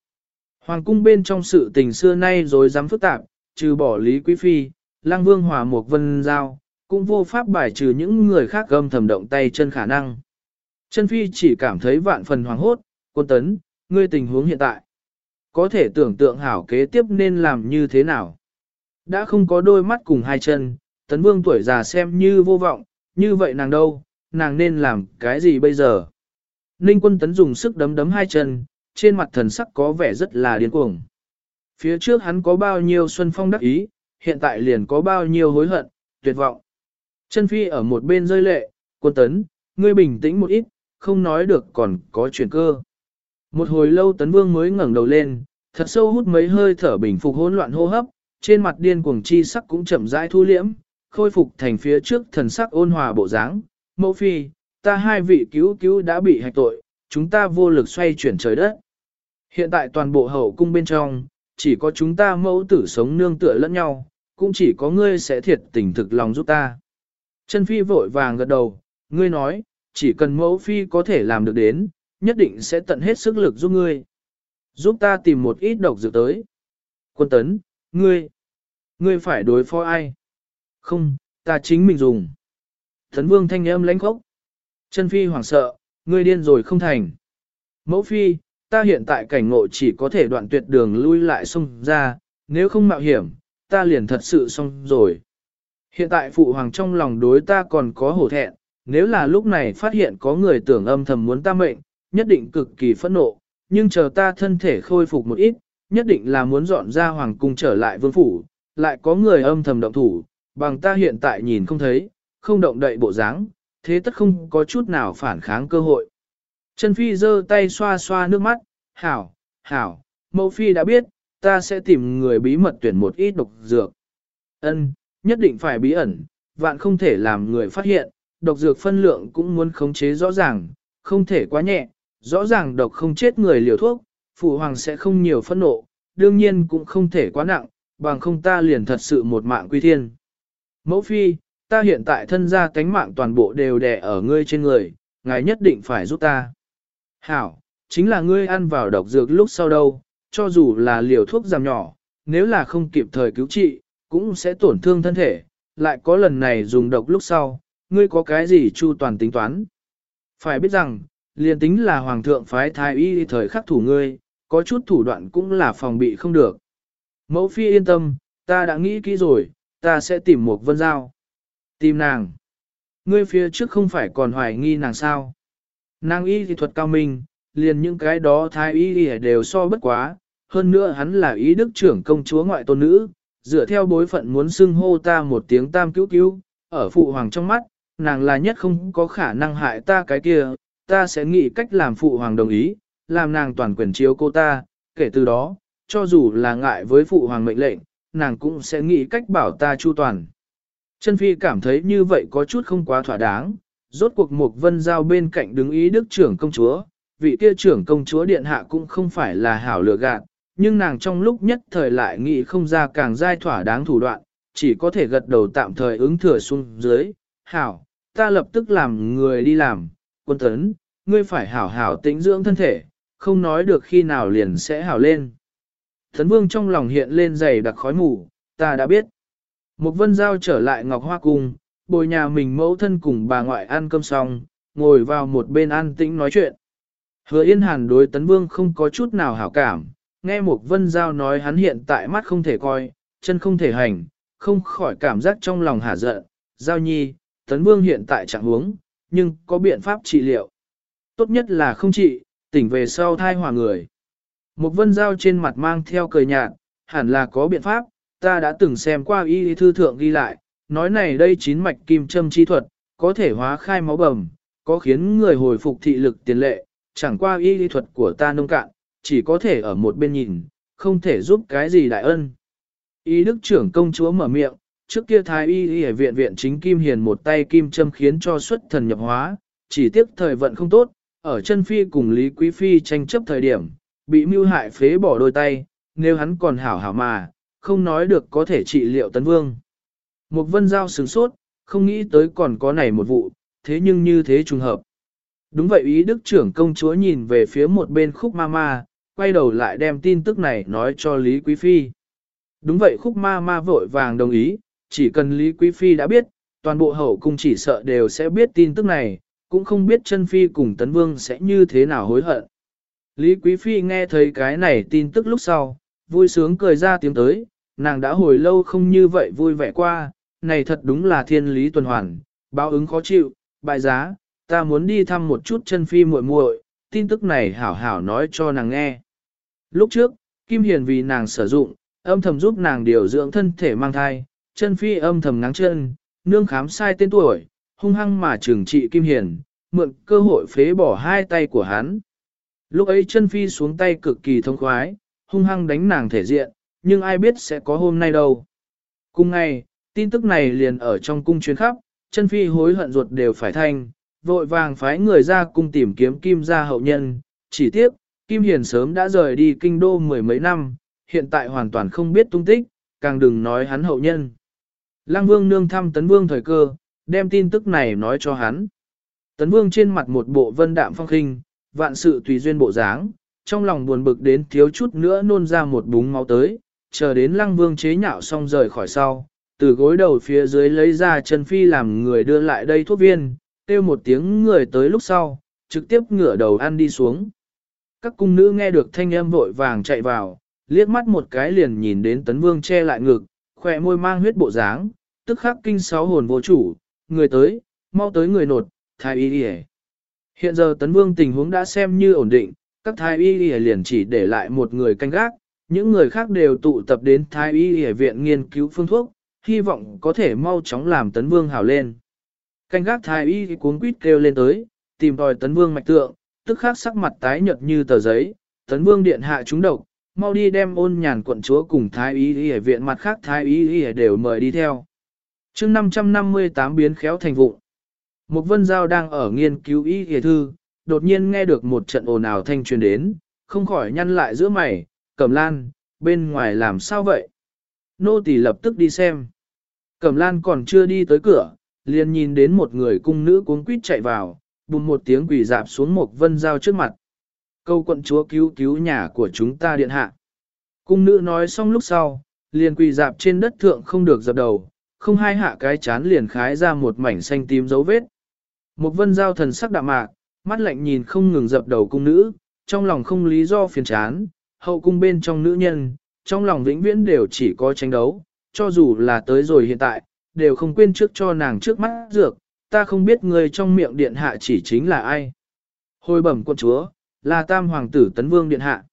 Hoàng cung bên trong sự tình xưa nay rồi dám phức tạp, trừ bỏ lý quý phi, lang vương hòa một vân giao, cũng vô pháp bài trừ những người khác gâm thầm động tay chân khả năng. Chân phi chỉ cảm thấy vạn phần hoàng hốt, quân tấn, ngươi tình huống hiện tại. Có thể tưởng tượng hảo kế tiếp nên làm như thế nào. Đã không có đôi mắt cùng hai chân, tấn vương tuổi già xem như vô vọng, như vậy nàng đâu, nàng nên làm cái gì bây giờ. Ninh quân tấn dùng sức đấm đấm hai chân, trên mặt thần sắc có vẻ rất là điên cuồng. Phía trước hắn có bao nhiêu xuân phong đắc ý, hiện tại liền có bao nhiêu hối hận, tuyệt vọng. Chân phi ở một bên rơi lệ, quân tấn, ngươi bình tĩnh một ít, không nói được còn có chuyện cơ. Một hồi lâu tấn vương mới ngẩng đầu lên, thật sâu hút mấy hơi thở bình phục hỗn loạn hô hấp, trên mặt điên cuồng chi sắc cũng chậm rãi thu liễm, khôi phục thành phía trước thần sắc ôn hòa bộ dáng. Mẫu phi, ta hai vị cứu cứu đã bị hạch tội, chúng ta vô lực xoay chuyển trời đất. Hiện tại toàn bộ hậu cung bên trong, chỉ có chúng ta mẫu tử sống nương tựa lẫn nhau, cũng chỉ có ngươi sẽ thiệt tình thực lòng giúp ta. Chân phi vội vàng gật đầu, ngươi nói, chỉ cần mẫu phi có thể làm được đến, nhất định sẽ tận hết sức lực giúp ngươi. Giúp ta tìm một ít độc dược tới. Quân tấn, ngươi, ngươi phải đối phó ai? Không, ta chính mình dùng. Thấn vương thanh âm lãnh khốc. Chân phi hoảng sợ, ngươi điên rồi không thành. Mẫu phi, ta hiện tại cảnh ngộ chỉ có thể đoạn tuyệt đường lui lại xông ra, nếu không mạo hiểm, ta liền thật sự xong rồi. Hiện tại phụ hoàng trong lòng đối ta còn có hổ thẹn, nếu là lúc này phát hiện có người tưởng âm thầm muốn ta mệnh, nhất định cực kỳ phẫn nộ, nhưng chờ ta thân thể khôi phục một ít, nhất định là muốn dọn ra hoàng cung trở lại vương phủ, lại có người âm thầm động thủ, bằng ta hiện tại nhìn không thấy, không động đậy bộ dáng, thế tất không có chút nào phản kháng cơ hội. Chân Phi giơ tay xoa xoa nước mắt, hảo, hảo, mẫu Phi đã biết, ta sẽ tìm người bí mật tuyển một ít độc dược. Ân, nhất định phải bí ẩn, vạn không thể làm người phát hiện, độc dược phân lượng cũng muốn khống chế rõ ràng, không thể quá nhẹ, rõ ràng độc không chết người liều thuốc, phụ hoàng sẽ không nhiều phẫn nộ, đương nhiên cũng không thể quá nặng, bằng không ta liền thật sự một mạng quy thiên. Mẫu phi, ta hiện tại thân gia cánh mạng toàn bộ đều đè ở ngươi trên người, ngài nhất định phải giúp ta. Hảo, chính là ngươi ăn vào độc dược lúc sau đâu, cho dù là liều thuốc giảm nhỏ, nếu là không kịp thời cứu trị, cũng sẽ tổn thương thân thể, lại có lần này dùng độc lúc sau, ngươi có cái gì chu toàn tính toán. Phải biết rằng, liền tính là hoàng thượng phái thái y thời khắc thủ ngươi, có chút thủ đoạn cũng là phòng bị không được. Mẫu phi yên tâm, ta đã nghĩ kỹ rồi, ta sẽ tìm một vân giao. Tìm nàng. Ngươi phía trước không phải còn hoài nghi nàng sao. Nàng y thì thuật cao minh, liền những cái đó thái y đều so bất quá, hơn nữa hắn là ý đức trưởng công chúa ngoại tôn nữ, dựa theo bối phận muốn xưng hô ta một tiếng tam cứu cứu, ở phụ hoàng trong mắt, nàng là nhất không có khả năng hại ta cái kia, ta sẽ nghĩ cách làm phụ hoàng đồng ý, làm nàng toàn quyền chiếu cô ta, kể từ đó, cho dù là ngại với phụ hoàng mệnh lệnh, nàng cũng sẽ nghĩ cách bảo ta chu toàn. Chân Phi cảm thấy như vậy có chút không quá thỏa đáng, rốt cuộc một vân giao bên cạnh đứng ý đức trưởng công chúa, vị kia trưởng công chúa điện hạ cũng không phải là hảo lựa gạt, nhưng nàng trong lúc nhất thời lại nghĩ không ra càng dai thỏa đáng thủ đoạn, chỉ có thể gật đầu tạm thời ứng thừa xuống dưới, hảo, ta lập tức làm người đi làm, quân tấn, ngươi phải hảo hảo tĩnh dưỡng thân thể, không nói được khi nào liền sẽ hảo lên. Thấn vương trong lòng hiện lên dày đặc khói mù, ta đã biết. Một vân giao trở lại Ngọc Hoa Cung, bồi nhà mình mẫu thân cùng bà ngoại ăn cơm xong, ngồi vào một bên an tĩnh nói chuyện. Hứa Yên Hàn đối Tấn Vương không có chút nào hảo cảm, nghe một vân giao nói hắn hiện tại mắt không thể coi, chân không thể hành, không khỏi cảm giác trong lòng hả giận. Giao nhi, Tấn Vương hiện tại trạng huống, nhưng có biện pháp trị liệu. Tốt nhất là không trị, tỉnh về sau thai hòa người. Một vân dao trên mặt mang theo cười nhạt, hẳn là có biện pháp, ta đã từng xem qua y thư thượng ghi lại, nói này đây chín mạch kim châm chi thuật, có thể hóa khai máu bầm, có khiến người hồi phục thị lực tiền lệ, chẳng qua y lý thuật của ta nông cạn, chỉ có thể ở một bên nhìn, không thể giúp cái gì đại ân. Y đức trưởng công chúa mở miệng, trước kia thái y y viện viện chính kim hiền một tay kim châm khiến cho xuất thần nhập hóa, chỉ tiếc thời vận không tốt, ở chân phi cùng Lý Quý Phi tranh chấp thời điểm, bị mưu hại phế bỏ đôi tay, nếu hắn còn hảo hảo mà, không nói được có thể trị liệu tấn vương. Một vân giao sướng sốt, không nghĩ tới còn có này một vụ, thế nhưng như thế trùng hợp. Đúng vậy ý đức trưởng công chúa nhìn về phía một bên khúc ma ma, quay đầu lại đem tin tức này nói cho Lý Quý Phi. Đúng vậy khúc ma ma vội vàng đồng ý, chỉ cần Lý Quý Phi đã biết, toàn bộ hậu cung chỉ sợ đều sẽ biết tin tức này, cũng không biết chân Phi cùng Tấn Vương sẽ như thế nào hối hận. Lý Quý Phi nghe thấy cái này tin tức lúc sau, vui sướng cười ra tiếng tới, nàng đã hồi lâu không như vậy vui vẻ qua, này thật đúng là thiên lý tuần hoàn, báo ứng khó chịu, bại giá, ta muốn đi thăm một chút chân phi muội muội, tin tức này hảo hảo nói cho nàng nghe. Lúc trước, Kim Hiền vì nàng sử dụng, âm thầm giúp nàng điều dưỡng thân thể mang thai, chân phi âm thầm ngáng chân, nương khám sai tên tuổi, hung hăng mà trừng trị Kim Hiền, mượn cơ hội phế bỏ hai tay của hắn. Lúc ấy chân phi xuống tay cực kỳ thông khoái, hung hăng đánh nàng thể diện, nhưng ai biết sẽ có hôm nay đâu. Cùng ngày, tin tức này liền ở trong cung chuyến khắp, chân phi hối hận ruột đều phải thanh, vội vàng phái người ra cung tìm kiếm kim gia hậu nhân, chỉ tiếc, kim hiền sớm đã rời đi kinh đô mười mấy năm, hiện tại hoàn toàn không biết tung tích, càng đừng nói hắn hậu nhân. Lăng vương nương thăm tấn vương thời cơ, đem tin tức này nói cho hắn. Tấn vương trên mặt một bộ vân đạm phong khinh, vạn sự tùy duyên bộ dáng, trong lòng buồn bực đến thiếu chút nữa nôn ra một búng máu tới, chờ đến lăng vương chế nhạo xong rời khỏi sau, từ gối đầu phía dưới lấy ra chân phi làm người đưa lại đây thuốc viên, kêu một tiếng người tới lúc sau, trực tiếp ngửa đầu ăn đi xuống. Các cung nữ nghe được thanh âm vội vàng chạy vào, liếc mắt một cái liền nhìn đến tấn vương che lại ngực, khỏe môi mang huyết bộ dáng, tức khắc kinh sáu hồn vô chủ, người tới, mau tới người nột, thái y đi Hiện giờ tấn vương tình huống đã xem như ổn định, các thái y y liền chỉ để lại một người canh gác, những người khác đều tụ tập đến thái y y viện nghiên cứu phương thuốc, hy vọng có thể mau chóng làm tấn vương hảo lên. Canh gác thái y cuốn quýt kêu lên tới, tìm tòi tấn vương mạch tượng, tức khắc sắc mặt tái nhợt như tờ giấy, tấn vương điện hạ chúng độc, mau đi đem ôn nhàn quận chúa cùng thái y y viện mặt khác thái y y đều mời đi theo chương 558 biến khéo thành vụ. Một vân giao đang ở nghiên cứu y hề thư, đột nhiên nghe được một trận ồn ào thanh truyền đến, không khỏi nhăn lại giữa mày, cẩm lan, bên ngoài làm sao vậy? Nô tỳ lập tức đi xem. Cẩm lan còn chưa đi tới cửa, liền nhìn đến một người cung nữ cuống quýt chạy vào, bùng một tiếng quỷ dạp xuống một vân Giao trước mặt. Câu quận chúa cứu cứu nhà của chúng ta điện hạ. Cung nữ nói xong lúc sau, liền quỳ dạp trên đất thượng không được dập đầu, không hai hạ cái chán liền khái ra một mảnh xanh tím dấu vết. Một vân giao thần sắc đạm mạc, mắt lạnh nhìn không ngừng dập đầu cung nữ, trong lòng không lý do phiền chán, hậu cung bên trong nữ nhân, trong lòng vĩnh viễn đều chỉ có tranh đấu, cho dù là tới rồi hiện tại, đều không quên trước cho nàng trước mắt dược, ta không biết người trong miệng điện hạ chỉ chính là ai. Hồi bẩm quân chúa, là tam hoàng tử tấn vương điện hạ.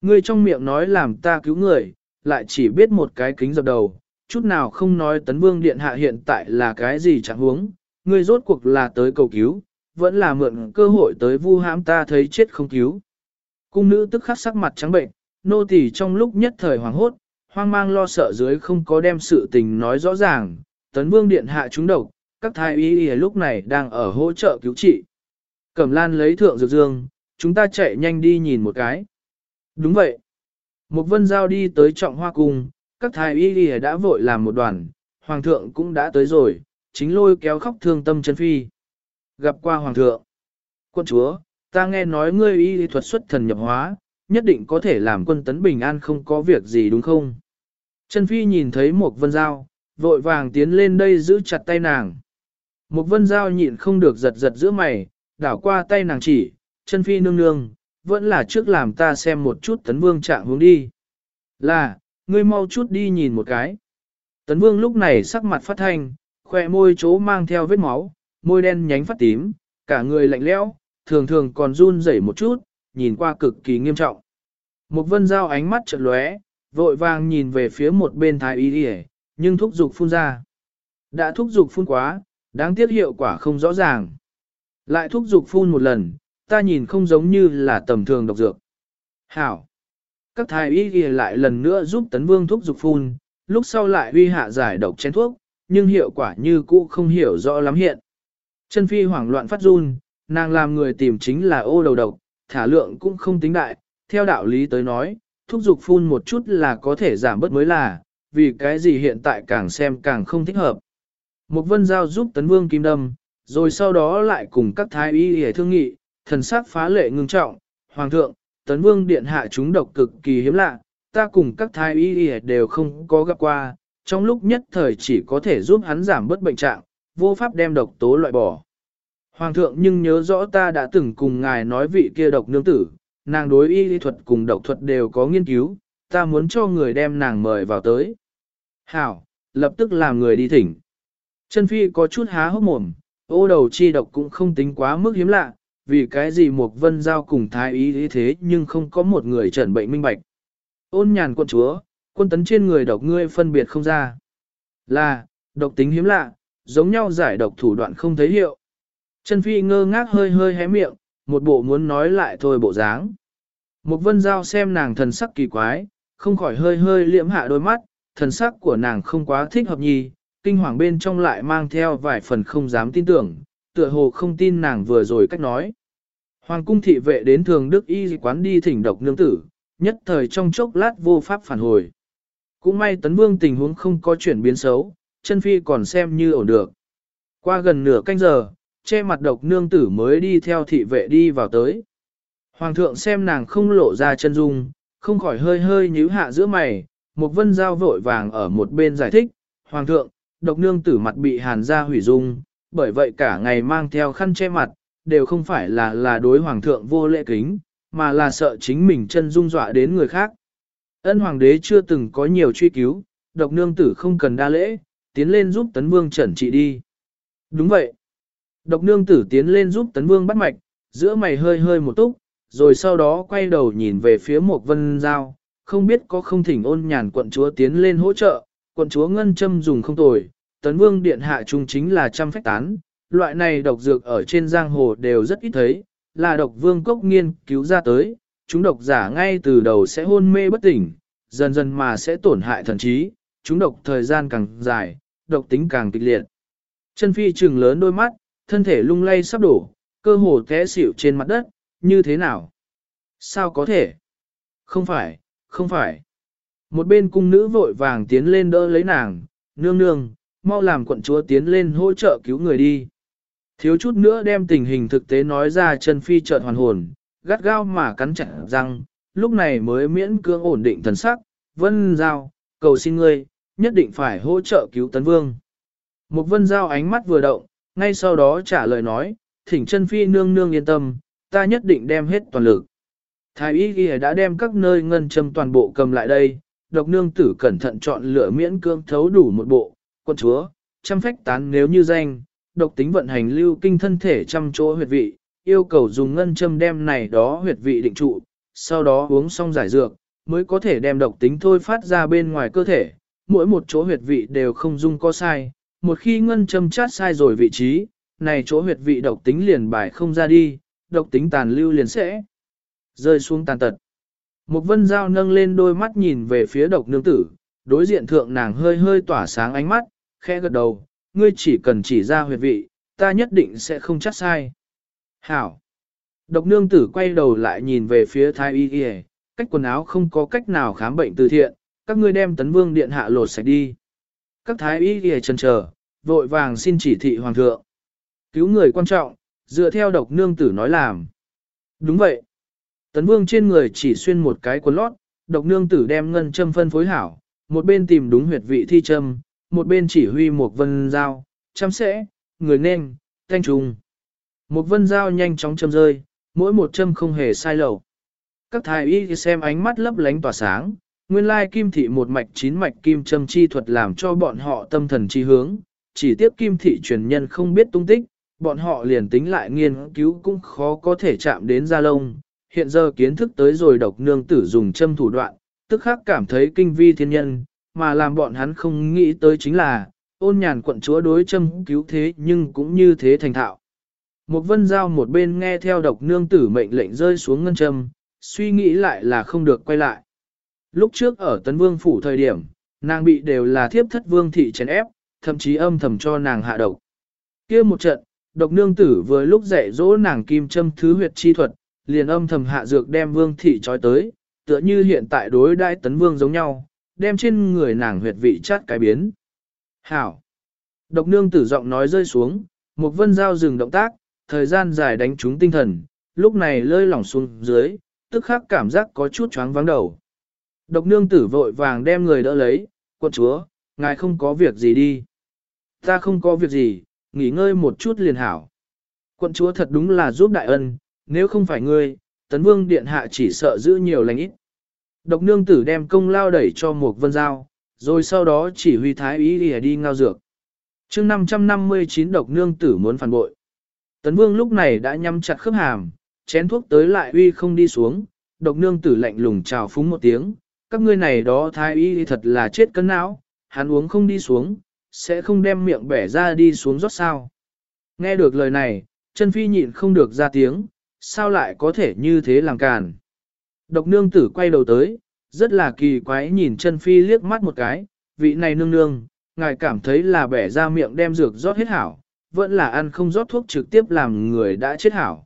Ngươi trong miệng nói làm ta cứu người, lại chỉ biết một cái kính dập đầu, chút nào không nói tấn vương điện hạ hiện tại là cái gì chẳng huống, ngươi rốt cuộc là tới cầu cứu, vẫn là mượn cơ hội tới vu hãm ta thấy chết không cứu. Cung nữ tức khắc sắc mặt trắng bệnh, nô tỳ trong lúc nhất thời hoảng hốt, hoang mang lo sợ dưới không có đem sự tình nói rõ ràng, tấn vương điện hạ chúng độc, các thái y y lúc này đang ở hỗ trợ cứu trị. Cẩm lan lấy thượng dược dương, chúng ta chạy nhanh đi nhìn một cái. Đúng vậy. Một vân giao đi tới trọng hoa cung, các thái y y đã vội làm một đoàn, hoàng thượng cũng đã tới rồi, chính lôi kéo khóc thương tâm chân phi. Gặp qua hoàng thượng. Quân chúa, ta nghe nói ngươi y thuật xuất thần nhập hóa, nhất định có thể làm quân tấn bình an không có việc gì đúng không? Chân phi nhìn thấy một vân giao, vội vàng tiến lên đây giữ chặt tay nàng. Một vân giao nhịn không được giật giật giữa mày, đảo qua tay nàng chỉ, chân phi nương nương, vẫn là trước làm ta xem một chút tấn vương trạng hướng đi. Là, ngươi mau chút đi nhìn một cái. Tấn vương lúc này sắc mặt phát thanh, khỏe môi chỗ mang theo vết máu, môi đen nhánh phát tím, cả người lạnh lẽo, thường thường còn run rẩy một chút, nhìn qua cực kỳ nghiêm trọng. Một vân giao ánh mắt chợt lóe, vội vàng nhìn về phía một bên thái y đi nhưng thúc dục phun ra. Đã thúc dục phun quá, đáng tiếc hiệu quả không rõ ràng. Lại thúc dục phun một lần, ta nhìn không giống như là tầm thường độc dược. Hảo! Các thái y ghi lại lần nữa giúp tấn vương thuốc dục phun, lúc sau lại huy hạ giải độc chén thuốc, nhưng hiệu quả như cũ không hiểu rõ lắm hiện. Chân phi hoảng loạn phát run, nàng làm người tìm chính là ô đầu độc, thả lượng cũng không tính đại, theo đạo lý tới nói, thuốc dục phun một chút là có thể giảm bớt mới là, vì cái gì hiện tại càng xem càng không thích hợp. Một vân giao giúp tấn vương kim đâm, rồi sau đó lại cùng các thái y để thương nghị, thần sắc phá lệ ngưng trọng, hoàng thượng, tấn vương điện hạ chúng độc cực kỳ hiếm lạ, ta cùng các thái y đều không có gặp qua, trong lúc nhất thời chỉ có thể giúp hắn giảm bớt bệnh trạng, vô pháp đem độc tố loại bỏ. Hoàng thượng nhưng nhớ rõ ta đã từng cùng ngài nói vị kia độc nương tử, nàng đối y lý thuật cùng độc thuật đều có nghiên cứu, ta muốn cho người đem nàng mời vào tới. Hảo, lập tức làm người đi thỉnh. Chân phi có chút há hốc mồm, ô đầu chi độc cũng không tính quá mức hiếm lạ, vì cái gì một vân giao cùng thái ý thế nhưng không có một người trần bệnh minh bạch. Ôn nhàn quân chúa, quân tấn trên người độc ngươi phân biệt không ra. Là, độc tính hiếm lạ, giống nhau giải độc thủ đoạn không thấy hiệu. Chân phi ngơ ngác hơi hơi hé miệng, một bộ muốn nói lại thôi bộ dáng. Một vân giao xem nàng thần sắc kỳ quái, không khỏi hơi hơi liễm hạ đôi mắt, thần sắc của nàng không quá thích hợp nhì, kinh hoàng bên trong lại mang theo vài phần không dám tin tưởng, tựa hồ không tin nàng vừa rồi cách nói. Hoàng cung thị vệ đến thường đức y quán đi thỉnh độc nương tử, nhất thời trong chốc lát vô pháp phản hồi. Cũng may tấn vương tình huống không có chuyển biến xấu, chân phi còn xem như ổn được. Qua gần nửa canh giờ, che mặt độc nương tử mới đi theo thị vệ đi vào tới. Hoàng thượng xem nàng không lộ ra chân dung, không khỏi hơi hơi nhíu hạ giữa mày, một vân giao vội vàng ở một bên giải thích, Hoàng thượng, độc nương tử mặt bị hàn ra hủy dung, bởi vậy cả ngày mang theo khăn che mặt, đều không phải là là đối Hoàng thượng vô lễ kính, mà là sợ chính mình chân dung dọa đến người khác. Ân Hoàng đế chưa từng có nhiều truy cứu, độc nương tử không cần đa lễ, tiến lên giúp tấn vương trần trị đi. Đúng vậy. Độc nương tử tiến lên giúp tấn vương bắt mạch, giữa mày hơi hơi một túc, rồi sau đó quay đầu nhìn về phía một vân giao, không biết có không thỉnh ôn nhàn quận chúa tiến lên hỗ trợ, quận chúa ngân châm dùng không tồi, tấn vương điện hạ trung chính là trăm phách tán, loại này độc dược ở trên giang hồ đều rất ít thấy, là độc vương cốc nghiên cứu ra tới, chúng độc giả ngay từ đầu sẽ hôn mê bất tỉnh, dần dần mà sẽ tổn hại thần trí, chúng độc thời gian càng dài, độc tính càng kịch liệt. Chân phi trừng lớn đôi mắt, thân thể lung lay sắp đổ, cơ hồ té xỉu trên mặt đất, như thế nào? Sao có thể? Không phải, không phải. Một bên cung nữ vội vàng tiến lên đỡ lấy nàng, nương nương, mau làm quận chúa tiến lên hỗ trợ cứu người đi. Thiếu chút nữa đem tình hình thực tế nói ra chân phi chợt hoàn hồn, gắt gao mà cắn chặt răng, lúc này mới miễn cưỡng ổn định thần sắc, vân giao, cầu xin ngươi, nhất định phải hỗ trợ cứu tấn vương. Một vân giao ánh mắt vừa động, ngay sau đó trả lời nói, thỉnh chân phi nương nương yên tâm, ta nhất định đem hết toàn lực. Thái y ghi đã đem các nơi ngân châm toàn bộ cầm lại đây, độc nương tử cẩn thận chọn lựa miễn cương thấu đủ một bộ, quân chúa, chăm phách tán nếu như danh, độc tính vận hành lưu kinh thân thể trăm chỗ huyệt vị, yêu cầu dùng ngân châm đem này đó huyệt vị định trụ, sau đó uống xong giải dược, mới có thể đem độc tính thôi phát ra bên ngoài cơ thể, mỗi một chỗ huyệt vị đều không dung có sai, một khi ngân châm chát sai rồi vị trí, này chỗ huyệt vị độc tính liền bài không ra đi, độc tính tàn lưu liền sẽ rơi xuống tàn tật. Một vân dao nâng lên đôi mắt nhìn về phía độc nương tử, đối diện thượng nàng hơi hơi tỏa sáng ánh mắt, khẽ gật đầu, ngươi chỉ cần chỉ ra huyệt vị, ta nhất định sẽ không chắc sai. Hảo! Độc nương tử quay đầu lại nhìn về phía thái y y, cách quần áo không có cách nào khám bệnh từ thiện, các ngươi đem tấn vương điện hạ lột sạch đi. Các thái y y chân chờ, vội vàng xin chỉ thị hoàng thượng. Cứu người quan trọng, dựa theo độc nương tử nói làm. Đúng vậy. Tấn vương trên người chỉ xuyên một cái quần lót, độc nương tử đem ngân châm phân phối hảo, một bên tìm đúng huyệt vị thi châm, một bên chỉ huy một vân dao, chăm sẽ, người nên, thanh trùng. Một vân dao nhanh chóng châm rơi, mỗi một châm không hề sai lầu. Các thái y xem ánh mắt lấp lánh tỏa sáng, nguyên lai kim thị một mạch chín mạch kim châm chi thuật làm cho bọn họ tâm thần chi hướng, chỉ tiếc kim thị truyền nhân không biết tung tích, bọn họ liền tính lại nghiên cứu cũng khó có thể chạm đến da lông. Hiện giờ kiến thức tới rồi độc nương tử dùng châm thủ đoạn, tức khắc cảm thấy kinh vi thiên nhân, mà làm bọn hắn không nghĩ tới chính là, ôn nhàn quận chúa đối châm cứu thế nhưng cũng như thế thành thạo. Một vân giao một bên nghe theo độc nương tử mệnh lệnh rơi xuống ngân châm, suy nghĩ lại là không được quay lại. Lúc trước ở Tấn Vương phủ thời điểm, nàng bị đều là thiếp thất vương thị chèn ép, thậm chí âm thầm cho nàng hạ độc. kia một trận, độc nương tử vừa lúc dạy dỗ nàng kim châm thứ huyệt chi thuật, liền âm thầm hạ dược đem vương thị trói tới, tựa như hiện tại đối đại tấn vương giống nhau, đem trên người nàng huyệt vị chát cái biến. Hảo! Độc nương tử giọng nói rơi xuống, một vân dao dừng động tác, thời gian dài đánh trúng tinh thần, lúc này lơi lỏng xuống dưới, tức khắc cảm giác có chút choáng vắng đầu. Độc nương tử vội vàng đem người đỡ lấy, quân chúa, ngài không có việc gì đi. Ta không có việc gì, nghỉ ngơi một chút liền hảo. Quận chúa thật đúng là giúp đại ân, nếu không phải ngươi, tấn vương điện hạ chỉ sợ giữ nhiều lành ít. Độc nương tử đem công lao đẩy cho một vân giao, rồi sau đó chỉ huy thái ý đi, đi ngao dược. chương 559 độc nương tử muốn phản bội. Tấn vương lúc này đã nhắm chặt khớp hàm, chén thuốc tới lại uy không đi xuống, độc nương tử lạnh lùng chào phúng một tiếng, các ngươi này đó thái y thật là chết cân não, hắn uống không đi xuống, sẽ không đem miệng bẻ ra đi xuống rót sao. Nghe được lời này, chân phi nhịn không được ra tiếng, sao lại có thể như thế làm càn. Độc nương tử quay đầu tới, rất là kỳ quái nhìn chân phi liếc mắt một cái, vị này nương nương, ngài cảm thấy là bẻ ra miệng đem dược rót hết hảo, vẫn là ăn không rót thuốc trực tiếp làm người đã chết hảo.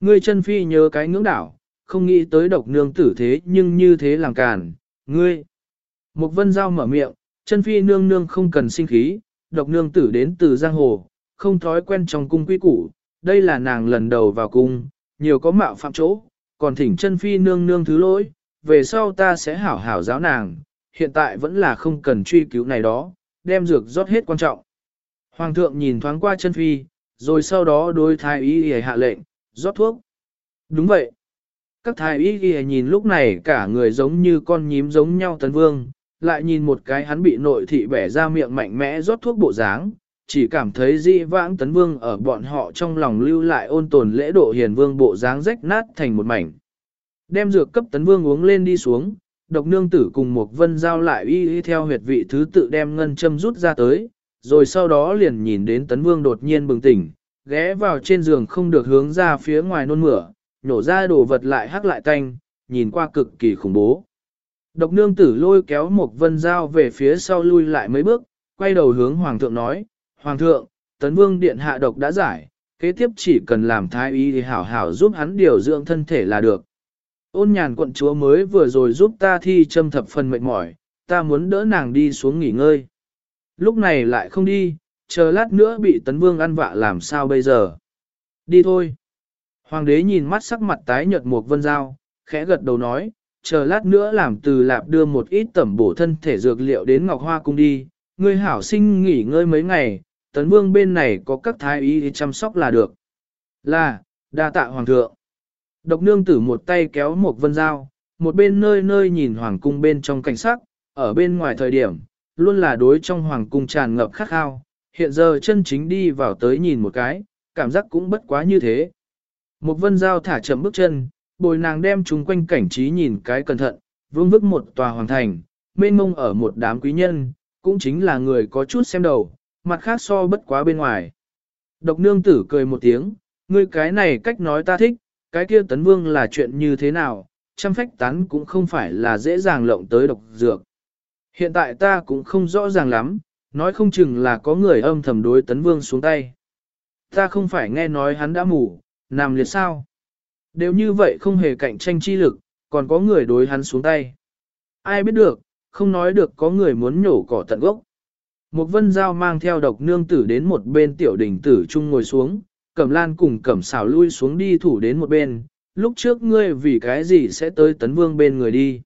Ngươi chân phi nhớ cái ngưỡng đảo, không nghĩ tới độc nương tử thế nhưng như thế làm càn, ngươi. Một vân giao mở miệng, chân phi nương nương không cần sinh khí, độc nương tử đến từ giang hồ, không thói quen trong cung quy củ, đây là nàng lần đầu vào cung, nhiều có mạo phạm chỗ, còn thỉnh chân phi nương nương thứ lỗi, về sau ta sẽ hảo hảo giáo nàng, hiện tại vẫn là không cần truy cứu này đó, đem dược rót hết quan trọng. Hoàng thượng nhìn thoáng qua chân phi, rồi sau đó đối thái y y hạ lệnh, rót thuốc. Đúng vậy. Các thái y y nhìn lúc này cả người giống như con nhím giống nhau tấn vương, lại nhìn một cái hắn bị nội thị bẻ ra miệng mạnh mẽ rót thuốc bộ dáng, chỉ cảm thấy dị vãng tấn vương ở bọn họ trong lòng lưu lại ôn tồn lễ độ hiền vương bộ dáng rách nát thành một mảnh. Đem dược cấp tấn vương uống lên đi xuống, độc nương tử cùng một vân giao lại y y theo huyệt vị thứ tự đem ngân châm rút ra tới, rồi sau đó liền nhìn đến tấn vương đột nhiên bừng tỉnh, ghé vào trên giường không được hướng ra phía ngoài nôn mửa, nhổ ra đồ vật lại hắc lại tanh, nhìn qua cực kỳ khủng bố. Độc nương tử lôi kéo một vân dao về phía sau lui lại mấy bước, quay đầu hướng hoàng thượng nói, Hoàng thượng, tấn vương điện hạ độc đã giải, kế tiếp chỉ cần làm thái y thì hảo hảo giúp hắn điều dưỡng thân thể là được. Ôn nhàn quận chúa mới vừa rồi giúp ta thi châm thập phần mệt mỏi, ta muốn đỡ nàng đi xuống nghỉ ngơi. Lúc này lại không đi, chờ lát nữa bị tấn vương ăn vạ làm sao bây giờ. Đi thôi. Hoàng đế nhìn mắt sắc mặt tái nhợt một vân dao, khẽ gật đầu nói, chờ lát nữa làm từ lạp đưa một ít tẩm bổ thân thể dược liệu đến Ngọc Hoa cung đi, ngươi hảo sinh nghỉ ngơi mấy ngày, tấn vương bên này có các thái y chăm sóc là được. Là, đa tạ hoàng thượng. Độc nương tử một tay kéo một vân dao, một bên nơi nơi nhìn hoàng cung bên trong cảnh sắc, ở bên ngoài thời điểm, luôn là đối trong hoàng cung tràn ngập khắc khao, hiện giờ chân chính đi vào tới nhìn một cái, cảm giác cũng bất quá như thế. Một vân dao thả chậm bước chân, bồi nàng đem chúng quanh cảnh trí nhìn cái cẩn thận, vương vức một tòa hoàng thành, mênh mông ở một đám quý nhân, cũng chính là người có chút xem đầu, mặt khác so bất quá bên ngoài. Độc nương tử cười một tiếng, ngươi cái này cách nói ta thích, cái kia tấn vương là chuyện như thế nào, trăm phách tán cũng không phải là dễ dàng lộng tới độc dược. Hiện tại ta cũng không rõ ràng lắm, nói không chừng là có người âm thầm đối tấn vương xuống tay. Ta không phải nghe nói hắn đã mù, nằm liệt sao. Đều như vậy không hề cạnh tranh chi lực, còn có người đối hắn xuống tay. Ai biết được, không nói được có người muốn nhổ cỏ tận gốc. Một vân giao mang theo độc nương tử đến một bên tiểu đỉnh tử chung ngồi xuống, cẩm lan cùng cẩm xảo lui xuống đi thủ đến một bên, lúc trước ngươi vì cái gì sẽ tới tấn vương bên người đi.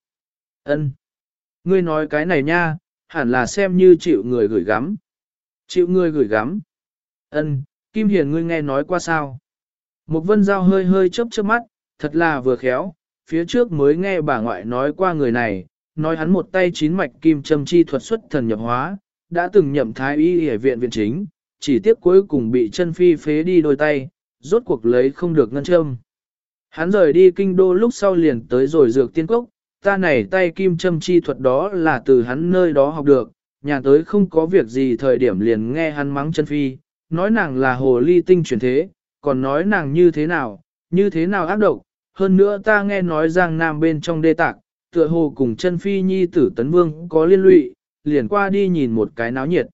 Ân, Ngươi nói cái này nha, hẳn là xem như chịu người gửi gắm. Chịu người gửi gắm. Ân, Kim Hiền ngươi nghe nói qua sao? Một vân giao hơi hơi chớp chớp mắt, thật là vừa khéo, phía trước mới nghe bà ngoại nói qua người này, nói hắn một tay chín mạch kim châm chi thuật xuất thần nhập hóa, đã từng nhậm thái y y viện viện chính, chỉ tiếc cuối cùng bị chân phi phế đi đôi tay, rốt cuộc lấy không được ngân châm. Hắn rời đi kinh đô lúc sau liền tới rồi dược tiên cốc, ta này tay kim châm chi thuật đó là từ hắn nơi đó học được, nhà tới không có việc gì thời điểm liền nghe hắn mắng chân phi, nói nàng là hồ ly tinh chuyển thế, còn nói nàng như thế nào, như thế nào ác độc, hơn nữa ta nghe nói giang nam bên trong đê tạc, tựa hồ cùng chân phi nhi tử tấn vương có liên lụy, liền qua đi nhìn một cái náo nhiệt.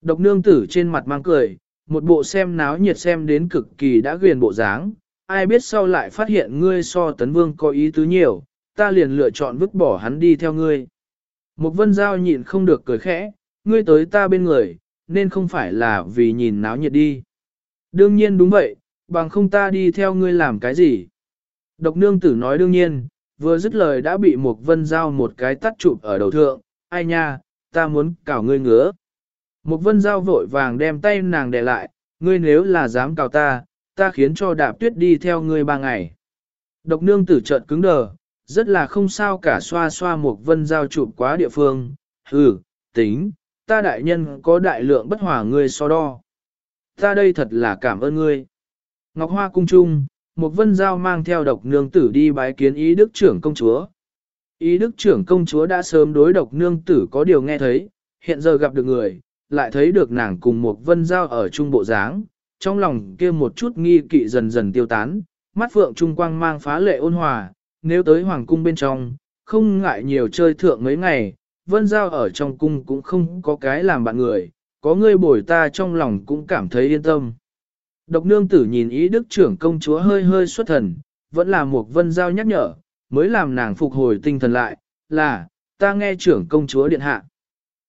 Độc nương tử trên mặt mang cười, một bộ xem náo nhiệt xem đến cực kỳ đã ghiền bộ dáng, ai biết sau lại phát hiện ngươi so tấn vương có ý tứ nhiều, ta liền lựa chọn vứt bỏ hắn đi theo ngươi. Một vân giao nhịn không được cười khẽ, ngươi tới ta bên người, nên không phải là vì nhìn náo nhiệt đi. Đương nhiên đúng vậy, bằng không ta đi theo ngươi làm cái gì. Độc nương tử nói đương nhiên, vừa dứt lời đã bị một vân giao một cái tắt chụp ở đầu thượng, ai nha, ta muốn cào ngươi ngứa. Một vân giao vội vàng đem tay nàng đè lại, ngươi nếu là dám cào ta, ta khiến cho đạp tuyết đi theo ngươi ba ngày. Độc nương tử trợn cứng đờ, rất là không sao cả xoa xoa một vân giao chụp quá địa phương, hừ, tính, ta đại nhân có đại lượng bất hòa ngươi so đo. Ta đây thật là cảm ơn ngươi. Ngọc Hoa cung trung, một vân giao mang theo độc nương tử đi bái kiến ý đức trưởng công chúa. Ý đức trưởng công chúa đã sớm đối độc nương tử có điều nghe thấy, hiện giờ gặp được người, lại thấy được nàng cùng một vân giao ở trung bộ dáng, trong lòng kia một chút nghi kỵ dần dần tiêu tán, mắt phượng trung quang mang phá lệ ôn hòa, nếu tới hoàng cung bên trong, không ngại nhiều chơi thượng mấy ngày, vân giao ở trong cung cũng không có cái làm bạn người, có người bồi ta trong lòng cũng cảm thấy yên tâm. Độc nương tử nhìn ý đức trưởng công chúa hơi hơi xuất thần, vẫn là một vân giao nhắc nhở, mới làm nàng phục hồi tinh thần lại, là, ta nghe trưởng công chúa điện hạ.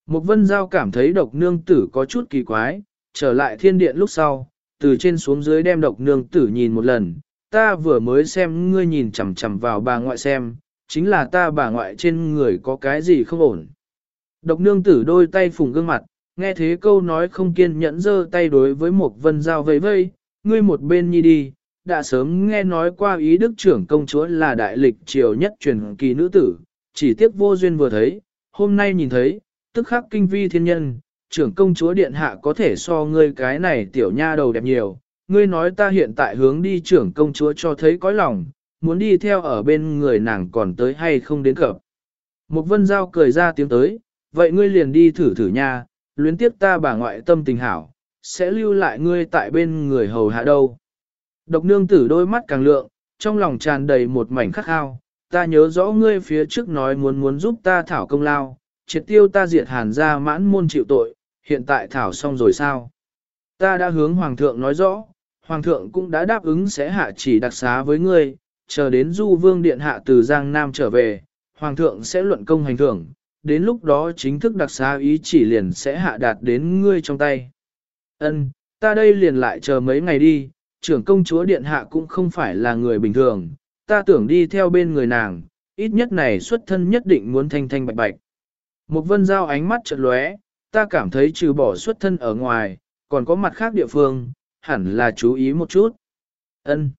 Mục vân giao cảm thấy độc nương tử có chút kỳ quái, trở lại thiên điện lúc sau, từ trên xuống dưới đem độc nương tử nhìn một lần, ta vừa mới xem ngươi nhìn chằm chằm vào bà ngoại xem, chính là ta bà ngoại trên người có cái gì không ổn. Độc nương tử đôi tay phùng gương mặt, nghe thế câu nói không kiên nhẫn giơ tay đối với một vân giao vây vây, ngươi một bên nhi đi, đã sớm nghe nói qua ý đức trưởng công chúa là đại lịch triều nhất truyền kỳ nữ tử, chỉ tiếc vô duyên vừa thấy, hôm nay nhìn thấy, tức khắc kinh vi thiên nhân, trưởng công chúa điện hạ có thể so ngươi cái này tiểu nha đầu đẹp nhiều, ngươi nói ta hiện tại hướng đi trưởng công chúa cho thấy cõi lòng, muốn đi theo ở bên người nàng còn tới hay không đến cập. Một vân giao cười ra tiếng tới, vậy ngươi liền đi thử thử nha, luyến tiếp ta bà ngoại tâm tình hảo, sẽ lưu lại ngươi tại bên người hầu hạ đâu. Độc nương tử đôi mắt càng lượng, trong lòng tràn đầy một mảnh khắc khao, ta nhớ rõ ngươi phía trước nói muốn muốn giúp ta thảo công lao, triệt tiêu ta diệt hàn ra mãn môn chịu tội, hiện tại thảo xong rồi sao? Ta đã hướng hoàng thượng nói rõ, hoàng thượng cũng đã đáp ứng sẽ hạ chỉ đặc xá với ngươi, chờ đến du vương điện hạ từ Giang Nam trở về, hoàng thượng sẽ luận công hành thưởng, đến lúc đó chính thức đặc xá ý chỉ liền sẽ hạ đạt đến ngươi trong tay. Ân, ta đây liền lại chờ mấy ngày đi, trưởng công chúa điện hạ cũng không phải là người bình thường, ta tưởng đi theo bên người nàng, ít nhất này xuất thân nhất định muốn thanh thanh bạch bạch. Một vân giao ánh mắt chợt lóe, ta cảm thấy trừ bỏ xuất thân ở ngoài, còn có mặt khác địa phương, hẳn là chú ý một chút. Ân.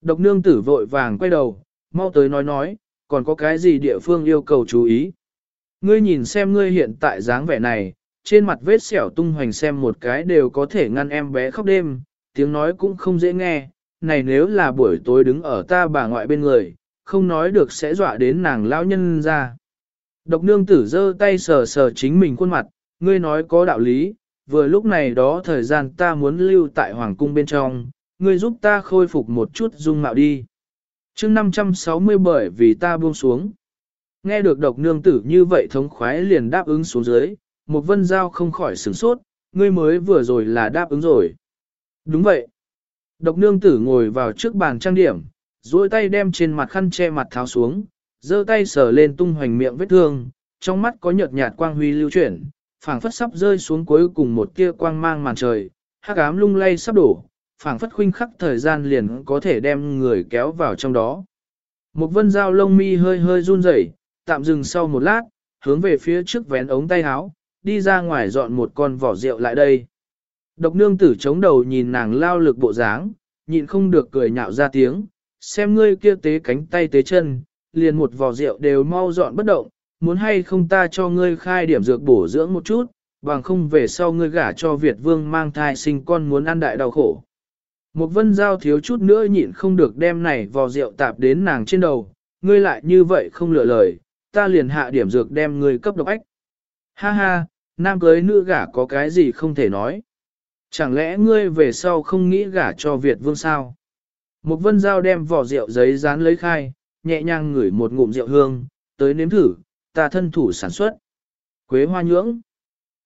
Độc nương tử vội vàng quay đầu, mau tới nói nói, còn có cái gì địa phương yêu cầu chú ý. Ngươi nhìn xem ngươi hiện tại dáng vẻ này, trên mặt vết sẹo tung hoành xem một cái đều có thể ngăn em bé khóc đêm, tiếng nói cũng không dễ nghe, này nếu là buổi tối đứng ở ta bà ngoại bên người, không nói được sẽ dọa đến nàng lão nhân ra. Độc nương tử giơ tay sờ sờ chính mình khuôn mặt, ngươi nói có đạo lý, vừa lúc này đó thời gian ta muốn lưu tại hoàng cung bên trong, ngươi giúp ta khôi phục một chút dung mạo đi. chương 560 bởi vì ta buông xuống. Nghe được độc nương tử như vậy thống khoái liền đáp ứng xuống dưới, một vân giao không khỏi sửng sốt, ngươi mới vừa rồi là đáp ứng rồi. Đúng vậy. Độc nương tử ngồi vào trước bàn trang điểm, duỗi tay đem trên mặt khăn che mặt tháo xuống, giơ tay sờ lên tung hoành miệng vết thương, trong mắt có nhợt nhạt quang huy lưu chuyển, phảng phất sắp rơi xuống cuối cùng một tia quang mang màn trời, hắc ám lung lay sắp đổ, phảng phất khuynh khắc thời gian liền có thể đem người kéo vào trong đó. Một vân dao lông mi hơi hơi run rẩy, tạm dừng sau một lát, hướng về phía trước vén ống tay áo, đi ra ngoài dọn một con vỏ rượu lại đây. Độc nương tử chống đầu nhìn nàng lao lực bộ dáng, nhịn không được cười nhạo ra tiếng, xem ngươi kia tế cánh tay tế chân, liền một vò rượu đều mau dọn bất động, muốn hay không ta cho ngươi khai điểm dược bổ dưỡng một chút, bằng không về sau ngươi gả cho Việt vương mang thai sinh con muốn ăn đại đau khổ. Một vân giao thiếu chút nữa nhịn không được đem này vò rượu tạp đến nàng trên đầu, ngươi lại như vậy không lựa lời, ta liền hạ điểm dược đem ngươi cấp độc ách. Ha ha, nam cưới nữ gả có cái gì không thể nói. Chẳng lẽ ngươi về sau không nghĩ gả cho Việt vương sao? Một vân giao đem vỏ rượu giấy dán lấy khai, nhẹ nhàng ngửi một ngụm rượu hương, tới nếm thử, ta thân thủ sản xuất. Quế hoa nhưỡng.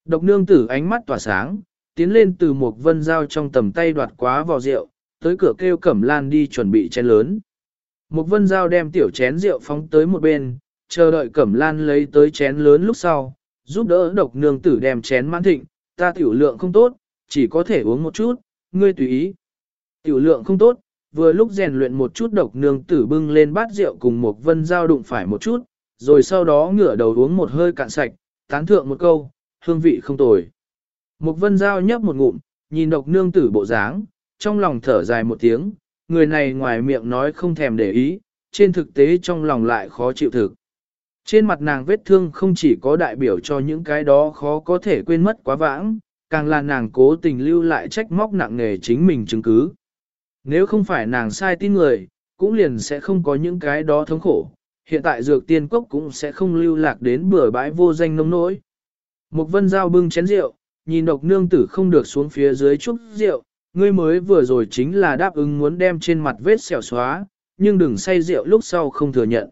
Độc nương tử ánh mắt tỏa sáng, tiến lên từ một vân dao trong tầm tay đoạt quá vỏ rượu, tới cửa kêu cẩm lan đi chuẩn bị chén lớn. Một vân dao đem tiểu chén rượu phóng tới một bên, chờ đợi cẩm lan lấy tới chén lớn lúc sau, giúp đỡ độc nương tử đem chén mãn thịnh, ta tiểu lượng không tốt, chỉ có thể uống một chút, ngươi tùy ý. Tiểu lượng không tốt, vừa lúc rèn luyện một chút độc nương tử bưng lên bát rượu cùng một vân dao đụng phải một chút, rồi sau đó ngửa đầu uống một hơi cạn sạch, tán thượng một câu, hương vị không tồi. Một vân dao nhấp một ngụm, nhìn độc nương tử bộ dáng, trong lòng thở dài một tiếng, người này ngoài miệng nói không thèm để ý, trên thực tế trong lòng lại khó chịu thực. Trên mặt nàng vết thương không chỉ có đại biểu cho những cái đó khó có thể quên mất quá vãng, càng là nàng cố tình lưu lại trách móc nặng nề chính mình chứng cứ. Nếu không phải nàng sai tin người, cũng liền sẽ không có những cái đó thống khổ, hiện tại dược tiên cốc cũng sẽ không lưu lạc đến bừa bãi vô danh nông nỗi. Một vân dao bưng chén rượu, nhìn độc nương tử không được xuống phía dưới chút rượu, ngươi mới vừa rồi chính là đáp ứng muốn đem trên mặt vết xẻo xóa, nhưng đừng say rượu lúc sau không thừa nhận.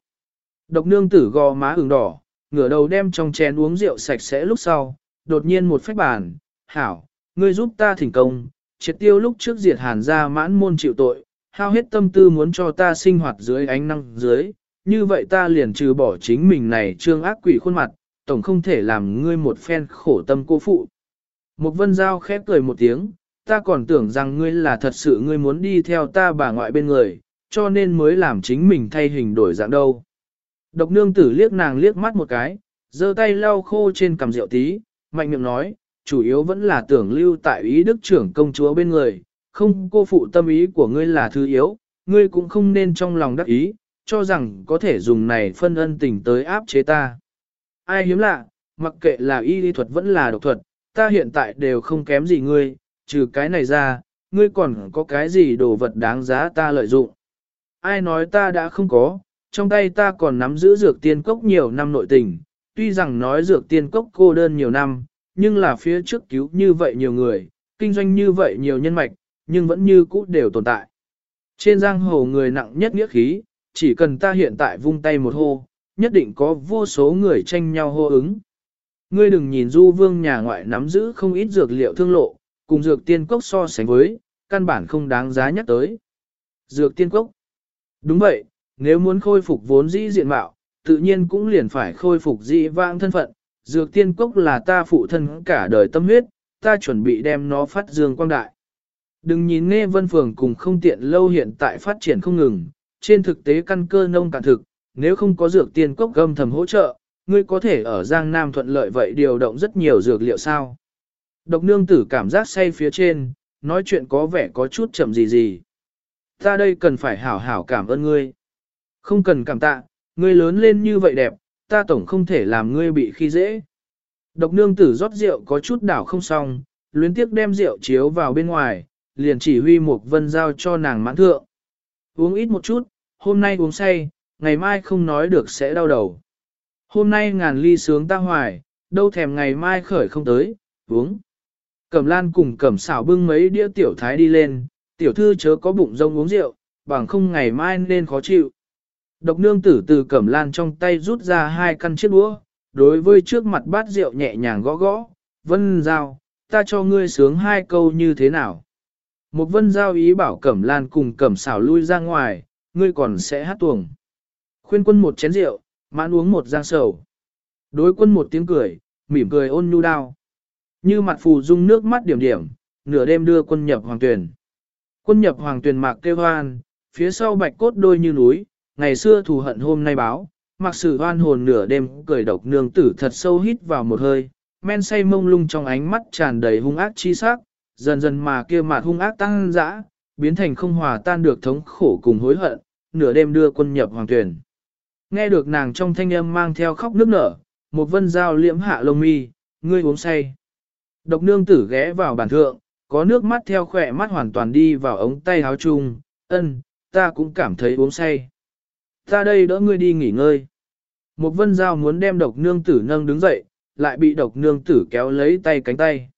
Độc nương tử gò má ửng đỏ, ngửa đầu đem trong chén uống rượu sạch sẽ lúc sau, đột nhiên một phách bàn, hảo, ngươi giúp ta thỉnh công, triệt tiêu lúc trước diệt hàn ra mãn môn chịu tội, hao hết tâm tư muốn cho ta sinh hoạt dưới ánh năng dưới, như vậy ta liền trừ bỏ chính mình này trương ác quỷ khuôn mặt, tổng không thể làm ngươi một phen khổ tâm cô phụ. Một vân giao khép cười một tiếng, ta còn tưởng rằng ngươi là thật sự ngươi muốn đi theo ta bà ngoại bên người, cho nên mới làm chính mình thay hình đổi dạng đâu. Độc nương tử liếc nàng liếc mắt một cái, giơ tay lau khô trên cằm rượu tí, mạnh miệng nói, chủ yếu vẫn là tưởng lưu tại ý đức trưởng công chúa bên người, không cô phụ tâm ý của ngươi là thứ yếu, ngươi cũng không nên trong lòng đắc ý, cho rằng có thể dùng này phân ân tình tới áp chế ta. Ai hiếm lạ, mặc kệ là y lý thuật vẫn là độc thuật, ta hiện tại đều không kém gì ngươi, trừ cái này ra, ngươi còn có cái gì đồ vật đáng giá ta lợi dụng. Ai nói ta đã không có, trong tay ta còn nắm giữ dược tiên cốc nhiều năm nội tình, tuy rằng nói dược tiên cốc cô đơn nhiều năm, nhưng là phía trước cứu như vậy nhiều người, kinh doanh như vậy nhiều nhân mạch, nhưng vẫn như cũ đều tồn tại. Trên giang hồ người nặng nhất nghĩa khí, chỉ cần ta hiện tại vung tay một hô, nhất định có vô số người tranh nhau hô ứng. Ngươi đừng nhìn du vương nhà ngoại nắm giữ không ít dược liệu thương lộ, cùng dược tiên cốc so sánh với, căn bản không đáng giá nhắc tới. Dược tiên cốc. Đúng vậy, nếu muốn khôi phục vốn dĩ diện mạo, tự nhiên cũng liền phải khôi phục dĩ vãng thân phận. Dược tiên cốc là ta phụ thân cả đời tâm huyết, ta chuẩn bị đem nó phát dương quang đại. Đừng nhìn nghe vân phường cùng không tiện lâu hiện tại phát triển không ngừng, trên thực tế căn cơ nông cạn thực, nếu không có dược tiên cốc gâm thầm hỗ trợ, ngươi có thể ở Giang Nam thuận lợi vậy điều động rất nhiều dược liệu sao. Độc nương tử cảm giác say phía trên, nói chuyện có vẻ có chút chậm gì gì. Ta đây cần phải hảo hảo cảm ơn ngươi. Không cần cảm tạ, ngươi lớn lên như vậy đẹp, ta tổng không thể làm ngươi bị khi dễ. Độc nương tử rót rượu có chút đảo không xong, luyến tiếc đem rượu chiếu vào bên ngoài, liền chỉ huy một vân giao cho nàng mãn thượng. Uống ít một chút, hôm nay uống say, ngày mai không nói được sẽ đau đầu. Hôm nay ngàn ly sướng ta hoài, đâu thèm ngày mai khởi không tới, uống. Cẩm lan cùng cẩm xảo bưng mấy đĩa tiểu thái đi lên, tiểu thư chớ có bụng rông uống rượu, bằng không ngày mai nên khó chịu. Độc nương tử từ cẩm lan trong tay rút ra hai căn chiếc đũa, đối với trước mặt bát rượu nhẹ nhàng gõ gõ, vân giao, ta cho ngươi sướng hai câu như thế nào. Một vân giao ý bảo cẩm lan cùng cẩm xảo lui ra ngoài, ngươi còn sẽ hát tuồng. Khuyên quân một chén rượu, mãn uống một giang sầu. Đối quân một tiếng cười, mỉm cười ôn nhu đao. Như mặt phù dung nước mắt điểm điểm, nửa đêm đưa quân nhập hoàng tuyển. Quân nhập hoàng tuyển mạc kêu hoan, phía sau bạch cốt đôi như núi, ngày xưa thù hận hôm nay báo, mặc sự hoan hồn nửa đêm cười độc nương tử thật sâu hít vào một hơi, men say mông lung trong ánh mắt tràn đầy hung ác chi sắc, dần dần mà kia mặt hung ác tăng dã, biến thành không hòa tan được thống khổ cùng hối hận, nửa đêm đưa quân nhập hoàng tuyển. Nghe được nàng trong thanh âm mang theo khóc nước nở, một vân dao liễm hạ lông mi, ngươi uống say. Độc nương tử ghé vào bàn thượng, có nước mắt theo khỏe mắt hoàn toàn đi vào ống tay áo chung, ân, ta cũng cảm thấy uống say. Ta đây đỡ ngươi đi nghỉ ngơi. Một vân giao muốn đem độc nương tử nâng đứng dậy, lại bị độc nương tử kéo lấy tay cánh tay.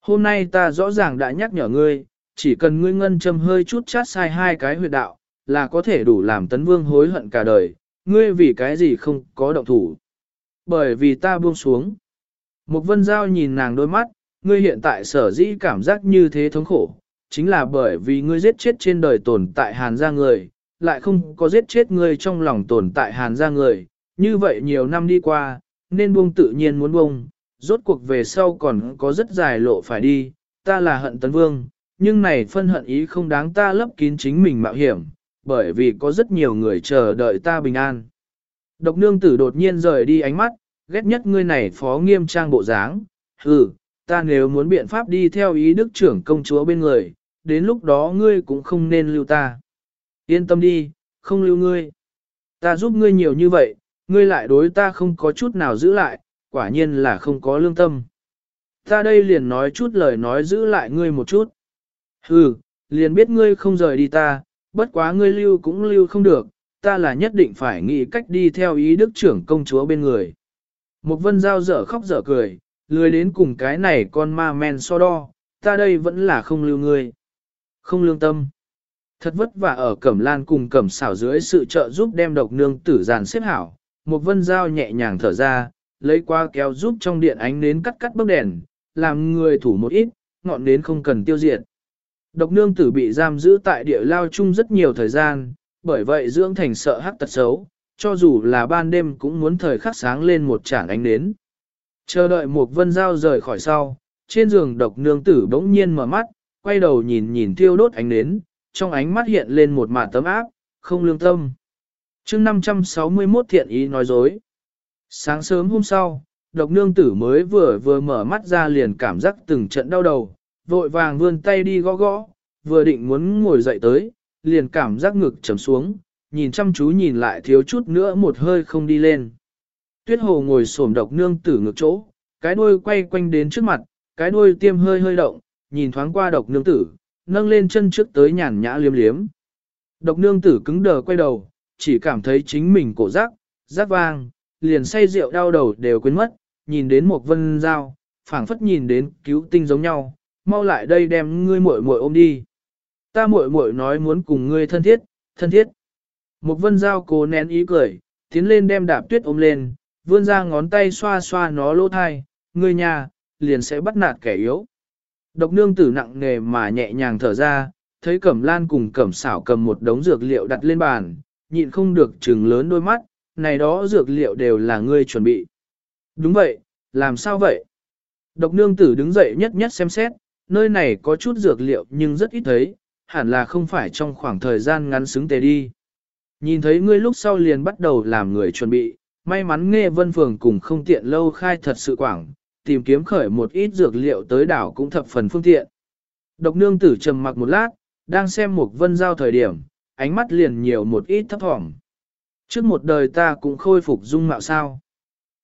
Hôm nay ta rõ ràng đã nhắc nhở ngươi, chỉ cần ngươi ngân châm hơi chút chát sai hai cái huyệt đạo, là có thể đủ làm tấn vương hối hận cả đời, ngươi vì cái gì không có động thủ. Bởi vì ta buông xuống. Một vân giao nhìn nàng đôi mắt, ngươi hiện tại sở dĩ cảm giác như thế thống khổ, chính là bởi vì ngươi giết chết trên đời tồn tại hàn gia người, lại không có giết chết ngươi trong lòng tồn tại hàn gia người, như vậy nhiều năm đi qua, nên buông tự nhiên muốn buông, rốt cuộc về sau còn có rất dài lộ phải đi, ta là hận tấn vương, nhưng này phân hận ý không đáng ta lấp kín chính mình mạo hiểm, bởi vì có rất nhiều người chờ đợi ta bình an. Độc nương tử đột nhiên rời đi ánh mắt, ghét nhất ngươi này phó nghiêm trang bộ dáng, hừ, ta nếu muốn biện pháp đi theo ý đức trưởng công chúa bên người, đến lúc đó ngươi cũng không nên lưu ta. Yên tâm đi, không lưu ngươi. Ta giúp ngươi nhiều như vậy, ngươi lại đối ta không có chút nào giữ lại, quả nhiên là không có lương tâm. Ta đây liền nói chút lời nói giữ lại ngươi một chút. Hừ, liền biết ngươi không rời đi ta, bất quá ngươi lưu cũng lưu không được, ta là nhất định phải nghĩ cách đi theo ý đức trưởng công chúa bên người. Một vân giao dở khóc dở cười, lười đến cùng cái này con ma men so đo, ta đây vẫn là không lưu ngươi. Không lương tâm. Thật vất vả ở cẩm lan cùng cẩm xảo dưới sự trợ giúp đem độc nương tử giàn xếp hảo, một vân dao nhẹ nhàng thở ra, lấy qua kéo giúp trong điện ánh nến cắt cắt bức đèn, làm người thủ một ít, ngọn nến không cần tiêu diệt. Độc nương tử bị giam giữ tại địa lao chung rất nhiều thời gian, bởi vậy dưỡng thành sợ hắc tật xấu, cho dù là ban đêm cũng muốn thời khắc sáng lên một chản ánh nến. Chờ đợi một vân dao rời khỏi sau, trên giường độc nương tử bỗng nhiên mở mắt, quay đầu nhìn nhìn thiêu đốt ánh nến, trong ánh mắt hiện lên một mạt tấm áp, không lương tâm. chương 561 thiện ý nói dối. Sáng sớm hôm sau, độc nương tử mới vừa vừa mở mắt ra liền cảm giác từng trận đau đầu, vội vàng vươn tay đi gõ gõ, vừa định muốn ngồi dậy tới, liền cảm giác ngực trầm xuống, nhìn chăm chú nhìn lại thiếu chút nữa một hơi không đi lên. Tuyết hồ ngồi xổm độc nương tử ngược chỗ, cái đuôi quay quanh đến trước mặt, cái đuôi tiêm hơi hơi động, nhìn thoáng qua độc nương tử, nâng lên chân trước tới nhàn nhã liếm liếm. Độc nương tử cứng đờ quay đầu, chỉ cảm thấy chính mình cổ rác, rác vang, liền say rượu đau đầu đều quên mất, nhìn đến một vân dao, phảng phất nhìn đến cứu tinh giống nhau, mau lại đây đem ngươi muội muội ôm đi. Ta muội muội nói muốn cùng ngươi thân thiết, thân thiết. Một vân dao cố nén ý cười, tiến lên đem đạp tuyết ôm lên, vươn ra ngón tay xoa xoa nó lỗ thai, ngươi nhà, liền sẽ bắt nạt kẻ yếu. Độc nương tử nặng nề mà nhẹ nhàng thở ra, thấy cẩm lan cùng cẩm xảo cầm một đống dược liệu đặt lên bàn, nhịn không được trừng lớn đôi mắt, này đó dược liệu đều là ngươi chuẩn bị. Đúng vậy, làm sao vậy? Độc nương tử đứng dậy nhất nhất xem xét, nơi này có chút dược liệu nhưng rất ít thấy, hẳn là không phải trong khoảng thời gian ngắn xứng tề đi. Nhìn thấy ngươi lúc sau liền bắt đầu làm người chuẩn bị, may mắn nghe vân phường cùng không tiện lâu khai thật sự quảng, tìm kiếm khởi một ít dược liệu tới đảo cũng thập phần phương tiện. Độc nương tử trầm mặc một lát, đang xem một vân giao thời điểm, ánh mắt liền nhiều một ít thấp thỏm. Trước một đời ta cũng khôi phục dung mạo sao.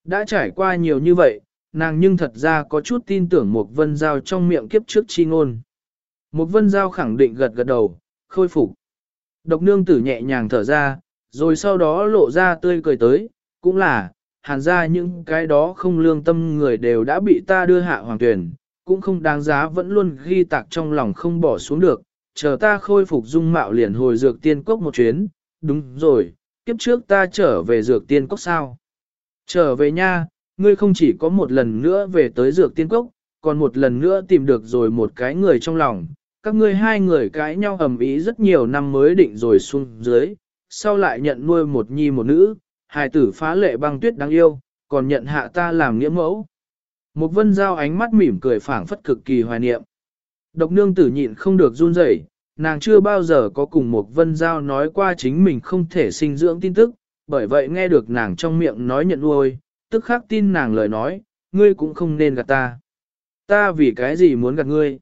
Đã trải qua nhiều như vậy, nàng nhưng thật ra có chút tin tưởng một vân giao trong miệng kiếp trước chi ngôn. Một vân giao khẳng định gật gật đầu, khôi phục. Độc nương tử nhẹ nhàng thở ra, rồi sau đó lộ ra tươi cười tới, cũng là, hàn ra những cái đó không lương tâm người đều đã bị ta đưa hạ hoàng tuyển, cũng không đáng giá vẫn luôn ghi tạc trong lòng không bỏ xuống được, chờ ta khôi phục dung mạo liền hồi dược tiên cốc một chuyến, đúng rồi, kiếp trước ta trở về dược tiên cốc sao? Trở về nha, ngươi không chỉ có một lần nữa về tới dược tiên cốc, còn một lần nữa tìm được rồi một cái người trong lòng, các ngươi hai người cãi nhau ầm ĩ rất nhiều năm mới định rồi xuống dưới, sau lại nhận nuôi một nhi một nữ, hài tử phá lệ băng tuyết đáng yêu, còn nhận hạ ta làm nghĩa mẫu. Một vân giao ánh mắt mỉm cười phảng phất cực kỳ hoài niệm. Độc nương tử nhịn không được run rẩy, nàng chưa bao giờ có cùng một vân giao nói qua chính mình không thể sinh dưỡng tin tức, bởi vậy nghe được nàng trong miệng nói nhận nuôi, tức khắc tin nàng lời nói, ngươi cũng không nên gạt ta. Ta vì cái gì muốn gạt ngươi?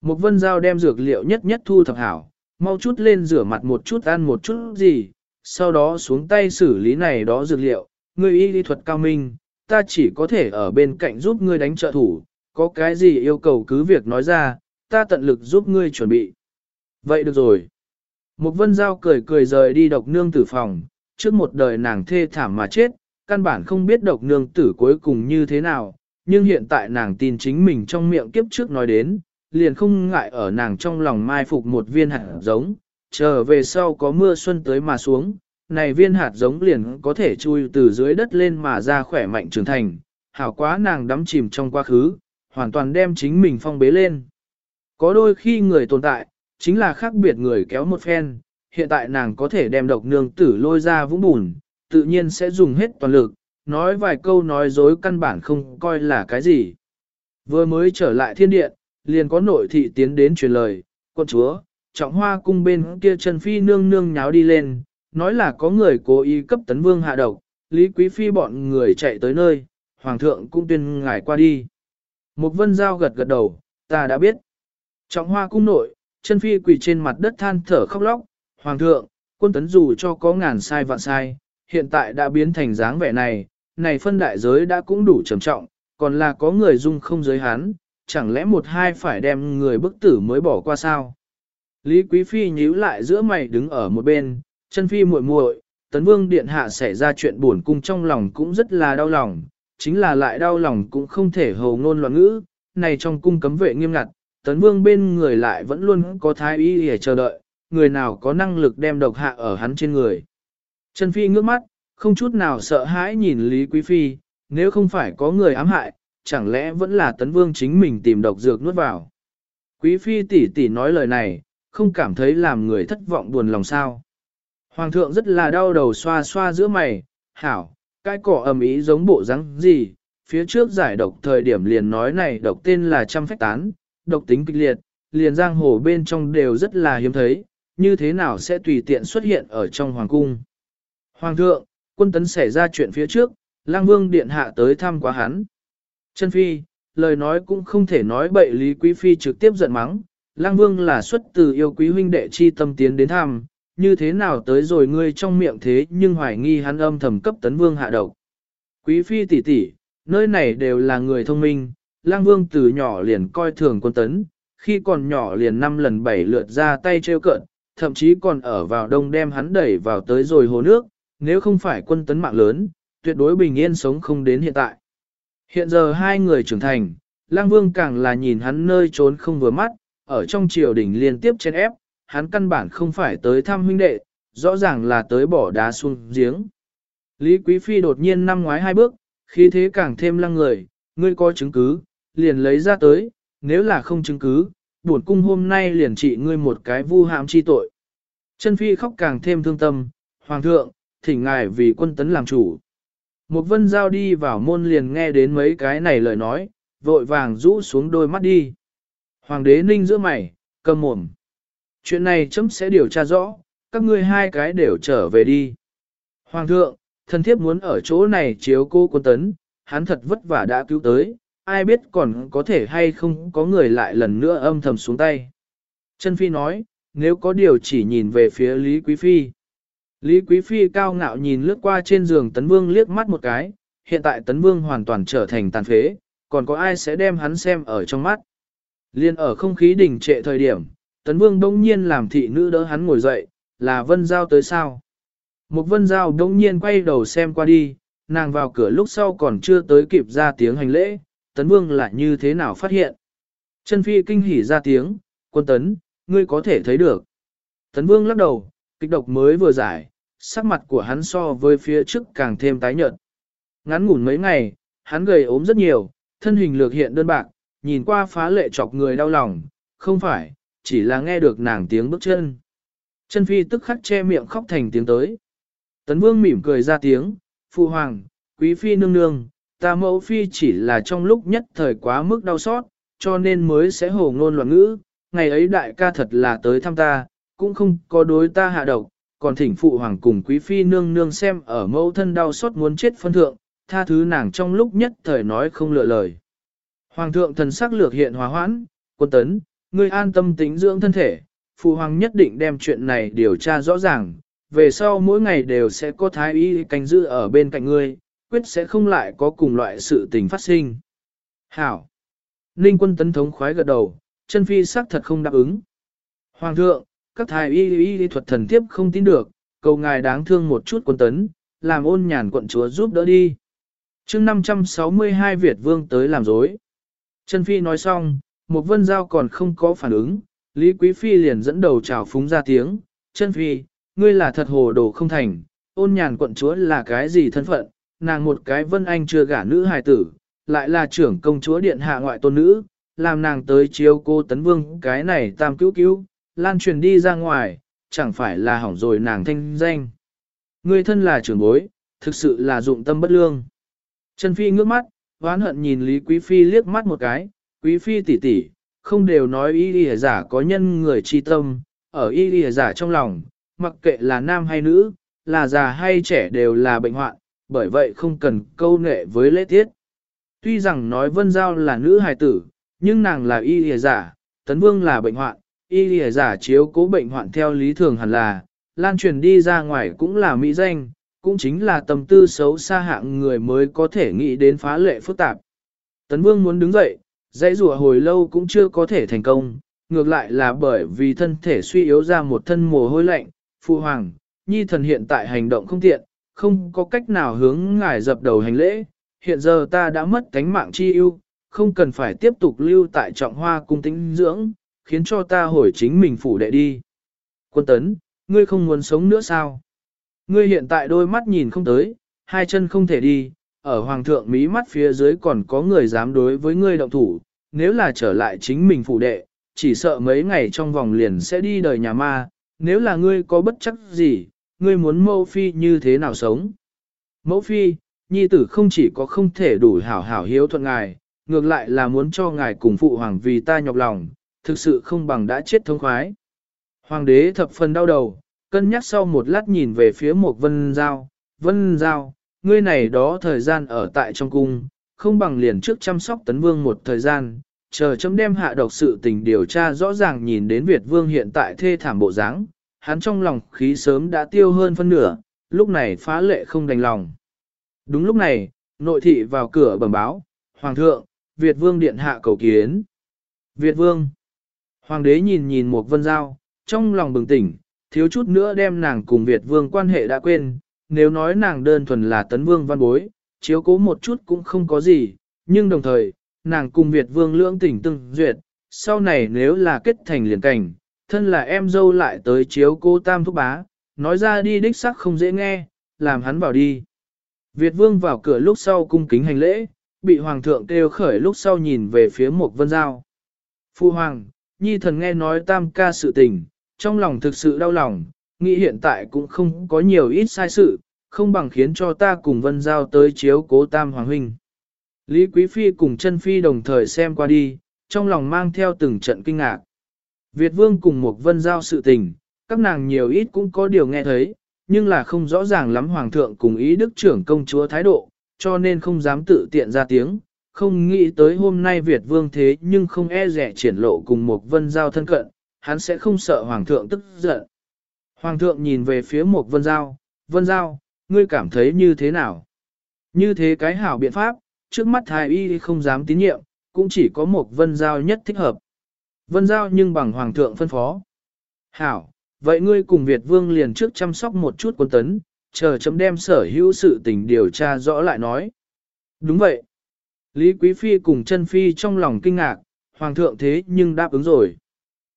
Một vân giao đem dược liệu nhất nhất thu thập hảo, mau chút lên rửa mặt một chút ăn một chút gì, sau đó xuống tay xử lý này đó dược liệu, ngươi y lý thuật cao minh, ta chỉ có thể ở bên cạnh giúp ngươi đánh trợ thủ, có cái gì yêu cầu cứ việc nói ra, ta tận lực giúp ngươi chuẩn bị. Vậy được rồi. Một vân giao cười cười rời đi độc nương tử phòng, trước một đời nàng thê thảm mà chết, căn bản không biết độc nương tử cuối cùng như thế nào, nhưng hiện tại nàng tin chính mình trong miệng kiếp trước nói đến, liền không ngại ở nàng trong lòng mai phục một viên hạt giống, chờ về sau có mưa xuân tới mà xuống, này viên hạt giống liền có thể chui từ dưới đất lên mà ra khỏe mạnh trưởng thành, hảo quá nàng đắm chìm trong quá khứ, hoàn toàn đem chính mình phong bế lên. Có đôi khi người tồn tại, chính là khác biệt người kéo một phen, hiện tại nàng có thể đem độc nương tử lôi ra vũng bùn, tự nhiên sẽ dùng hết toàn lực, nói vài câu nói dối căn bản không coi là cái gì. Vừa mới trở lại thiên điện, liền có nội thị tiến đến truyền lời, quân chúa, trọng hoa cung bên kia Trần Phi nương nương nháo đi lên, nói là có người cố ý cấp tấn vương hạ độc, Lý Quý Phi bọn người chạy tới nơi, Hoàng thượng cũng tuyên ngài qua đi. Một vân giao gật gật đầu, ta đã biết. Trọng hoa cung nội, chân phi quỳ trên mặt đất than thở khóc lóc, Hoàng thượng, quân tấn dù cho có ngàn sai vạn sai, hiện tại đã biến thành dáng vẻ này, này phân đại giới đã cũng đủ trầm trọng, còn là có người dung không giới hắn, chẳng lẽ một hai phải đem người bức tử mới bỏ qua sao? Lý Quý Phi nhíu lại giữa mày đứng ở một bên, chân phi muội muội, tấn vương điện hạ xảy ra chuyện buồn cung trong lòng cũng rất là đau lòng, chính là lại đau lòng cũng không thể hầu ngôn loạn ngữ, này trong cung cấm vệ nghiêm ngặt, tấn vương bên người lại vẫn luôn có thái y để chờ đợi, người nào có năng lực đem độc hạ ở hắn trên người. Trần Phi ngước mắt, không chút nào sợ hãi nhìn Lý Quý Phi, nếu không phải có người ám hại, chẳng lẽ vẫn là tấn vương chính mình tìm độc dược nuốt vào. Quý Phi tỷ tỷ nói lời này, không cảm thấy làm người thất vọng buồn lòng sao. Hoàng thượng rất là đau đầu xoa xoa giữa mày, hảo, cái cỏ ầm ý giống bộ rắn gì, phía trước giải độc thời điểm liền nói này độc tên là trăm phách tán, độc tính kịch liệt, liền giang hồ bên trong đều rất là hiếm thấy, như thế nào sẽ tùy tiện xuất hiện ở trong hoàng cung. Hoàng thượng, quân tấn xảy ra chuyện phía trước, lang vương điện hạ tới thăm quá hắn. Chân phi, lời nói cũng không thể nói bậy lý quý phi trực tiếp giận mắng, lang vương là xuất từ yêu quý huynh đệ chi tâm tiến đến thăm, như thế nào tới rồi ngươi trong miệng thế nhưng hoài nghi hắn âm thầm cấp tấn vương hạ độc. Quý phi tỷ tỷ, nơi này đều là người thông minh, lang vương từ nhỏ liền coi thường quân tấn, khi còn nhỏ liền năm lần bảy lượt ra tay trêu cợt, thậm chí còn ở vào đông đem hắn đẩy vào tới rồi hồ nước, nếu không phải quân tấn mạng lớn, tuyệt đối bình yên sống không đến hiện tại. Hiện giờ hai người trưởng thành, lang vương càng là nhìn hắn nơi trốn không vừa mắt, ở trong triều đình liên tiếp chen ép, hắn căn bản không phải tới thăm huynh đệ, rõ ràng là tới bỏ đá xuống giếng. Lý Quý Phi đột nhiên năm ngoái hai bước, khí thế càng thêm lăng người, ngươi có chứng cứ, liền lấy ra tới, nếu là không chứng cứ, bổn cung hôm nay liền trị ngươi một cái vu hãm chi tội. Chân Phi khóc càng thêm thương tâm, Hoàng thượng, thỉnh ngài vì quân tấn làm chủ. Một vân giao đi vào môn liền nghe đến mấy cái này lời nói, vội vàng rũ xuống đôi mắt đi. Hoàng đế ninh giữa mày, cầm mồm. Chuyện này chấm sẽ điều tra rõ, các ngươi hai cái đều trở về đi. Hoàng thượng, thần thiếp muốn ở chỗ này chiếu cô quân tấn, hắn thật vất vả đã cứu tới, ai biết còn có thể hay không có người lại lần nữa âm thầm xuống tay. Chân Phi nói, nếu có điều chỉ nhìn về phía Lý Quý Phi. Lý Quý Phi cao ngạo nhìn lướt qua trên giường Tấn Vương liếc mắt một cái, hiện tại Tấn Vương hoàn toàn trở thành tàn phế, còn có ai sẽ đem hắn xem ở trong mắt. Liên ở không khí đỉnh trệ thời điểm, Tấn Vương đông nhiên làm thị nữ đỡ hắn ngồi dậy, là Vân Giao tới sao. Một Vân Giao đông nhiên quay đầu xem qua đi, nàng vào cửa lúc sau còn chưa tới kịp ra tiếng hành lễ, Tấn Vương lại như thế nào phát hiện. Chân Phi kinh hỉ ra tiếng, quân Tấn, ngươi có thể thấy được. Tấn Vương lắc đầu, kịch độc mới vừa giải, sắc mặt của hắn so với phía trước càng thêm tái nhợt. Ngắn ngủn mấy ngày, hắn gầy ốm rất nhiều, thân hình lược hiện đơn bạc, nhìn qua phá lệ chọc người đau lòng, không phải, chỉ là nghe được nàng tiếng bước chân. Chân phi tức khắc che miệng khóc thành tiếng tới. Tấn vương mỉm cười ra tiếng, phụ hoàng, quý phi nương nương, ta mẫu phi chỉ là trong lúc nhất thời quá mức đau xót, cho nên mới sẽ hồ ngôn loạn ngữ, ngày ấy đại ca thật là tới thăm ta, cũng không có đối ta hạ độc, còn thỉnh phụ hoàng cùng quý phi nương nương xem ở mẫu thân đau xót muốn chết phân thượng, tha thứ nàng trong lúc nhất thời nói không lựa lời. Hoàng thượng thần sắc lược hiện hòa hoãn, quân tấn, ngươi an tâm tính dưỡng thân thể, phụ hoàng nhất định đem chuyện này điều tra rõ ràng, về sau mỗi ngày đều sẽ có thái y canh giữ ở bên cạnh ngươi, quyết sẽ không lại có cùng loại sự tình phát sinh. Hảo! Ninh quân tấn thống khoái gật đầu, chân phi xác thật không đáp ứng. Hoàng thượng, các thái y y thuật thần tiếp không tin được, cầu ngài đáng thương một chút quân tấn, làm ôn nhàn quận chúa giúp đỡ đi. mươi 562 Việt vương tới làm dối. Trần phi nói xong, một vân giao còn không có phản ứng, Lý Quý Phi liền dẫn đầu chào phúng ra tiếng, Trần phi, ngươi là thật hồ đồ không thành, ôn nhàn quận chúa là cái gì thân phận, nàng một cái vân anh chưa gả nữ hài tử, lại là trưởng công chúa điện hạ ngoại tôn nữ, làm nàng tới chiếu cô tấn vương cái này tam cứu cứu, lan truyền đi ra ngoài, chẳng phải là hỏng rồi nàng thanh danh. Ngươi thân là trưởng bối, thực sự là dụng tâm bất lương. Trần Phi ngước mắt, hoán hận nhìn Lý Quý Phi liếc mắt một cái, Quý Phi tỷ tỷ, không đều nói y lìa giả có nhân người chi tâm, ở y lìa giả trong lòng, mặc kệ là nam hay nữ, là già hay trẻ đều là bệnh hoạn, bởi vậy không cần câu nệ với lễ tiết. Tuy rằng nói vân giao là nữ hài tử, nhưng nàng là y lìa giả, tấn vương là bệnh hoạn, y lìa giả chiếu cố bệnh hoạn theo lý thường hẳn là, lan truyền đi ra ngoài cũng là mỹ danh, cũng chính là tâm tư xấu xa hạng người mới có thể nghĩ đến phá lệ phức tạp. Tấn vương muốn đứng dậy, dãy rùa hồi lâu cũng chưa có thể thành công, ngược lại là bởi vì thân thể suy yếu ra một thân mồ hôi lạnh, phụ hoàng, nhi thần hiện tại hành động không tiện, không có cách nào hướng ngài dập đầu hành lễ, hiện giờ ta đã mất cánh mạng chi ưu, không cần phải tiếp tục lưu tại trọng hoa cung tĩnh dưỡng, khiến cho ta hồi chính mình phủ đệ đi. Quân tấn, ngươi không muốn sống nữa sao? Ngươi hiện tại đôi mắt nhìn không tới, hai chân không thể đi, ở hoàng thượng mí mắt phía dưới còn có người dám đối với ngươi động thủ, nếu là trở lại chính mình phủ đệ, chỉ sợ mấy ngày trong vòng liền sẽ đi đời nhà ma, nếu là ngươi có bất chắc gì, ngươi muốn mẫu phi như thế nào sống. Mẫu phi, nhi tử không chỉ có không thể đủ hảo hảo hiếu thuận ngài, ngược lại là muốn cho ngài cùng phụ hoàng vì ta nhọc lòng, thực sự không bằng đã chết thông khoái. Hoàng đế thập phần đau đầu, cân nhắc sau một lát nhìn về phía một vân giao, vân giao, ngươi này đó thời gian ở tại trong cung, không bằng liền trước chăm sóc tấn vương một thời gian, chờ chấm đem hạ độc sự tình điều tra rõ ràng nhìn đến Việt vương hiện tại thê thảm bộ dáng, hắn trong lòng khí sớm đã tiêu hơn phân nửa, lúc này phá lệ không đành lòng. Đúng lúc này, nội thị vào cửa bẩm báo, Hoàng thượng, Việt vương điện hạ cầu kiến. Việt vương. Hoàng đế nhìn nhìn một vân giao, trong lòng bừng tỉnh, thiếu chút nữa đem nàng cùng Việt vương quan hệ đã quên, nếu nói nàng đơn thuần là tấn vương văn bối, chiếu cố một chút cũng không có gì, nhưng đồng thời, nàng cùng Việt vương lưỡng tỉnh từng duyệt, sau này nếu là kết thành liền cảnh, thân là em dâu lại tới chiếu cô tam thúc bá, nói ra đi đích sắc không dễ nghe, làm hắn bảo đi. Việt vương vào cửa lúc sau cung kính hành lễ, bị hoàng thượng kêu khởi lúc sau nhìn về phía một vân giao. Phu hoàng, nhi thần nghe nói tam ca sự tình, trong lòng thực sự đau lòng, nghĩ hiện tại cũng không có nhiều ít sai sự, không bằng khiến cho ta cùng vân giao tới chiếu cố tam hoàng huynh. Lý Quý Phi cùng chân Phi đồng thời xem qua đi, trong lòng mang theo từng trận kinh ngạc. Việt Vương cùng một vân giao sự tình, các nàng nhiều ít cũng có điều nghe thấy, nhưng là không rõ ràng lắm Hoàng thượng cùng ý đức trưởng công chúa thái độ, cho nên không dám tự tiện ra tiếng, không nghĩ tới hôm nay Việt Vương thế nhưng không e rẻ triển lộ cùng một vân giao thân cận, hắn sẽ không sợ Hoàng thượng tức giận. Hoàng thượng nhìn về phía một vân giao, vân giao, ngươi cảm thấy như thế nào? Như thế cái hảo biện pháp, trước mắt thái y không dám tín nhiệm, cũng chỉ có một vân giao nhất thích hợp. Vân giao nhưng bằng hoàng thượng phân phó. Hảo, vậy ngươi cùng Việt vương liền trước chăm sóc một chút quân tấn, chờ chấm đem sở hữu sự tình điều tra rõ lại nói. Đúng vậy. Lý Quý Phi cùng chân Phi trong lòng kinh ngạc, hoàng thượng thế nhưng đáp ứng rồi.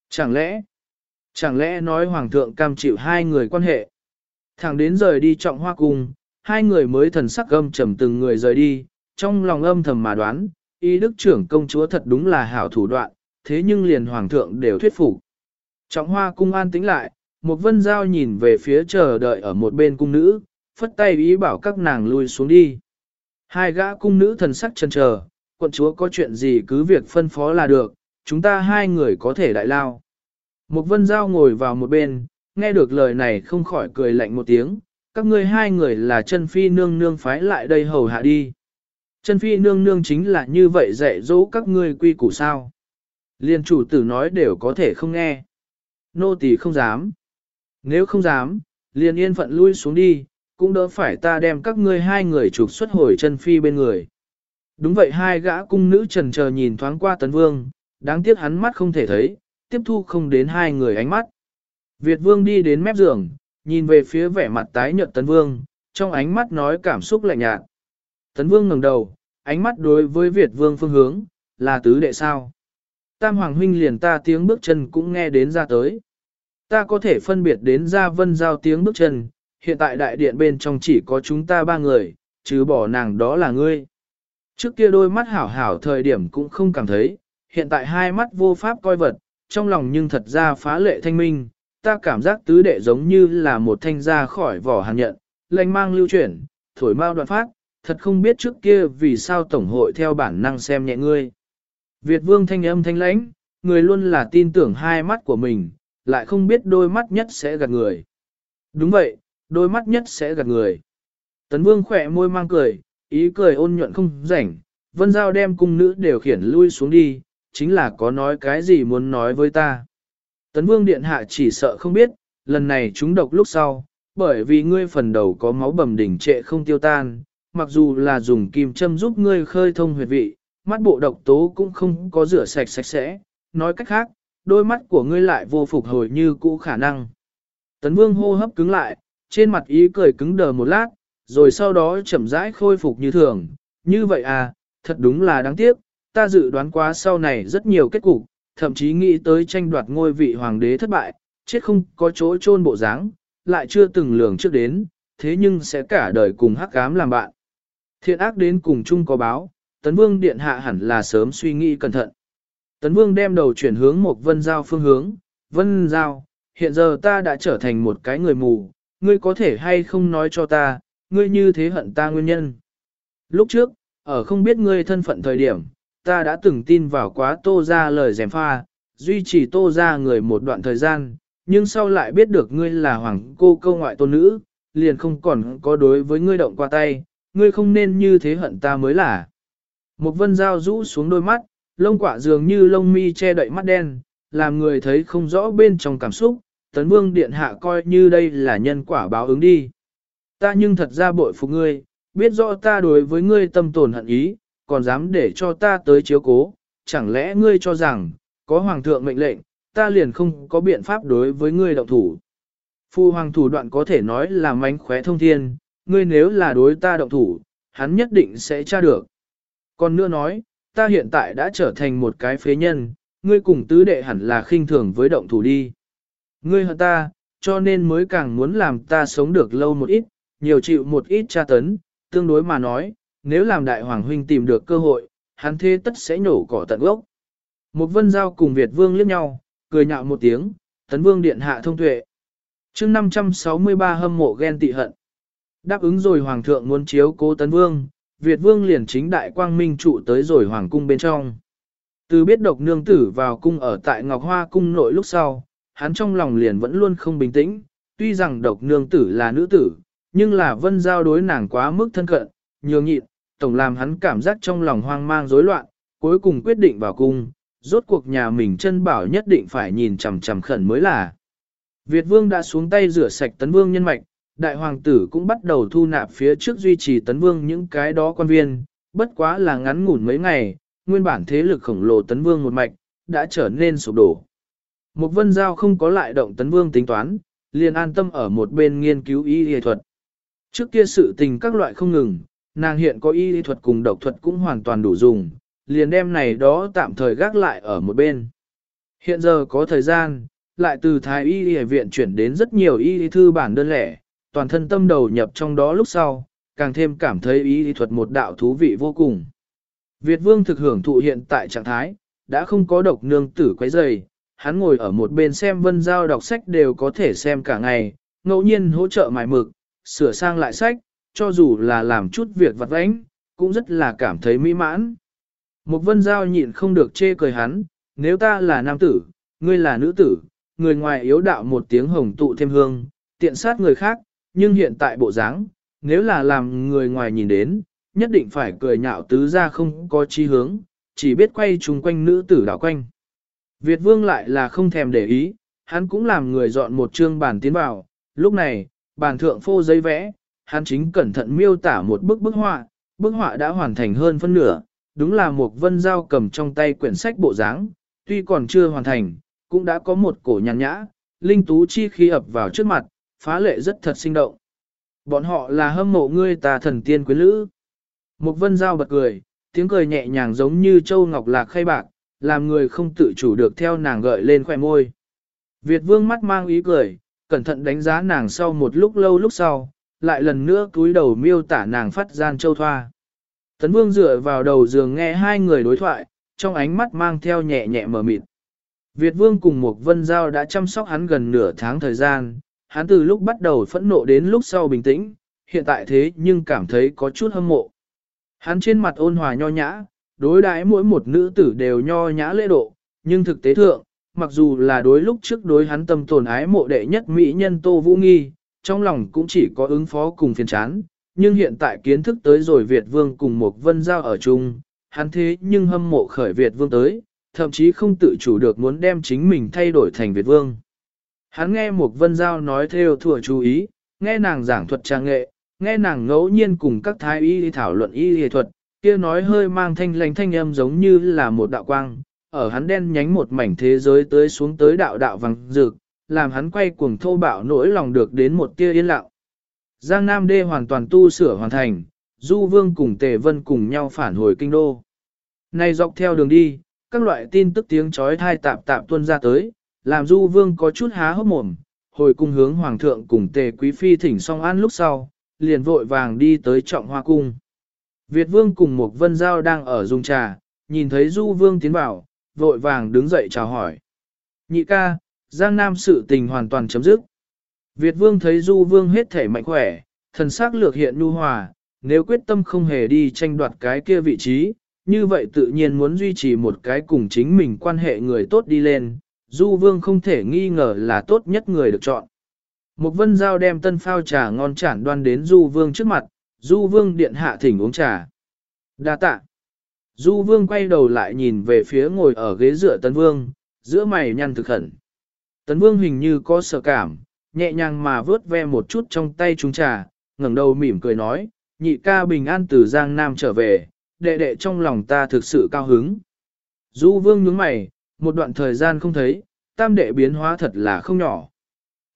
Chẳng lẽ, chẳng lẽ nói hoàng thượng cam chịu hai người quan hệ. Thẳng đến rời đi trọng hoa cung, hai người mới thần sắc âm trầm từng người rời đi, trong lòng âm thầm mà đoán, y đức trưởng công chúa thật đúng là hảo thủ đoạn, thế nhưng liền hoàng thượng đều thuyết phục. Trọng hoa cung an tĩnh lại, một vân giao nhìn về phía chờ đợi ở một bên cung nữ, phất tay ý bảo các nàng lui xuống đi. Hai gã cung nữ thần sắc chân chờ, quận chúa có chuyện gì cứ việc phân phó là được, chúng ta hai người có thể đại lao. Một vân giao ngồi vào một bên, nghe được lời này không khỏi cười lạnh một tiếng, các ngươi hai người là chân phi nương nương phái lại đây hầu hạ đi. Chân phi nương nương chính là như vậy dạy dỗ các ngươi quy củ sao. Liên chủ tử nói đều có thể không nghe. Nô tỳ không dám. Nếu không dám, liền yên phận lui xuống đi, cũng đỡ phải ta đem các ngươi hai người trục xuất hồi chân phi bên người. Đúng vậy hai gã cung nữ trần chờ nhìn thoáng qua tấn vương, đáng tiếc hắn mắt không thể thấy, tiếp thu không đến hai người ánh mắt. Việt vương đi đến mép giường, nhìn về phía vẻ mặt tái nhợt tấn vương, trong ánh mắt nói cảm xúc lạnh nhạt. Tấn vương ngẩng đầu, ánh mắt đối với Việt vương phương hướng, là tứ đệ sao. Tam hoàng huynh liền ta tiếng bước chân cũng nghe đến ra tới. Ta có thể phân biệt đến ra vân giao tiếng bước chân, hiện tại đại điện bên trong chỉ có chúng ta ba người, chứ bỏ nàng đó là ngươi. Trước kia đôi mắt hảo hảo thời điểm cũng không cảm thấy, hiện tại hai mắt vô pháp coi vật, trong lòng nhưng thật ra phá lệ thanh minh, ta cảm giác tứ đệ giống như là một thanh ra khỏi vỏ hàn nhận, lành mang lưu chuyển, thổi mau đoạn phát, thật không biết trước kia vì sao Tổng hội theo bản năng xem nhẹ ngươi. Việt vương thanh âm thanh lãnh, người luôn là tin tưởng hai mắt của mình, lại không biết đôi mắt nhất sẽ gạt người. Đúng vậy, đôi mắt nhất sẽ gạt người. Tấn vương khỏe môi mang cười, ý cười ôn nhuận không rảnh, vân giao đem cung nữ đều khiển lui xuống đi, chính là có nói cái gì muốn nói với ta. Tấn vương điện hạ chỉ sợ không biết, lần này chúng độc lúc sau, bởi vì ngươi phần đầu có máu bầm đỉnh trệ không tiêu tan, mặc dù là dùng kim châm giúp ngươi khơi thông huyệt vị, mắt bộ độc tố cũng không có rửa sạch sạch sẽ, nói cách khác, đôi mắt của ngươi lại vô phục hồi như cũ khả năng. Tấn vương hô hấp cứng lại, trên mặt ý cười cứng đờ một lát, rồi sau đó chậm rãi khôi phục như thường, như vậy à, thật đúng là đáng tiếc, ta dự đoán quá sau này rất nhiều kết cục, thậm chí nghĩ tới tranh đoạt ngôi vị hoàng đế thất bại, chết không có chỗ chôn bộ dáng, lại chưa từng lường trước đến, thế nhưng sẽ cả đời cùng hắc ám làm bạn. Thiện ác đến cùng chung có báo, Tấn Vương Điện Hạ hẳn là sớm suy nghĩ cẩn thận. Tấn Vương đem đầu chuyển hướng một vân giao phương hướng, vân giao, hiện giờ ta đã trở thành một cái người mù, ngươi có thể hay không nói cho ta, ngươi như thế hận ta nguyên nhân. Lúc trước, ở không biết ngươi thân phận thời điểm, ta đã từng tin vào quá tô ra lời dèm pha, duy trì tô ra người một đoạn thời gian, nhưng sau lại biết được ngươi là hoàng cô câu ngoại tôn nữ, liền không còn có đối với ngươi động qua tay, ngươi không nên như thế hận ta mới là. Một vân dao rũ xuống đôi mắt, lông quả dường như lông mi che đậy mắt đen, làm người thấy không rõ bên trong cảm xúc, tấn vương điện hạ coi như đây là nhân quả báo ứng đi. Ta nhưng thật ra bội phục ngươi, biết rõ ta đối với ngươi tâm tồn hận ý, còn dám để cho ta tới chiếu cố, chẳng lẽ ngươi cho rằng, có hoàng thượng mệnh lệnh, ta liền không có biện pháp đối với ngươi động thủ. Phu hoàng thủ đoạn có thể nói là mánh khóe thông thiên, ngươi nếu là đối ta động thủ, hắn nhất định sẽ tra được. Còn nữa nói, ta hiện tại đã trở thành một cái phế nhân, ngươi cùng tứ đệ hẳn là khinh thường với động thủ đi. Ngươi hận ta, cho nên mới càng muốn làm ta sống được lâu một ít, nhiều chịu một ít tra tấn, tương đối mà nói, nếu làm đại hoàng huynh tìm được cơ hội, hắn thế tất sẽ nhổ cỏ tận gốc. Một vân giao cùng Việt vương liếc nhau, cười nhạo một tiếng, tấn vương điện hạ thông tuệ. chương 563 hâm mộ ghen tị hận. Đáp ứng rồi hoàng thượng muốn chiếu cố tấn vương, Việt vương liền chính đại quang minh trụ tới rồi hoàng cung bên trong. Từ biết độc nương tử vào cung ở tại Ngọc Hoa cung nội lúc sau, hắn trong lòng liền vẫn luôn không bình tĩnh, tuy rằng độc nương tử là nữ tử, nhưng là vân giao đối nàng quá mức thân cận, nhường nhịn, tổng làm hắn cảm giác trong lòng hoang mang rối loạn, cuối cùng quyết định vào cung, rốt cuộc nhà mình chân bảo nhất định phải nhìn chằm chằm khẩn mới là. Việt vương đã xuống tay rửa sạch tấn vương nhân mạch, đại hoàng tử cũng bắt đầu thu nạp phía trước duy trì tấn vương những cái đó quan viên, bất quá là ngắn ngủn mấy ngày, nguyên bản thế lực khổng lồ tấn vương một mạch, đã trở nên sụp đổ. Một vân giao không có lại động tấn vương tính toán, liền an tâm ở một bên nghiên cứu y y thuật. Trước kia sự tình các loại không ngừng, nàng hiện có y lý thuật cùng độc thuật cũng hoàn toàn đủ dùng, liền đem này đó tạm thời gác lại ở một bên. Hiện giờ có thời gian, lại từ thái y y viện chuyển đến rất nhiều y lý thư bản đơn lẻ, toàn thân tâm đầu nhập trong đó lúc sau, càng thêm cảm thấy y lý thuật một đạo thú vị vô cùng. Việt vương thực hưởng thụ hiện tại trạng thái, đã không có độc nương tử quấy rầy, hắn ngồi ở một bên xem vân giao đọc sách đều có thể xem cả ngày, ngẫu nhiên hỗ trợ mài mực, sửa sang lại sách, cho dù là làm chút việc vặt vãnh, cũng rất là cảm thấy mỹ mãn. Một vân giao nhịn không được chê cười hắn, nếu ta là nam tử, ngươi là nữ tử, người ngoài yếu đạo một tiếng hồng tụ thêm hương, tiện sát người khác, nhưng hiện tại bộ dáng, nếu là làm người ngoài nhìn đến, nhất định phải cười nhạo tứ ra không có chi hướng, chỉ biết quay chung quanh nữ tử đảo quanh. Việt vương lại là không thèm để ý, hắn cũng làm người dọn một chương bàn tiến vào, lúc này, bàn thượng phô giấy vẽ, hắn chính cẩn thận miêu tả một bức bức họa, bức họa đã hoàn thành hơn phân nửa, đúng là một vân giao cầm trong tay quyển sách bộ dáng, tuy còn chưa hoàn thành, cũng đã có một cổ nhàn nhã, linh tú chi khi ập vào trước mặt, phá lệ rất thật sinh động. Bọn họ là hâm mộ ngươi tà thần tiên quyến lữ. Một vân giao bật cười, tiếng cười nhẹ nhàng giống như châu ngọc lạc khay bạc, làm người không tự chủ được theo nàng gợi lên khoẻ môi. Việt vương mắt mang ý cười, cẩn thận đánh giá nàng sau một lúc lâu lúc sau, lại lần nữa cúi đầu miêu tả nàng phát gian châu thoa. Tấn vương dựa vào đầu giường nghe hai người đối thoại, trong ánh mắt mang theo nhẹ nhẹ mờ mịt. Việt vương cùng một vân giao đã chăm sóc hắn gần nửa tháng thời gian, hắn từ lúc bắt đầu phẫn nộ đến lúc sau bình tĩnh, hiện tại thế nhưng cảm thấy có chút hâm mộ. Hắn trên mặt ôn hòa nho nhã, đối đãi mỗi một nữ tử đều nho nhã lễ độ, nhưng thực tế thượng, mặc dù là đối lúc trước đối hắn tâm tồn ái mộ đệ nhất mỹ nhân Tô Vũ Nghi, trong lòng cũng chỉ có ứng phó cùng phiền chán, nhưng hiện tại kiến thức tới rồi Việt Vương cùng một vân giao ở chung, hắn thế nhưng hâm mộ khởi Việt Vương tới, thậm chí không tự chủ được muốn đem chính mình thay đổi thành Việt Vương. Hắn nghe một vân giao nói theo thừa chú ý, nghe nàng giảng thuật trang nghệ, nghe nàng ngẫu nhiên cùng các thái y thảo luận y y thuật, kia nói hơi mang thanh lành thanh âm giống như là một đạo quang, ở hắn đen nhánh một mảnh thế giới tới xuống tới đạo đạo vàng rực, làm hắn quay cuồng thô bạo nỗi lòng được đến một tia yên lặng. Giang Nam Đê hoàn toàn tu sửa hoàn thành, Du Vương cùng Tề Vân cùng nhau phản hồi kinh đô. Này dọc theo đường đi, các loại tin tức tiếng chói thai tạp tạp tuôn ra tới, làm Du Vương có chút há hốc mồm, hồi cung hướng Hoàng thượng cùng Tề Quý Phi thỉnh song an lúc sau, liền vội vàng đi tới trọng hoa cung. Việt Vương cùng một vân giao đang ở dùng trà, nhìn thấy Du Vương tiến vào, vội vàng đứng dậy chào hỏi. Nhị ca, Giang Nam sự tình hoàn toàn chấm dứt. Việt Vương thấy Du Vương hết thể mạnh khỏe, thần sắc lược hiện nhu hòa, nếu quyết tâm không hề đi tranh đoạt cái kia vị trí, như vậy tự nhiên muốn duy trì một cái cùng chính mình quan hệ người tốt đi lên, Du Vương không thể nghi ngờ là tốt nhất người được chọn. Một vân giao đem tân phao trà ngon chản đoan đến Du Vương trước mặt, Du Vương điện hạ thỉnh uống trà. Đa tạ. Du Vương quay đầu lại nhìn về phía ngồi ở ghế dựa tân Vương, giữa mày nhăn thực khẩn. Tấn Vương hình như có sợ cảm, nhẹ nhàng mà vớt ve một chút trong tay chúng trà, ngẩng đầu mỉm cười nói, nhị ca bình an từ Giang Nam trở về, đệ đệ trong lòng ta thực sự cao hứng. Du Vương nhướng mày, một đoạn thời gian không thấy, tam đệ biến hóa thật là không nhỏ.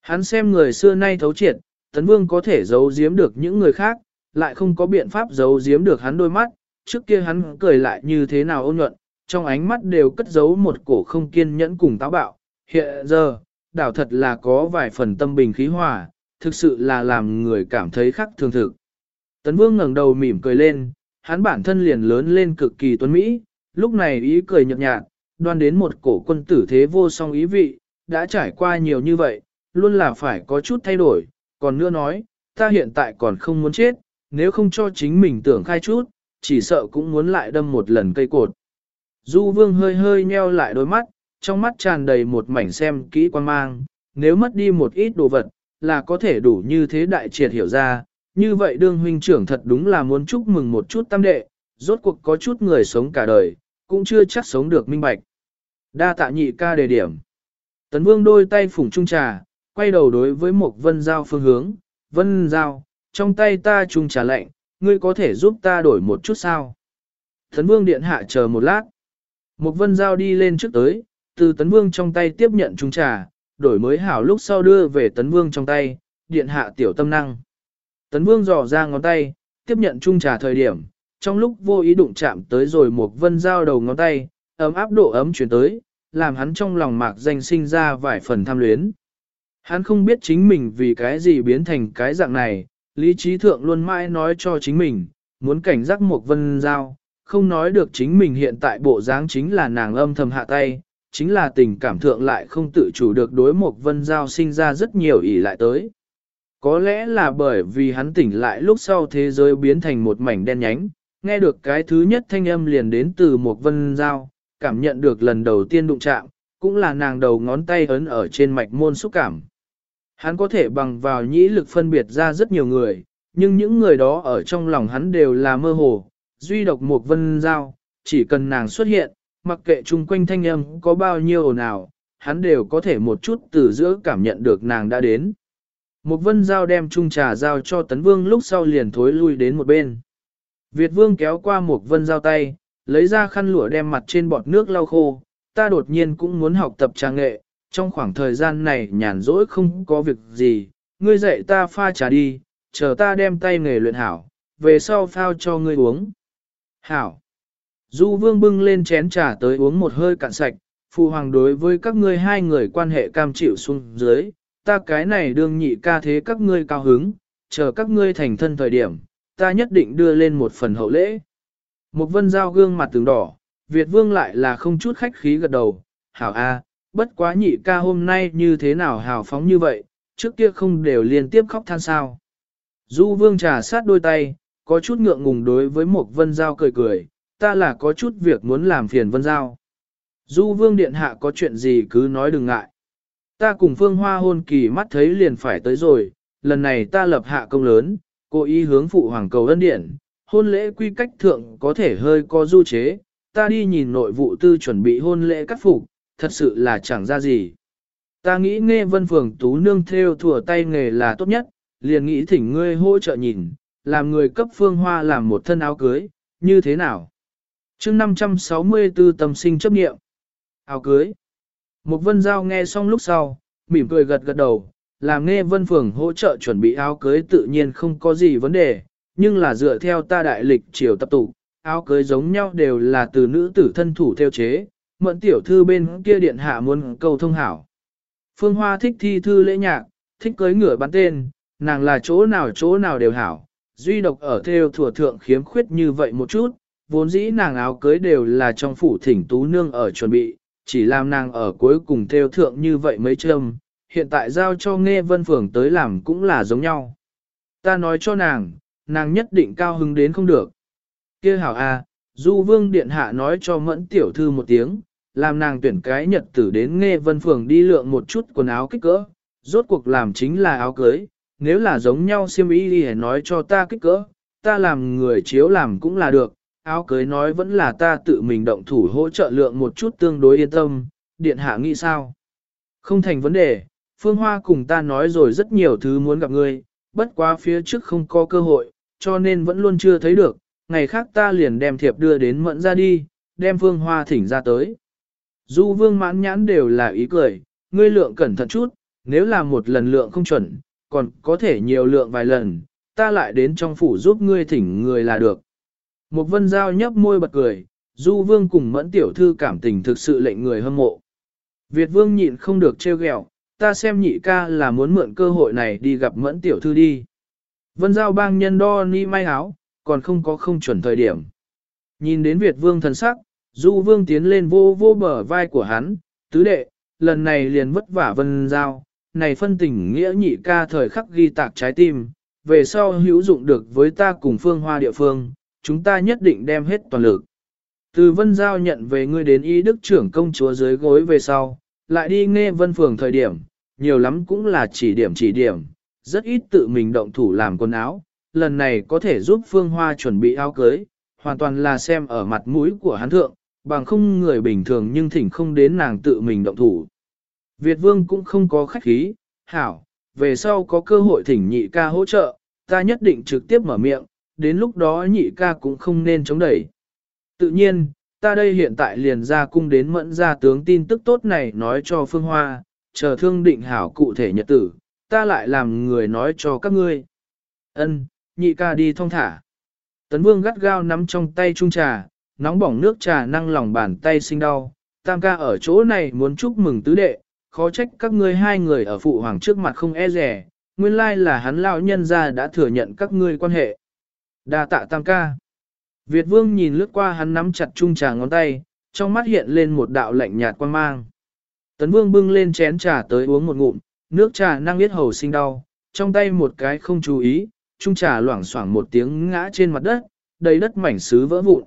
Hắn xem người xưa nay thấu triệt, Tấn Vương có thể giấu giếm được những người khác, lại không có biện pháp giấu giếm được hắn đôi mắt, trước kia hắn cười lại như thế nào ôn nhuận, trong ánh mắt đều cất giấu một cổ không kiên nhẫn cùng táo bạo. Hiện giờ, đảo thật là có vài phần tâm bình khí hòa, thực sự là làm người cảm thấy khắc thường thực. Tấn Vương ngẩng đầu mỉm cười lên, hắn bản thân liền lớn lên cực kỳ tuấn mỹ, lúc này ý cười nhợt nhạt, đoan đến một cổ quân tử thế vô song ý vị, đã trải qua nhiều như vậy, luôn là phải có chút thay đổi, còn nữa nói, ta hiện tại còn không muốn chết, nếu không cho chính mình tưởng khai chút, chỉ sợ cũng muốn lại đâm một lần cây cột. Du vương hơi hơi nheo lại đôi mắt, trong mắt tràn đầy một mảnh xem kỹ quan mang, nếu mất đi một ít đồ vật, là có thể đủ như thế đại triệt hiểu ra, như vậy đương huynh trưởng thật đúng là muốn chúc mừng một chút tam đệ, rốt cuộc có chút người sống cả đời, cũng chưa chắc sống được minh bạch. Đa tạ nhị ca đề điểm. Tấn vương đôi tay phủng trung trà, quay đầu đối với một vân giao phương hướng, vân giao, trong tay ta trung trà lạnh, ngươi có thể giúp ta đổi một chút sao? Tấn vương điện hạ chờ một lát. Một vân giao đi lên trước tới, từ tấn vương trong tay tiếp nhận trung trà, đổi mới hảo lúc sau đưa về tấn vương trong tay, điện hạ tiểu tâm năng. Tấn vương dò ra ngón tay, tiếp nhận trung trà thời điểm, trong lúc vô ý đụng chạm tới rồi một vân giao đầu ngón tay, ấm áp độ ấm chuyển tới, làm hắn trong lòng mạc danh sinh ra vài phần tham luyến. Hắn không biết chính mình vì cái gì biến thành cái dạng này, lý trí thượng luôn mãi nói cho chính mình, muốn cảnh giác một vân giao, không nói được chính mình hiện tại bộ dáng chính là nàng âm thầm hạ tay, chính là tình cảm thượng lại không tự chủ được đối một vân giao sinh ra rất nhiều ỷ lại tới. Có lẽ là bởi vì hắn tỉnh lại lúc sau thế giới biến thành một mảnh đen nhánh, nghe được cái thứ nhất thanh âm liền đến từ một vân giao, cảm nhận được lần đầu tiên đụng chạm, cũng là nàng đầu ngón tay ấn ở trên mạch môn xúc cảm. Hắn có thể bằng vào nhĩ lực phân biệt ra rất nhiều người, nhưng những người đó ở trong lòng hắn đều là mơ hồ, duy độc một vân giao, chỉ cần nàng xuất hiện, mặc kệ chung quanh thanh âm có bao nhiêu nào, hắn đều có thể một chút từ giữa cảm nhận được nàng đã đến. Một vân giao đem chung trà giao cho tấn vương lúc sau liền thối lui đến một bên. Việt vương kéo qua một vân giao tay, lấy ra khăn lụa đem mặt trên bọt nước lau khô, ta đột nhiên cũng muốn học tập trà nghệ, trong khoảng thời gian này nhàn rỗi không có việc gì, ngươi dạy ta pha trà đi, chờ ta đem tay nghề luyện hảo, về sau phao cho ngươi uống. Hảo. Du vương bưng lên chén trà tới uống một hơi cạn sạch, phụ hoàng đối với các ngươi hai người quan hệ cam chịu xuống dưới, ta cái này đương nhị ca thế các ngươi cao hứng, chờ các ngươi thành thân thời điểm, ta nhất định đưa lên một phần hậu lễ. Một vân giao gương mặt tướng đỏ, Việt vương lại là không chút khách khí gật đầu, hảo a, bất quá nhị ca hôm nay như thế nào hào phóng như vậy, trước kia không đều liên tiếp khóc than sao. Du vương trà sát đôi tay, có chút ngượng ngùng đối với một vân giao cười cười, ta là có chút việc muốn làm phiền vân giao. Du vương điện hạ có chuyện gì cứ nói đừng ngại. Ta cùng phương hoa hôn kỳ mắt thấy liền phải tới rồi, lần này ta lập hạ công lớn, cố ý hướng phụ hoàng cầu ân điện, hôn lễ quy cách thượng có thể hơi có du chế, ta đi nhìn nội vụ tư chuẩn bị hôn lễ cắt phục, thật sự là chẳng ra gì. Ta nghĩ nghe vân phường tú nương theo thùa tay nghề là tốt nhất, liền nghĩ thỉnh ngươi hỗ trợ nhìn, làm người cấp phương hoa làm một thân áo cưới, như thế nào? Chương 564 tâm sinh chấp nghiệm. Áo cưới. Một vân giao nghe xong lúc sau, mỉm cười gật gật đầu, làm nghe vân phường hỗ trợ chuẩn bị áo cưới tự nhiên không có gì vấn đề, nhưng là dựa theo ta đại lịch triều tập tụ, áo cưới giống nhau đều là từ nữ tử thân thủ theo chế, mẫn tiểu thư bên kia điện hạ muốn cầu thông hảo. Phương Hoa thích thi thư lễ nhạc, thích cưới ngựa bắn tên, nàng là chỗ nào chỗ nào đều hảo, duy độc ở theo thừa thượng khiếm khuyết như vậy một chút, vốn dĩ nàng áo cưới đều là trong phủ thỉnh tú nương ở chuẩn bị, chỉ làm nàng ở cuối cùng theo thượng như vậy mấy châm, hiện tại giao cho nghe vân phường tới làm cũng là giống nhau. Ta nói cho nàng, nàng nhất định cao hứng đến không được. kia hảo a, à, du vương điện hạ nói cho mẫn tiểu thư một tiếng, làm nàng tuyển cái nhật tử đến nghe vân phường đi lượng một chút quần áo kích cỡ, rốt cuộc làm chính là áo cưới, nếu là giống nhau siêm ý đi nói cho ta kích cỡ, ta làm người chiếu làm cũng là được, áo cưới nói vẫn là ta tự mình động thủ hỗ trợ lượng một chút tương đối yên tâm, điện hạ nghĩ sao? Không thành vấn đề, Phương Hoa cùng ta nói rồi rất nhiều thứ muốn gặp ngươi, bất quá phía trước không có cơ hội, cho nên vẫn luôn chưa thấy được, ngày khác ta liền đem thiệp đưa đến mẫn ra đi, đem Phương Hoa thỉnh ra tới. Du vương mãn nhãn đều là ý cười, ngươi lượng cẩn thận chút, nếu là một lần lượng không chuẩn, còn có thể nhiều lượng vài lần, ta lại đến trong phủ giúp ngươi thỉnh người là được. Một vân giao nhấp môi bật cười, du vương cùng mẫn tiểu thư cảm tình thực sự lệnh người hâm mộ. Việt vương nhịn không được trêu ghẹo, ta xem nhị ca là muốn mượn cơ hội này đi gặp mẫn tiểu thư đi. Vân giao bang nhân đo ni may áo, còn không có không chuẩn thời điểm. Nhìn đến Việt vương thần sắc, du vương tiến lên vô vô bờ vai của hắn, tứ đệ, lần này liền vất vả vân giao, này phân tình nghĩa nhị ca thời khắc ghi tạc trái tim, về sau hữu dụng được với ta cùng phương hoa địa phương, chúng ta nhất định đem hết toàn lực. Từ vân giao nhận về ngươi đến y đức trưởng công chúa dưới gối về sau, lại đi nghe vân phường thời điểm, nhiều lắm cũng là chỉ điểm chỉ điểm, rất ít tự mình động thủ làm quần áo, lần này có thể giúp phương hoa chuẩn bị áo cưới, hoàn toàn là xem ở mặt mũi của hắn thượng, bằng không người bình thường nhưng thỉnh không đến nàng tự mình động thủ. Việt vương cũng không có khách khí, hảo, về sau có cơ hội thỉnh nhị ca hỗ trợ, ta nhất định trực tiếp mở miệng, đến lúc đó nhị ca cũng không nên chống đẩy. Tự nhiên, ta đây hiện tại liền ra cung đến mẫn ra tướng tin tức tốt này nói cho Phương Hoa, chờ thương định hảo cụ thể nhật tử, ta lại làm người nói cho các ngươi. Ân, nhị ca đi thong thả. Tấn Vương gắt gao nắm trong tay chung trà, nóng bỏng nước trà năng lòng bàn tay sinh đau. Tam ca ở chỗ này muốn chúc mừng tứ đệ, khó trách các ngươi hai người ở phụ hoàng trước mặt không e rẻ, nguyên lai là hắn lão nhân ra đã thừa nhận các ngươi quan hệ. Đa tạ tam ca. Việt vương nhìn lướt qua hắn nắm chặt chung trà ngón tay, trong mắt hiện lên một đạo lạnh nhạt quan mang. Tấn vương bưng lên chén trà tới uống một ngụm, nước trà năng biết hầu sinh đau, trong tay một cái không chú ý, chung trà loảng xoảng một tiếng ngã trên mặt đất, đầy đất mảnh sứ vỡ vụn.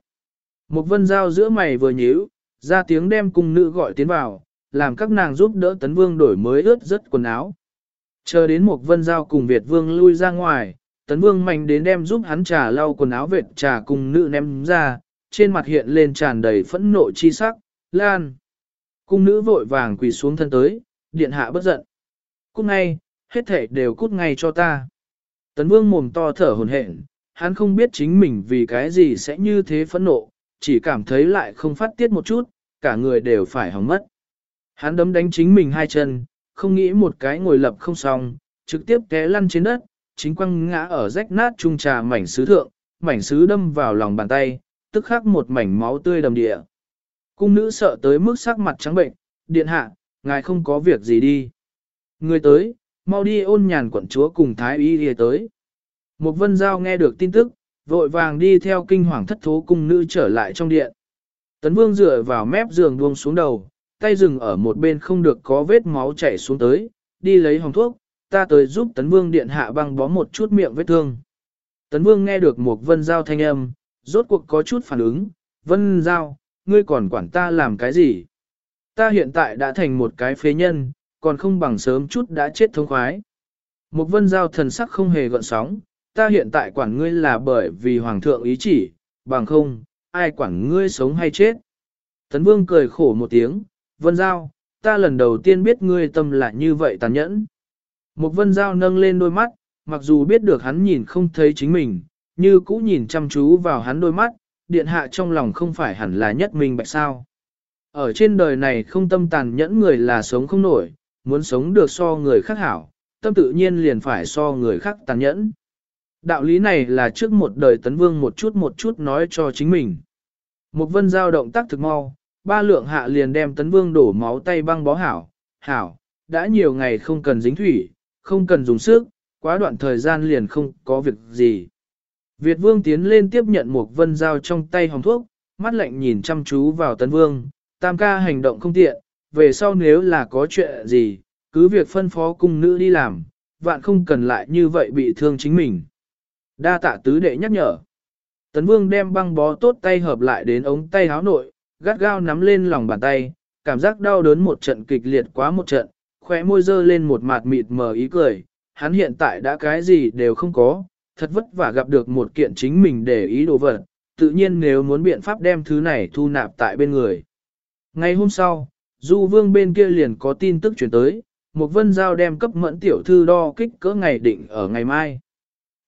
Một vân dao giữa mày vừa nhíu, ra tiếng đem cung nữ gọi tiến vào, làm các nàng giúp đỡ tấn vương đổi mới ướt rất quần áo. Chờ đến một vân giao cùng Việt vương lui ra ngoài, tấn vương mạnh đến đem giúp hắn trà lau quần áo vệt trà cùng nữ ném ra, trên mặt hiện lên tràn đầy phẫn nộ chi sắc, lan. Cung nữ vội vàng quỳ xuống thân tới, điện hạ bất giận. Cút ngay, hết thể đều cút ngay cho ta. Tấn vương mồm to thở hồn hển, hắn không biết chính mình vì cái gì sẽ như thế phẫn nộ, chỉ cảm thấy lại không phát tiết một chút, cả người đều phải hỏng mất. Hắn đấm đánh chính mình hai chân, không nghĩ một cái ngồi lập không xong, trực tiếp té lăn trên đất, chính quăng ngã ở rách nát trung trà mảnh sứ thượng, mảnh sứ đâm vào lòng bàn tay, tức khắc một mảnh máu tươi đầm địa. Cung nữ sợ tới mức sắc mặt trắng bệnh, điện hạ, ngài không có việc gì đi. Người tới, mau đi ôn nhàn quận chúa cùng thái y đi tới. Một vân giao nghe được tin tức, vội vàng đi theo kinh hoàng thất thố cung nữ trở lại trong điện. Tấn vương dựa vào mép giường buông xuống đầu, tay rừng ở một bên không được có vết máu chảy xuống tới, đi lấy hồng thuốc, ta tới giúp tấn vương điện hạ băng bó một chút miệng vết thương. Tấn vương nghe được một vân giao thanh âm, rốt cuộc có chút phản ứng, vân giao, ngươi còn quản ta làm cái gì? Ta hiện tại đã thành một cái phế nhân, còn không bằng sớm chút đã chết thông khoái. Một vân giao thần sắc không hề gợn sóng, ta hiện tại quản ngươi là bởi vì hoàng thượng ý chỉ, bằng không, ai quản ngươi sống hay chết. Tấn vương cười khổ một tiếng, vân giao, ta lần đầu tiên biết ngươi tâm là như vậy tàn nhẫn. Một vân giao nâng lên đôi mắt, mặc dù biết được hắn nhìn không thấy chính mình, như cũ nhìn chăm chú vào hắn đôi mắt, điện hạ trong lòng không phải hẳn là nhất mình bạch sao. Ở trên đời này không tâm tàn nhẫn người là sống không nổi, muốn sống được so người khác hảo, tâm tự nhiên liền phải so người khác tàn nhẫn. Đạo lý này là trước một đời tấn vương một chút một chút nói cho chính mình. Một vân giao động tác thực mau, ba lượng hạ liền đem tấn vương đổ máu tay băng bó hảo, hảo, đã nhiều ngày không cần dính thủy, không cần dùng sức, quá đoạn thời gian liền không có việc gì. Việt vương tiến lên tiếp nhận một vân dao trong tay hồng thuốc, mắt lạnh nhìn chăm chú vào tấn vương, tam ca hành động không tiện, về sau nếu là có chuyện gì, cứ việc phân phó cung nữ đi làm, vạn không cần lại như vậy bị thương chính mình. Đa tạ tứ đệ nhắc nhở. Tấn vương đem băng bó tốt tay hợp lại đến ống tay háo nội, gắt gao nắm lên lòng bàn tay, cảm giác đau đớn một trận kịch liệt quá một trận, khóe môi dơ lên một mặt mịt mờ ý cười, hắn hiện tại đã cái gì đều không có, thật vất vả gặp được một kiện chính mình để ý đồ vật, tự nhiên nếu muốn biện pháp đem thứ này thu nạp tại bên người. Ngày hôm sau, Du Vương bên kia liền có tin tức chuyển tới, một vân giao đem cấp mẫn tiểu thư đo kích cỡ ngày định ở ngày mai.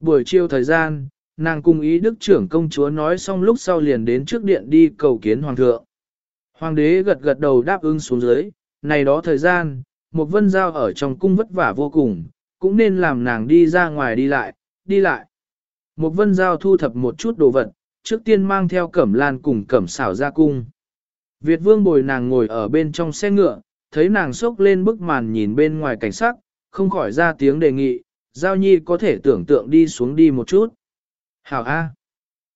Buổi chiều thời gian, nàng cùng ý đức trưởng công chúa nói xong lúc sau liền đến trước điện đi cầu kiến hoàng thượng. Hoàng đế gật gật đầu đáp ứng xuống dưới, này đó thời gian, một vân giao ở trong cung vất vả vô cùng, cũng nên làm nàng đi ra ngoài đi lại, đi lại. Một vân giao thu thập một chút đồ vật, trước tiên mang theo cẩm lan cùng cẩm xảo ra cung. Việt vương bồi nàng ngồi ở bên trong xe ngựa, thấy nàng sốc lên bức màn nhìn bên ngoài cảnh sắc, không khỏi ra tiếng đề nghị, giao nhi có thể tưởng tượng đi xuống đi một chút. Hảo A.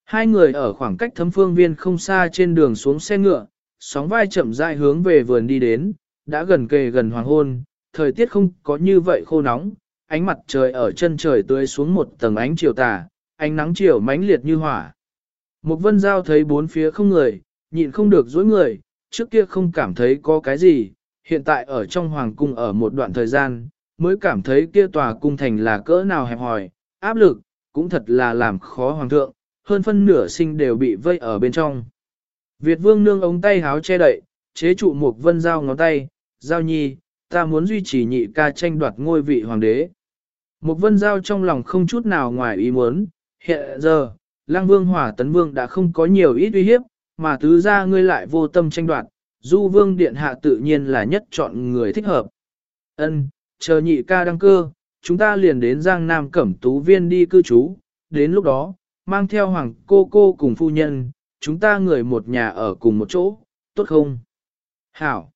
Hai người ở khoảng cách thấm phương viên không xa trên đường xuống xe ngựa, sóng vai chậm rãi hướng về vườn đi đến, đã gần kề gần hoàng hôn, thời tiết không có như vậy khô nóng, ánh mặt trời ở chân trời tươi xuống một tầng ánh chiều tà, ánh nắng chiều mãnh liệt như hỏa. Một vân giao thấy bốn phía không người, nhịn không được dối người, trước kia không cảm thấy có cái gì, hiện tại ở trong hoàng cung ở một đoạn thời gian, mới cảm thấy kia tòa cung thành là cỡ nào hẹp hòi, áp lực, cũng thật là làm khó hoàng thượng, hơn phân nửa sinh đều bị vây ở bên trong. Việt vương nương ống tay háo che đậy, chế trụ một vân giao ngón tay, giao nhi, ta muốn duy trì nhị ca tranh đoạt ngôi vị hoàng đế. Một vân giao trong lòng không chút nào ngoài ý muốn, hiện giờ, lang vương hỏa tấn vương đã không có nhiều ít uy hiếp, mà tứ ra ngươi lại vô tâm tranh đoạt, du vương điện hạ tự nhiên là nhất chọn người thích hợp. Ân, chờ nhị ca đăng cơ, chúng ta liền đến Giang Nam Cẩm Tú Viên đi cư trú, đến lúc đó, mang theo hoàng cô cô cùng phu nhân, chúng ta người một nhà ở cùng một chỗ, tốt không? Hảo!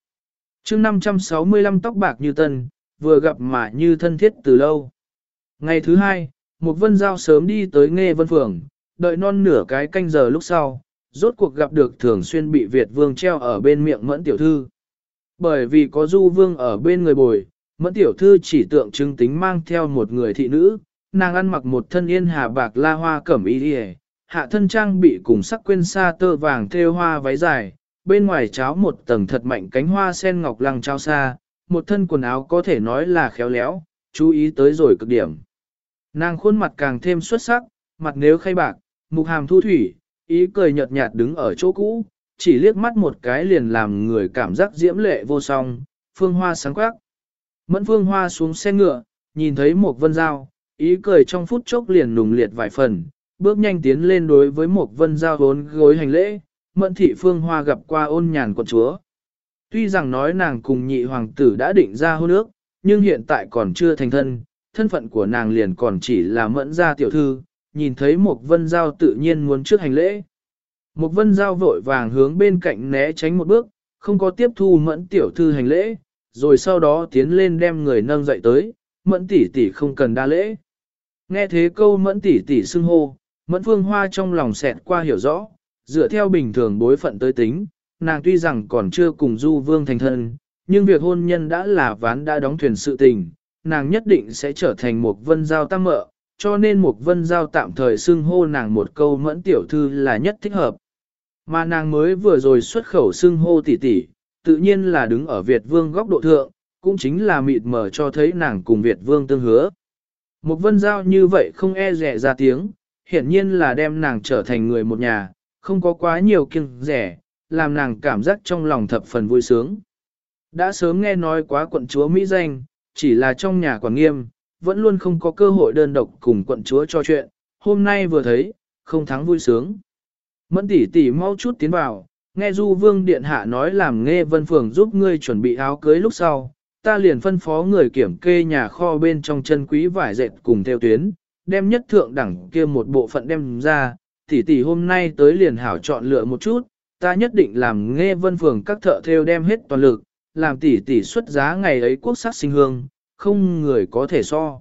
chương 565 tóc bạc như tân, vừa gặp mà như thân thiết từ lâu. Ngày thứ hai, một vân giao sớm đi tới nghe vân phường, đợi non nửa cái canh giờ lúc sau, rốt cuộc gặp được thường xuyên bị Việt vương treo ở bên miệng mẫn tiểu thư. Bởi vì có du vương ở bên người bồi, mẫn tiểu thư chỉ tượng trưng tính mang theo một người thị nữ, nàng ăn mặc một thân yên hà bạc la hoa cẩm y hạ thân trang bị cùng sắc quên sa tơ vàng thêu hoa váy dài, bên ngoài cháo một tầng thật mạnh cánh hoa sen ngọc lăng trao xa, một thân quần áo có thể nói là khéo léo, chú ý tới rồi cực điểm. Nàng khuôn mặt càng thêm xuất sắc, mặt nếu khay bạc, mục hàm thu thủy, ý cười nhợt nhạt đứng ở chỗ cũ, chỉ liếc mắt một cái liền làm người cảm giác diễm lệ vô song, phương hoa sáng quắc. Mẫn phương hoa xuống xe ngựa, nhìn thấy một vân dao, ý cười trong phút chốc liền nùng liệt vài phần, bước nhanh tiến lên đối với một vân dao vốn gối hành lễ, mẫn thị phương hoa gặp qua ôn nhàn quận chúa. Tuy rằng nói nàng cùng nhị hoàng tử đã định ra hôn ước, nhưng hiện tại còn chưa thành thân, thân phận của nàng liền còn chỉ là mẫn gia tiểu thư, nhìn thấy một vân giao tự nhiên muốn trước hành lễ. Một vân giao vội vàng hướng bên cạnh né tránh một bước, không có tiếp thu mẫn tiểu thư hành lễ, rồi sau đó tiến lên đem người nâng dậy tới, mẫn tỷ tỷ không cần đa lễ. Nghe thế câu mẫn tỷ tỷ xưng hô, mẫn phương hoa trong lòng xẹt qua hiểu rõ, dựa theo bình thường bối phận tới tính, nàng tuy rằng còn chưa cùng du vương thành thân, nhưng việc hôn nhân đã là ván đã đóng thuyền sự tình, nàng nhất định sẽ trở thành một vân giao tam mợ, cho nên một vân giao tạm thời xưng hô nàng một câu mẫn tiểu thư là nhất thích hợp. Mà nàng mới vừa rồi xuất khẩu xưng hô tỷ tỷ, tự nhiên là đứng ở Việt vương góc độ thượng, cũng chính là mịt mờ cho thấy nàng cùng Việt vương tương hứa. Một vân giao như vậy không e rẻ ra tiếng, hiển nhiên là đem nàng trở thành người một nhà, không có quá nhiều kiêng rẻ, làm nàng cảm giác trong lòng thập phần vui sướng. Đã sớm nghe nói quá quận chúa Mỹ danh, chỉ là trong nhà quản nghiêm, vẫn luôn không có cơ hội đơn độc cùng quận chúa cho chuyện, hôm nay vừa thấy, không thắng vui sướng. Mẫn tỷ tỷ mau chút tiến vào, nghe Du Vương Điện Hạ nói làm nghe Vân Phường giúp ngươi chuẩn bị áo cưới lúc sau, ta liền phân phó người kiểm kê nhà kho bên trong chân quý vải dệt cùng theo tuyến, đem nhất thượng đẳng kia một bộ phận đem ra, tỷ tỷ hôm nay tới liền hảo chọn lựa một chút, ta nhất định làm nghe Vân Phường các thợ theo đem hết toàn lực, làm tỷ tỷ xuất giá ngày ấy quốc sắc sinh hương, không người có thể so.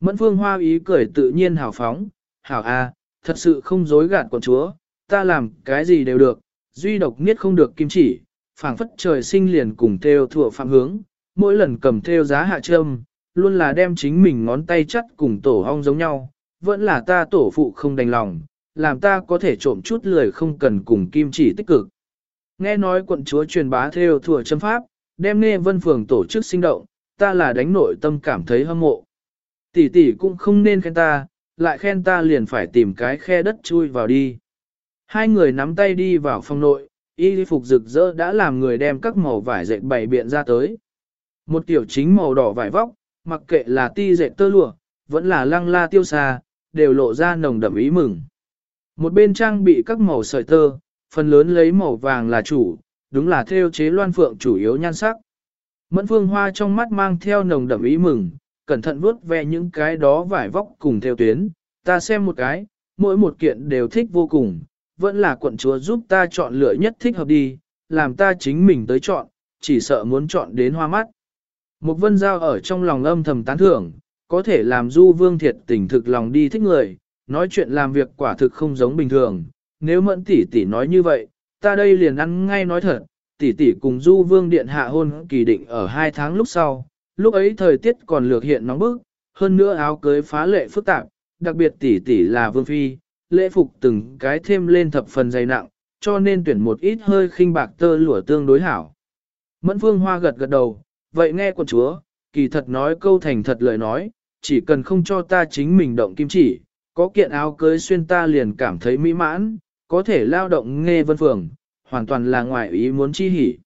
Mẫn phương hoa ý cười tự nhiên hào phóng, hảo a, thật sự không dối gạt con chúa, ta làm cái gì đều được, duy độc niết không được kim chỉ, phảng phất trời sinh liền cùng theo thuộc phạm hướng, mỗi lần cầm theo giá hạ trâm, luôn là đem chính mình ngón tay chắt cùng tổ hong giống nhau, vẫn là ta tổ phụ không đành lòng, làm ta có thể trộm chút lười không cần cùng kim chỉ tích cực. Nghe nói quận chúa truyền bá theo thừa châm pháp, đem nghe vân phường tổ chức sinh động, ta là đánh nội tâm cảm thấy hâm mộ. Tỷ tỷ cũng không nên khen ta, lại khen ta liền phải tìm cái khe đất chui vào đi. Hai người nắm tay đi vào phòng nội, y phục rực rỡ đã làm người đem các màu vải dệt bày biện ra tới. Một tiểu chính màu đỏ vải vóc, mặc kệ là ti dệt tơ lụa, vẫn là lăng la tiêu xa, đều lộ ra nồng đậm ý mừng. Một bên trang bị các màu sợi tơ, phần lớn lấy màu vàng là chủ, đúng là theo chế loan phượng chủ yếu nhan sắc. Mẫn phương hoa trong mắt mang theo nồng đậm ý mừng, cẩn thận vuốt ve những cái đó vải vóc cùng theo tuyến, ta xem một cái, mỗi một kiện đều thích vô cùng, vẫn là quận chúa giúp ta chọn lựa nhất thích hợp đi, làm ta chính mình tới chọn, chỉ sợ muốn chọn đến hoa mắt. Một vân giao ở trong lòng âm thầm tán thưởng, có thể làm du vương thiệt tình thực lòng đi thích người, nói chuyện làm việc quả thực không giống bình thường, nếu mẫn tỷ tỷ nói như vậy, ta đây liền ăn ngay nói thật, tỷ tỷ cùng du vương điện hạ hôn kỳ định ở hai tháng lúc sau, lúc ấy thời tiết còn lược hiện nóng bức, hơn nữa áo cưới phá lệ phức tạp, đặc biệt tỷ tỷ là vương phi, lễ phục từng cái thêm lên thập phần dày nặng, cho nên tuyển một ít hơi khinh bạc tơ lụa tương đối hảo. Mẫn phương hoa gật gật đầu, vậy nghe quần chúa, kỳ thật nói câu thành thật lời nói, chỉ cần không cho ta chính mình động kim chỉ, có kiện áo cưới xuyên ta liền cảm thấy mỹ mãn, có thể lao động nghe vân phường, hoàn toàn là ngoài ý muốn chi hỉ.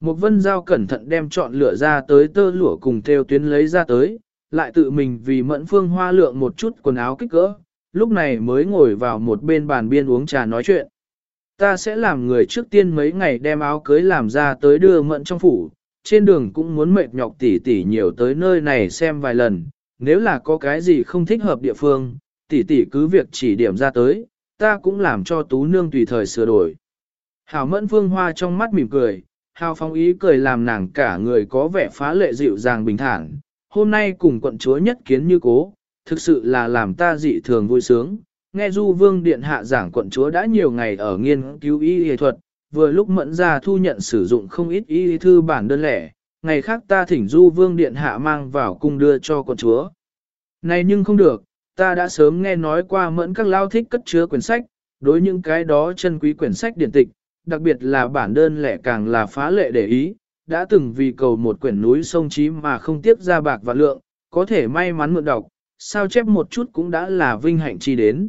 Một vân giao cẩn thận đem chọn lựa ra tới tơ lụa cùng theo tuyến lấy ra tới, lại tự mình vì mẫn phương hoa lượng một chút quần áo kích cỡ, lúc này mới ngồi vào một bên bàn biên uống trà nói chuyện. Ta sẽ làm người trước tiên mấy ngày đem áo cưới làm ra tới đưa mận trong phủ, trên đường cũng muốn mệt nhọc tỉ tỉ nhiều tới nơi này xem vài lần, nếu là có cái gì không thích hợp địa phương, Tỷ tỷ cứ việc chỉ điểm ra tới, ta cũng làm cho tú nương tùy thời sửa đổi. Hảo mẫn phương hoa trong mắt mỉm cười, hào phong ý cười làm nàng cả người có vẻ phá lệ dịu dàng bình thản. Hôm nay cùng quận chúa nhất kiến như cố, thực sự là làm ta dị thường vui sướng. Nghe Du Vương Điện Hạ giảng quận chúa đã nhiều ngày ở nghiên cứu y y thuật, vừa lúc mẫn ra thu nhận sử dụng không ít y thư bản đơn lẻ, ngày khác ta thỉnh Du Vương Điện Hạ mang vào cung đưa cho quận chúa. Này nhưng không được, ta đã sớm nghe nói qua mẫn các lao thích cất chứa quyển sách, đối những cái đó chân quý quyển sách điển tịch, đặc biệt là bản đơn lẻ càng là phá lệ để ý, đã từng vì cầu một quyển núi sông trí mà không tiếp ra bạc và lượng, có thể may mắn mượn đọc, sao chép một chút cũng đã là vinh hạnh chi đến.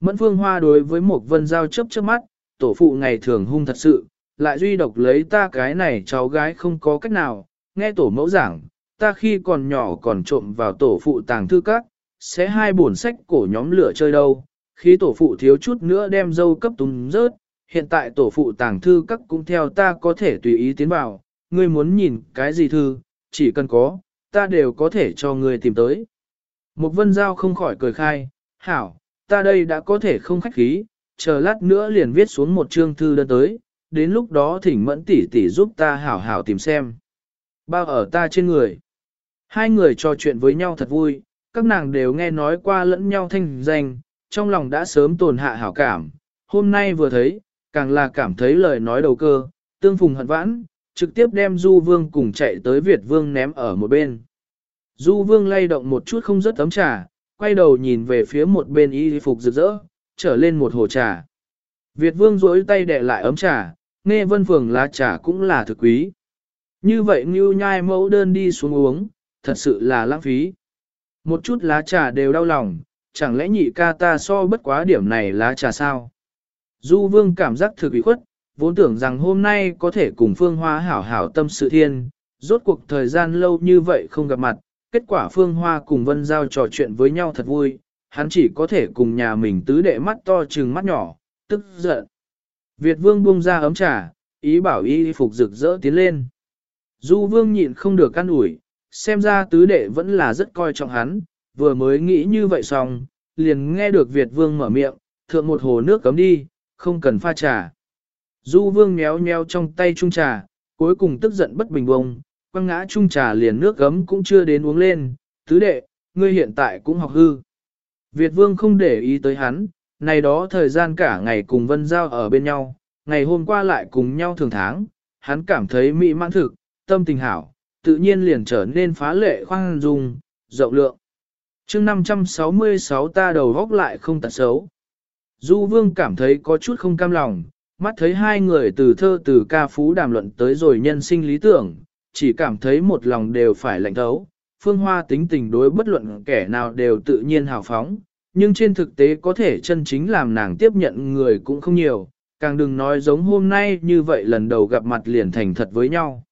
Mẫn phương hoa đối với một vân giao chấp trước mắt, tổ phụ ngày thường hung thật sự, lại duy độc lấy ta cái này cháu gái không có cách nào, nghe tổ mẫu giảng, ta khi còn nhỏ còn trộm vào tổ phụ tàng thư các, sẽ hai bổn sách cổ nhóm lửa chơi đâu, Khi tổ phụ thiếu chút nữa đem dâu cấp túng rớt, hiện tại tổ phụ tàng thư các cũng theo ta có thể tùy ý tiến vào, ngươi muốn nhìn cái gì thư, chỉ cần có, ta đều có thể cho ngươi tìm tới. Mục vân giao không khỏi cười khai, hảo, ta đây đã có thể không khách khí, chờ lát nữa liền viết xuống một chương thư đơn tới, đến lúc đó thỉnh mẫn tỷ tỷ giúp ta hảo hảo tìm xem. Bao ở ta trên người. Hai người trò chuyện với nhau thật vui, các nàng đều nghe nói qua lẫn nhau thanh danh, trong lòng đã sớm tồn hạ hảo cảm. Hôm nay vừa thấy, càng là cảm thấy lời nói đầu cơ, tương phùng hận vãn, trực tiếp đem Du Vương cùng chạy tới Việt Vương ném ở một bên. Du Vương lay động một chút không rất tấm trà, quay đầu nhìn về phía một bên y phục rực rỡ, trở lên một hồ trà. Việt Vương duỗi tay để lại ấm trà, nghe vân phường lá trà cũng là thực quý. Như vậy như nhai mẫu đơn đi xuống uống, thật sự là lãng phí. Một chút lá trà đều đau lòng, chẳng lẽ nhị ca ta so bất quá điểm này lá trà sao? Du vương cảm giác thực ủy khuất, vốn tưởng rằng hôm nay có thể cùng phương hoa hảo hảo tâm sự thiên, rốt cuộc thời gian lâu như vậy không gặp mặt, kết quả phương hoa cùng vân giao trò chuyện với nhau thật vui, hắn chỉ có thể cùng nhà mình tứ đệ mắt to trừng mắt nhỏ, tức giận. Việt vương buông ra ấm trà, ý bảo y phục rực rỡ tiến lên. Du vương nhịn không được căn ủi, xem ra tứ đệ vẫn là rất coi trọng hắn, vừa mới nghĩ như vậy xong, liền nghe được Việt vương mở miệng, thượng một hồ nước cấm đi, không cần pha trà. Du vương méo méo trong tay chung trà, cuối cùng tức giận bất bình bông, quăng ngã chung trà liền nước gấm cũng chưa đến uống lên, tứ đệ, ngươi hiện tại cũng học hư. Việt vương không để ý tới hắn, này đó thời gian cả ngày cùng vân giao ở bên nhau, ngày hôm qua lại cùng nhau thường tháng, hắn cảm thấy mỹ mãn thực, tâm tình hảo, tự nhiên liền trở nên phá lệ khoan dung, rộng lượng. chương 566 ta đầu góc lại không tật xấu. Du vương cảm thấy có chút không cam lòng, mắt thấy hai người từ thơ từ ca phú đàm luận tới rồi nhân sinh lý tưởng, chỉ cảm thấy một lòng đều phải lạnh thấu. Phương Hoa tính tình đối bất luận kẻ nào đều tự nhiên hào phóng, nhưng trên thực tế có thể chân chính làm nàng tiếp nhận người cũng không nhiều, càng đừng nói giống hôm nay như vậy lần đầu gặp mặt liền thành thật với nhau.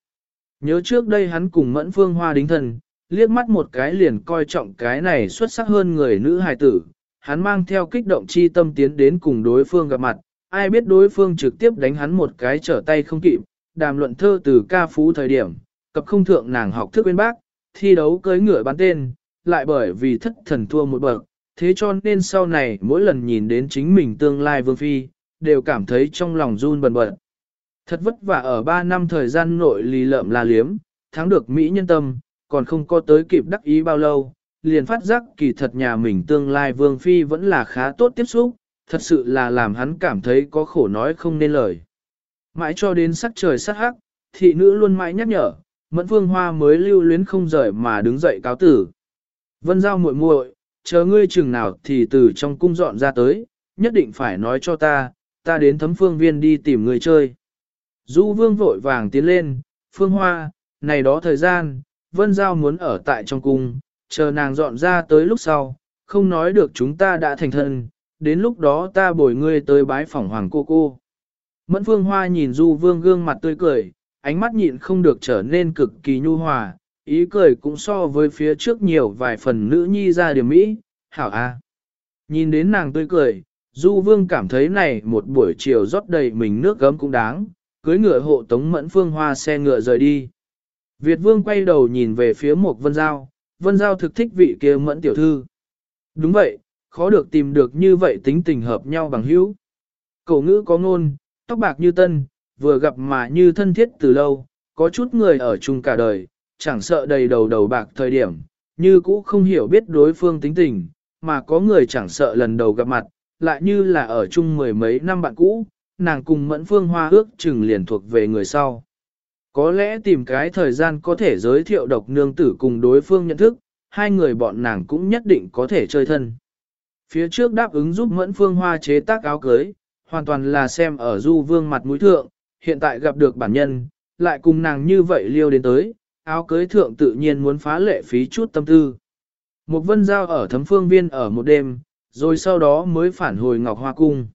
Nhớ trước đây hắn cùng mẫn phương hoa đính thần, liếc mắt một cái liền coi trọng cái này xuất sắc hơn người nữ hài tử, hắn mang theo kích động chi tâm tiến đến cùng đối phương gặp mặt, ai biết đối phương trực tiếp đánh hắn một cái trở tay không kịp, đàm luận thơ từ ca phú thời điểm, cập không thượng nàng học thức bên bác, thi đấu cưới ngựa bán tên, lại bởi vì thất thần thua một bậc, thế cho nên sau này mỗi lần nhìn đến chính mình tương lai vương phi, đều cảm thấy trong lòng run bần bật. Thật vất vả ở 3 năm thời gian nội lì lợm la liếm, thắng được Mỹ nhân tâm, còn không có tới kịp đắc ý bao lâu, liền phát giác kỳ thật nhà mình tương lai vương phi vẫn là khá tốt tiếp xúc, thật sự là làm hắn cảm thấy có khổ nói không nên lời. Mãi cho đến sắc trời sắc hắc, thị nữ luôn mãi nhắc nhở, mẫn vương hoa mới lưu luyến không rời mà đứng dậy cáo tử. Vân giao muội muội, chờ ngươi chừng nào thì từ trong cung dọn ra tới, nhất định phải nói cho ta, ta đến thấm phương viên đi tìm người chơi. Du vương vội vàng tiến lên, phương hoa, này đó thời gian, vân giao muốn ở tại trong cung, chờ nàng dọn ra tới lúc sau, không nói được chúng ta đã thành thân, đến lúc đó ta bồi ngươi tới bái phỏng hoàng cô cô. Mẫn phương hoa nhìn du vương gương mặt tươi cười, ánh mắt nhịn không được trở nên cực kỳ nhu hòa, ý cười cũng so với phía trước nhiều vài phần nữ nhi ra điểm mỹ, hảo a. Nhìn đến nàng tươi cười, du vương cảm thấy này một buổi chiều rót đầy mình nước gấm cũng đáng, cưới ngựa hộ tống mẫn phương hoa xe ngựa rời đi. Việt vương quay đầu nhìn về phía một vân giao, vân giao thực thích vị kia mẫn tiểu thư. Đúng vậy, khó được tìm được như vậy tính tình hợp nhau bằng hữu. Cổ ngữ có ngôn, tóc bạc như tân, vừa gặp mà như thân thiết từ lâu, có chút người ở chung cả đời, chẳng sợ đầy đầu đầu bạc thời điểm, như cũ không hiểu biết đối phương tính tình, mà có người chẳng sợ lần đầu gặp mặt, lại như là ở chung mười mấy năm bạn cũ, nàng cùng mẫn phương hoa ước chừng liền thuộc về người sau. Có lẽ tìm cái thời gian có thể giới thiệu độc nương tử cùng đối phương nhận thức, hai người bọn nàng cũng nhất định có thể chơi thân. Phía trước đáp ứng giúp mẫn phương hoa chế tác áo cưới, hoàn toàn là xem ở du vương mặt mũi thượng, hiện tại gặp được bản nhân, lại cùng nàng như vậy liêu đến tới, áo cưới thượng tự nhiên muốn phá lệ phí chút tâm tư. Một vân giao ở thấm phương viên ở một đêm, rồi sau đó mới phản hồi Ngọc Hoa Cung.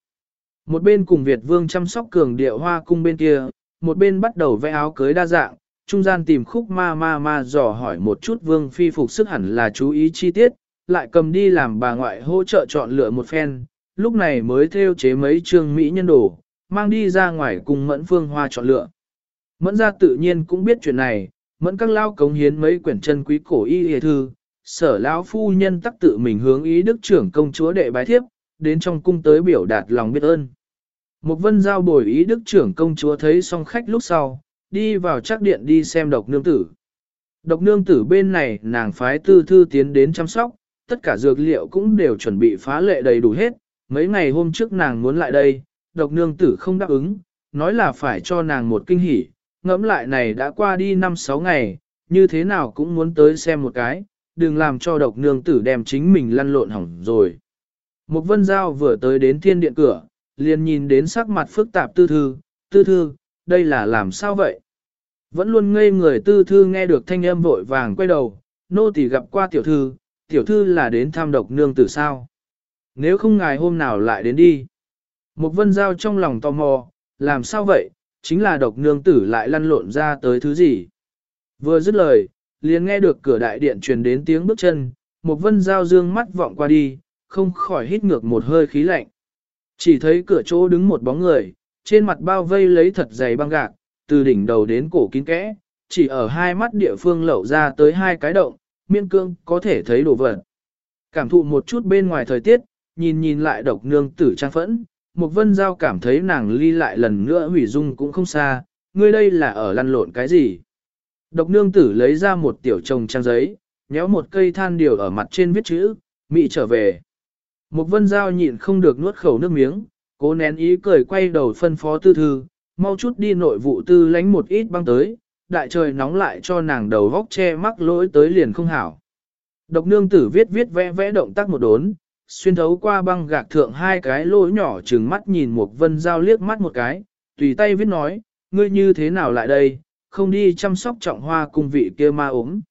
Một bên cùng Việt Vương chăm sóc cường địa Hoa Cung bên kia, một bên bắt đầu vẽ áo cưới đa dạng, trung gian tìm khúc ma ma ma dò hỏi một chút Vương Phi phục sức hẳn là chú ý chi tiết, lại cầm đi làm bà ngoại hỗ trợ chọn lựa một phen, lúc này mới theo chế mấy trương Mỹ nhân đồ, mang đi ra ngoài cùng mẫn phương hoa chọn lựa. Mẫn ra tự nhiên cũng biết chuyện này, mẫn các lao cống hiến mấy quyển chân quý cổ y hề thư, sở lão phu nhân tắc tự mình hướng ý đức trưởng công chúa đệ bái thiếp, đến trong cung tới biểu đạt lòng biết ơn. Một vân giao bồi ý đức trưởng công chúa thấy xong khách lúc sau, đi vào chắc điện đi xem độc nương tử. Độc nương tử bên này nàng phái tư thư tiến đến chăm sóc, tất cả dược liệu cũng đều chuẩn bị phá lệ đầy đủ hết. Mấy ngày hôm trước nàng muốn lại đây, độc nương tử không đáp ứng, nói là phải cho nàng một kinh hỉ. Ngẫm lại này đã qua đi 5-6 ngày, như thế nào cũng muốn tới xem một cái, đừng làm cho độc nương tử đem chính mình lăn lộn hỏng rồi. Một vân giao vừa tới đến thiên điện cửa, liền nhìn đến sắc mặt phức tạp tư thư, tư thư, đây là làm sao vậy? Vẫn luôn ngây người tư thư nghe được thanh âm vội vàng quay đầu, nô tỳ gặp qua tiểu thư, tiểu thư là đến thăm độc nương tử sao? Nếu không ngài hôm nào lại đến đi. Một vân giao trong lòng tò mò, làm sao vậy, chính là độc nương tử lại lăn lộn ra tới thứ gì? Vừa dứt lời, liền nghe được cửa đại điện truyền đến tiếng bước chân, một vân giao dương mắt vọng qua đi, không khỏi hít ngược một hơi khí lạnh. Chỉ thấy cửa chỗ đứng một bóng người, trên mặt bao vây lấy thật dày băng gạc, từ đỉnh đầu đến cổ kín kẽ, chỉ ở hai mắt địa phương lẩu ra tới hai cái động, miên cương có thể thấy đồ vật. Cảm thụ một chút bên ngoài thời tiết, nhìn nhìn lại độc nương tử trang phẫn, một vân giao cảm thấy nàng ly lại lần nữa hủy dung cũng không xa, ngươi đây là ở lăn lộn cái gì. Độc nương tử lấy ra một tiểu trồng trang giấy, nhéo một cây than điều ở mặt trên viết chữ, mị trở về. Một vân giao nhịn không được nuốt khẩu nước miếng, cố nén ý cười quay đầu phân phó tư thư, mau chút đi nội vụ tư lánh một ít băng tới, đại trời nóng lại cho nàng đầu vóc che mắc lỗi tới liền không hảo. Độc nương tử viết viết vẽ vẽ động tác một đốn, xuyên thấu qua băng gạc thượng hai cái lỗ nhỏ trừng mắt nhìn một vân giao liếc mắt một cái, tùy tay viết nói, ngươi như thế nào lại đây, không đi chăm sóc trọng hoa cung vị kia ma ốm.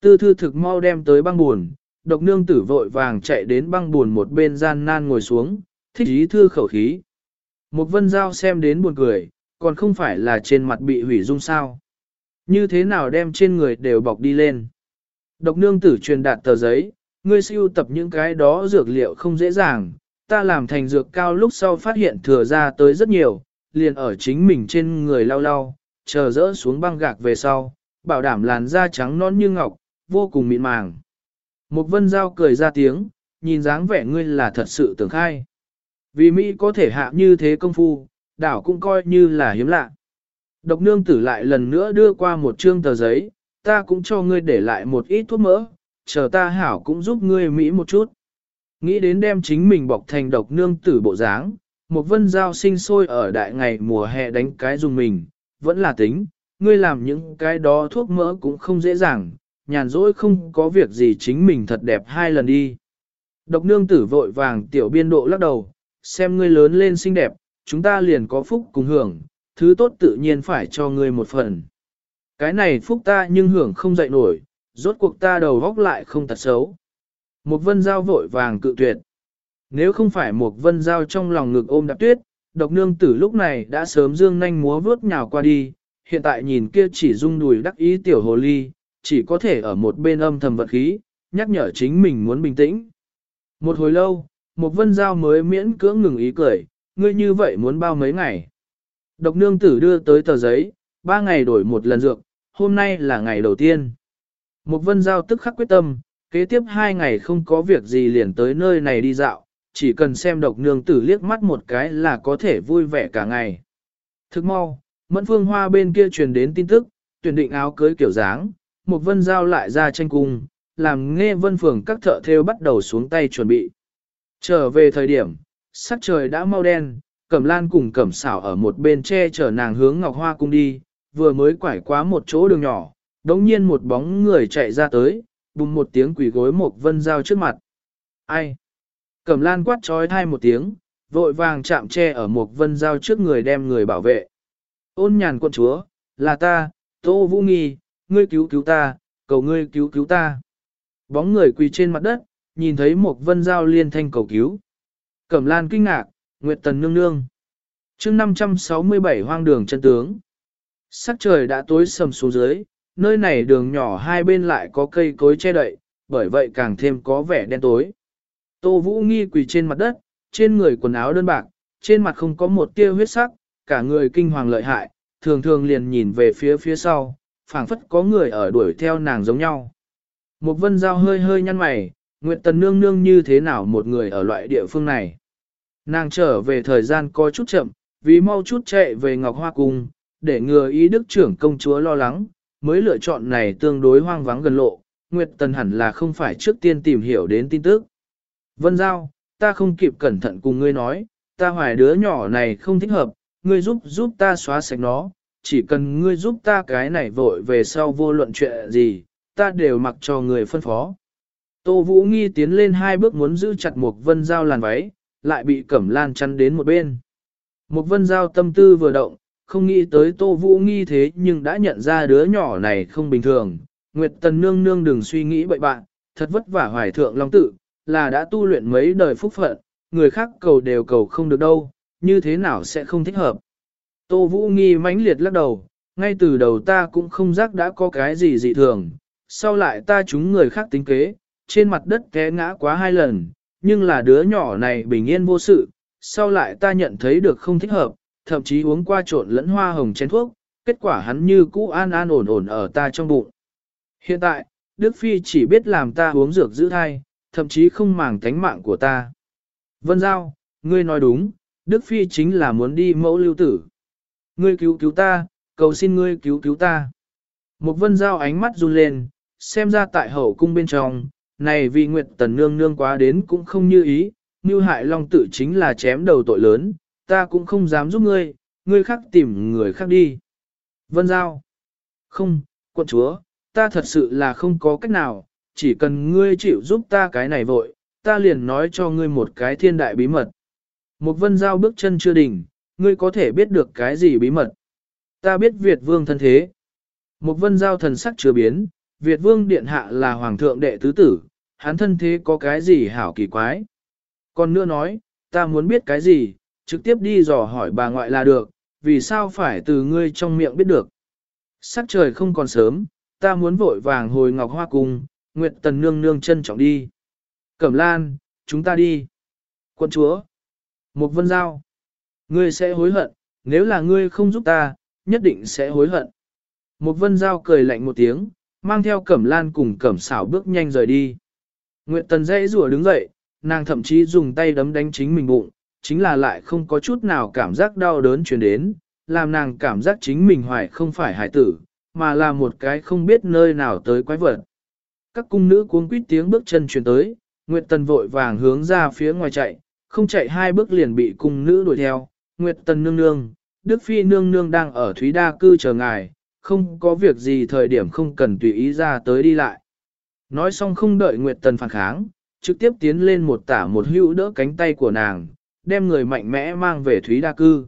Tư thư thực mau đem tới băng buồn, độc nương tử vội vàng chạy đến băng buồn một bên gian nan ngồi xuống, thích ý thư khẩu khí. Một vân giao xem đến buồn cười, còn không phải là trên mặt bị hủy dung sao. Như thế nào đem trên người đều bọc đi lên. Độc nương tử truyền đạt tờ giấy, ngươi siêu tập những cái đó dược liệu không dễ dàng, ta làm thành dược cao lúc sau phát hiện thừa ra tới rất nhiều, liền ở chính mình trên người lau lau, chờ rỡ xuống băng gạc về sau, bảo đảm làn da trắng non như ngọc, vô cùng mịn màng. Một vân giao cười ra tiếng, nhìn dáng vẻ ngươi là thật sự tưởng khai. Vì Mỹ có thể hạ như thế công phu, đảo cũng coi như là hiếm lạ. Độc nương tử lại lần nữa đưa qua một chương tờ giấy, ta cũng cho ngươi để lại một ít thuốc mỡ, chờ ta hảo cũng giúp ngươi Mỹ một chút. Nghĩ đến đem chính mình bọc thành độc nương tử bộ dáng, một vân giao sinh sôi ở đại ngày mùa hè đánh cái dùng mình, vẫn là tính, ngươi làm những cái đó thuốc mỡ cũng không dễ dàng, nhàn rỗi không có việc gì chính mình thật đẹp hai lần đi. Độc nương tử vội vàng tiểu biên độ lắc đầu, xem ngươi lớn lên xinh đẹp, chúng ta liền có phúc cùng hưởng, thứ tốt tự nhiên phải cho ngươi một phần. Cái này phúc ta nhưng hưởng không dậy nổi, rốt cuộc ta đầu góc lại không tật xấu. Một vân giao vội vàng cự tuyệt. Nếu không phải một vân giao trong lòng ngực ôm đạp tuyết, độc nương tử lúc này đã sớm dương nanh múa vớt nhào qua đi, hiện tại nhìn kia chỉ rung đùi đắc ý tiểu hồ ly, chỉ có thể ở một bên âm thầm vật khí, nhắc nhở chính mình muốn bình tĩnh. Một hồi lâu, một vân giao mới miễn cưỡng ngừng ý cười, ngươi như vậy muốn bao mấy ngày. Độc nương tử đưa tới tờ giấy, ba ngày đổi một lần dược, hôm nay là ngày đầu tiên. Một vân giao tức khắc quyết tâm, kế tiếp hai ngày không có việc gì liền tới nơi này đi dạo, chỉ cần xem độc nương tử liếc mắt một cái là có thể vui vẻ cả ngày. Thức mau, mẫn phương hoa bên kia truyền đến tin tức, tuyển định áo cưới kiểu dáng, một vân giao lại ra tranh cung, làm nghe vân phường các thợ thêu bắt đầu xuống tay chuẩn bị. Trở về thời điểm, sắc trời đã mau đen, cẩm lan cùng cẩm xảo ở một bên tre chở nàng hướng ngọc hoa cung đi, vừa mới quải quá một chỗ đường nhỏ, đống nhiên một bóng người chạy ra tới, bùng một tiếng quỷ gối một vân giao trước mặt. Ai? Cẩm lan quát trói thai một tiếng, vội vàng chạm tre ở một vân giao trước người đem người bảo vệ. Ôn nhàn quận chúa, là ta, Tô Vũ Nghi, ngươi cứu cứu ta, cầu ngươi cứu cứu ta. Bóng người quỳ trên mặt đất, nhìn thấy một vân giao liên thanh cầu cứu. Cẩm lan kinh ngạc, Nguyệt Tần nương nương. chương 567 hoang đường chân tướng. Sắc trời đã tối sầm xuống dưới, nơi này đường nhỏ hai bên lại có cây cối che đậy, bởi vậy càng thêm có vẻ đen tối. Tô Vũ nghi quỳ trên mặt đất, trên người quần áo đơn bạc, trên mặt không có một tia huyết sắc, cả người kinh hoàng lợi hại, thường thường liền nhìn về phía phía sau, phảng phất có người ở đuổi theo nàng giống nhau. Một vân giao hơi hơi nhăn mày, Nguyệt Tần nương nương như thế nào một người ở loại địa phương này. Nàng trở về thời gian có chút chậm, vì mau chút chạy về Ngọc Hoa Cung, để ngừa ý đức trưởng công chúa lo lắng, mới lựa chọn này tương đối hoang vắng gần lộ, Nguyệt Tần hẳn là không phải trước tiên tìm hiểu đến tin tức. Vân Giao, ta không kịp cẩn thận cùng ngươi nói, ta hoài đứa nhỏ này không thích hợp, ngươi giúp giúp ta xóa sạch nó, chỉ cần ngươi giúp ta cái này vội về sau vô luận chuyện gì, ta đều mặc cho người phân phó. Tô Vũ Nghi tiến lên hai bước muốn giữ chặt Mục vân Giao làn váy, lại bị cẩm lan chắn đến một bên. Mục vân Giao tâm tư vừa động, không nghĩ tới Tô Vũ Nghi thế nhưng đã nhận ra đứa nhỏ này không bình thường. Nguyệt Tần Nương Nương đừng suy nghĩ bậy bạn, thật vất vả hoài thượng long tự, là đã tu luyện mấy đời phúc phận, người khác cầu đều cầu không được đâu, như thế nào sẽ không thích hợp. Tô Vũ Nghi mãnh liệt lắc đầu, ngay từ đầu ta cũng không giác đã có cái gì dị thường, sau lại ta chúng người khác tính kế, trên mặt đất té ngã quá hai lần, nhưng là đứa nhỏ này bình yên vô sự, sau lại ta nhận thấy được không thích hợp, thậm chí uống qua trộn lẫn hoa hồng chén thuốc, kết quả hắn như cũ an an ổn ổn ở ta trong bụng. Hiện tại, Đức Phi chỉ biết làm ta uống dược giữ thai, thậm chí không màng tánh mạng của ta. Vân Giao, ngươi nói đúng, Đức Phi chính là muốn đi mẫu lưu tử. Ngươi cứu cứu ta, cầu xin ngươi cứu cứu ta. Một vân giao ánh mắt run lên, xem ra tại hậu cung bên trong, này vì Nguyệt Tần Nương nương quá đến cũng không như ý, như hại long tự chính là chém đầu tội lớn, ta cũng không dám giúp ngươi, ngươi khác tìm người khác đi. Vân Giao. Không, quận chúa, ta thật sự là không có cách nào, chỉ cần ngươi chịu giúp ta cái này vội, ta liền nói cho ngươi một cái thiên đại bí mật. Một vân giao bước chân chưa đỉnh, ngươi có thể biết được cái gì bí mật. Ta biết Việt vương thân thế. Một vân giao thần sắc chưa biến, Việt vương điện hạ là hoàng thượng đệ tứ tử, hắn thân thế có cái gì hảo kỳ quái. Còn nữa nói, ta muốn biết cái gì, trực tiếp đi dò hỏi bà ngoại là được, vì sao phải từ ngươi trong miệng biết được. Sắc trời không còn sớm, ta muốn vội vàng hồi ngọc hoa cung, Nguyệt Tần nương nương chân trọng đi. Cẩm Lan, chúng ta đi. Quân chúa. Mục vân giao. Ngươi sẽ hối hận, nếu là ngươi không giúp ta, nhất định sẽ hối hận. Một vân giao cười lạnh một tiếng, mang theo Cẩm Lan cùng Cẩm xảo bước nhanh rời đi. Nguyệt Tần dãy rùa đứng dậy, nàng thậm chí dùng tay đấm đánh chính mình bụng, chính là lại không có chút nào cảm giác đau đớn truyền đến, làm nàng cảm giác chính mình hoài không phải hải tử, mà là một cái không biết nơi nào tới quái vật. Các cung nữ cuống quýt tiếng bước chân truyền tới, Nguyệt Tần vội vàng hướng ra phía ngoài chạy, không chạy hai bước liền bị cung nữ đuổi theo. Nguyệt Tần nương nương, Đức Phi nương nương đang ở Thúy Đa cư chờ ngài, không có việc gì thời điểm không cần tùy ý ra tới đi lại. Nói xong không đợi Nguyệt Tần phản kháng, trực tiếp tiến lên một tả một hữu đỡ cánh tay của nàng, đem người mạnh mẽ mang về Thúy Đa Cư.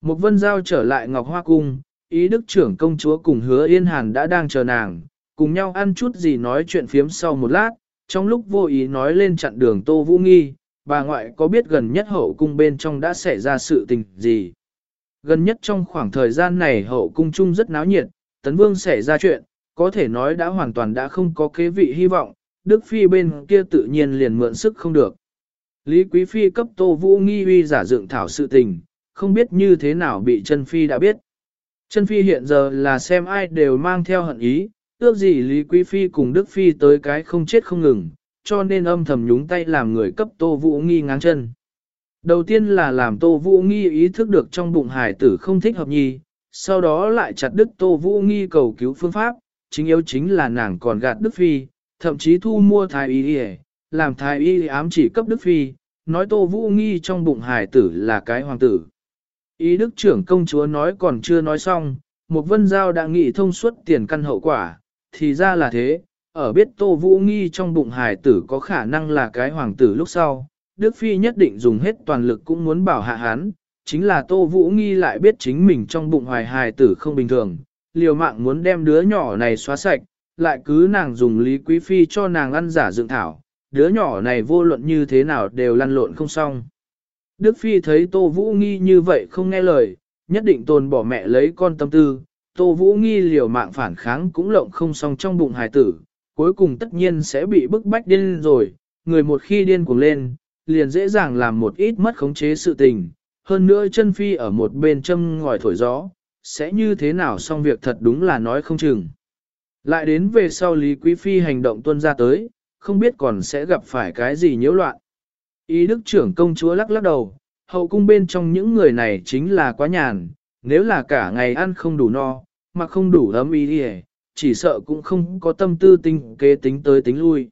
Một vân giao trở lại Ngọc Hoa Cung, ý đức trưởng công chúa cùng hứa Yên Hàn đã đang chờ nàng, cùng nhau ăn chút gì nói chuyện phiếm sau một lát, trong lúc vô ý nói lên chặn đường Tô Vũ Nghi, bà ngoại có biết gần nhất hậu cung bên trong đã xảy ra sự tình gì. Gần nhất trong khoảng thời gian này hậu cung chung rất náo nhiệt, Tấn Vương xảy ra chuyện, có thể nói đã hoàn toàn đã không có kế vị hy vọng, Đức Phi bên kia tự nhiên liền mượn sức không được. Lý Quý Phi cấp Tô Vũ Nghi uy giả dựng thảo sự tình, không biết như thế nào bị chân Phi đã biết. Chân Phi hiện giờ là xem ai đều mang theo hận ý, ước gì Lý Quý Phi cùng Đức Phi tới cái không chết không ngừng, cho nên âm thầm nhúng tay làm người cấp Tô Vũ Nghi ngáng chân. Đầu tiên là làm Tô Vũ Nghi ý thức được trong bụng hải tử không thích hợp nhi, sau đó lại chặt đứt Tô Vũ Nghi cầu cứu phương pháp, chính yếu chính là nàng còn gạt Đức Phi, thậm chí thu mua thái y đi làm thái y ám chỉ cấp Đức Phi, nói Tô Vũ Nghi trong bụng hải tử là cái hoàng tử. Ý đức trưởng công chúa nói còn chưa nói xong, một vân giao đã nghị thông suốt tiền căn hậu quả, thì ra là thế, ở biết Tô Vũ Nghi trong bụng hài tử có khả năng là cái hoàng tử lúc sau, Đức Phi nhất định dùng hết toàn lực cũng muốn bảo hạ hắn, chính là Tô Vũ Nghi lại biết chính mình trong bụng hoài hài tử không bình thường, liều mạng muốn đem đứa nhỏ này xóa sạch, lại cứ nàng dùng Lý Quý Phi cho nàng ăn giả dựng thảo, đứa nhỏ này vô luận như thế nào đều lăn lộn không xong. Đức Phi thấy Tô Vũ Nghi như vậy không nghe lời, nhất định tồn bỏ mẹ lấy con tâm tư, Tô Vũ nghi liều mạng phản kháng cũng lộng không xong trong bụng hài tử, cuối cùng tất nhiên sẽ bị bức bách điên rồi, người một khi điên cuồng lên, liền dễ dàng làm một ít mất khống chế sự tình, hơn nữa chân phi ở một bên châm ngòi thổi gió, sẽ như thế nào xong việc thật đúng là nói không chừng. Lại đến về sau Lý Quý Phi hành động tuân ra tới, không biết còn sẽ gặp phải cái gì nhiễu loạn. Ý đức trưởng công chúa lắc lắc đầu, hậu cung bên trong những người này chính là quá nhàn, nếu là cả ngày ăn không đủ no, mà không đủ ấm ý đi chỉ sợ cũng không có tâm tư tinh kế tính tới tính lui.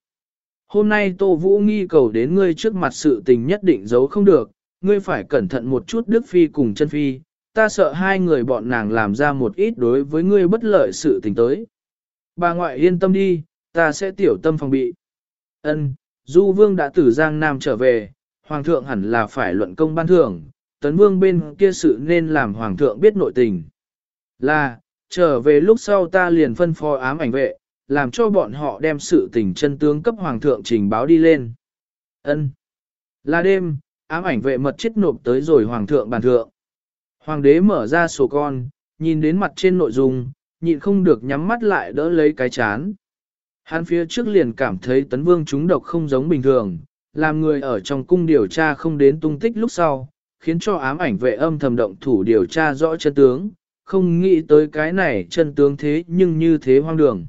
Hôm nay Tô Vũ nghi cầu đến ngươi trước mặt sự tình nhất định giấu không được, ngươi phải cẩn thận một chút Đức Phi cùng chân Phi, ta sợ hai người bọn nàng làm ra một ít đối với ngươi bất lợi sự tình tới. Bà ngoại yên tâm đi, ta sẽ tiểu tâm phòng bị. Ân, Du Vương đã từ Giang Nam trở về, Hoàng thượng hẳn là phải luận công ban thưởng, Tấn Vương bên kia sự nên làm Hoàng thượng biết nội tình. Là, trở về lúc sau ta liền phân phó ám ảnh vệ, làm cho bọn họ đem sự tình chân tướng cấp Hoàng thượng trình báo đi lên. Ân. Là đêm, ám ảnh vệ mật chết nộp tới rồi Hoàng thượng bàn thượng. Hoàng đế mở ra sổ con, nhìn đến mặt trên nội dung, nhịn không được nhắm mắt lại đỡ lấy cái chán. Hắn phía trước liền cảm thấy tấn vương chúng độc không giống bình thường, làm người ở trong cung điều tra không đến tung tích lúc sau, khiến cho ám ảnh vệ âm thầm động thủ điều tra rõ chân tướng, không nghĩ tới cái này chân tướng thế nhưng như thế hoang đường.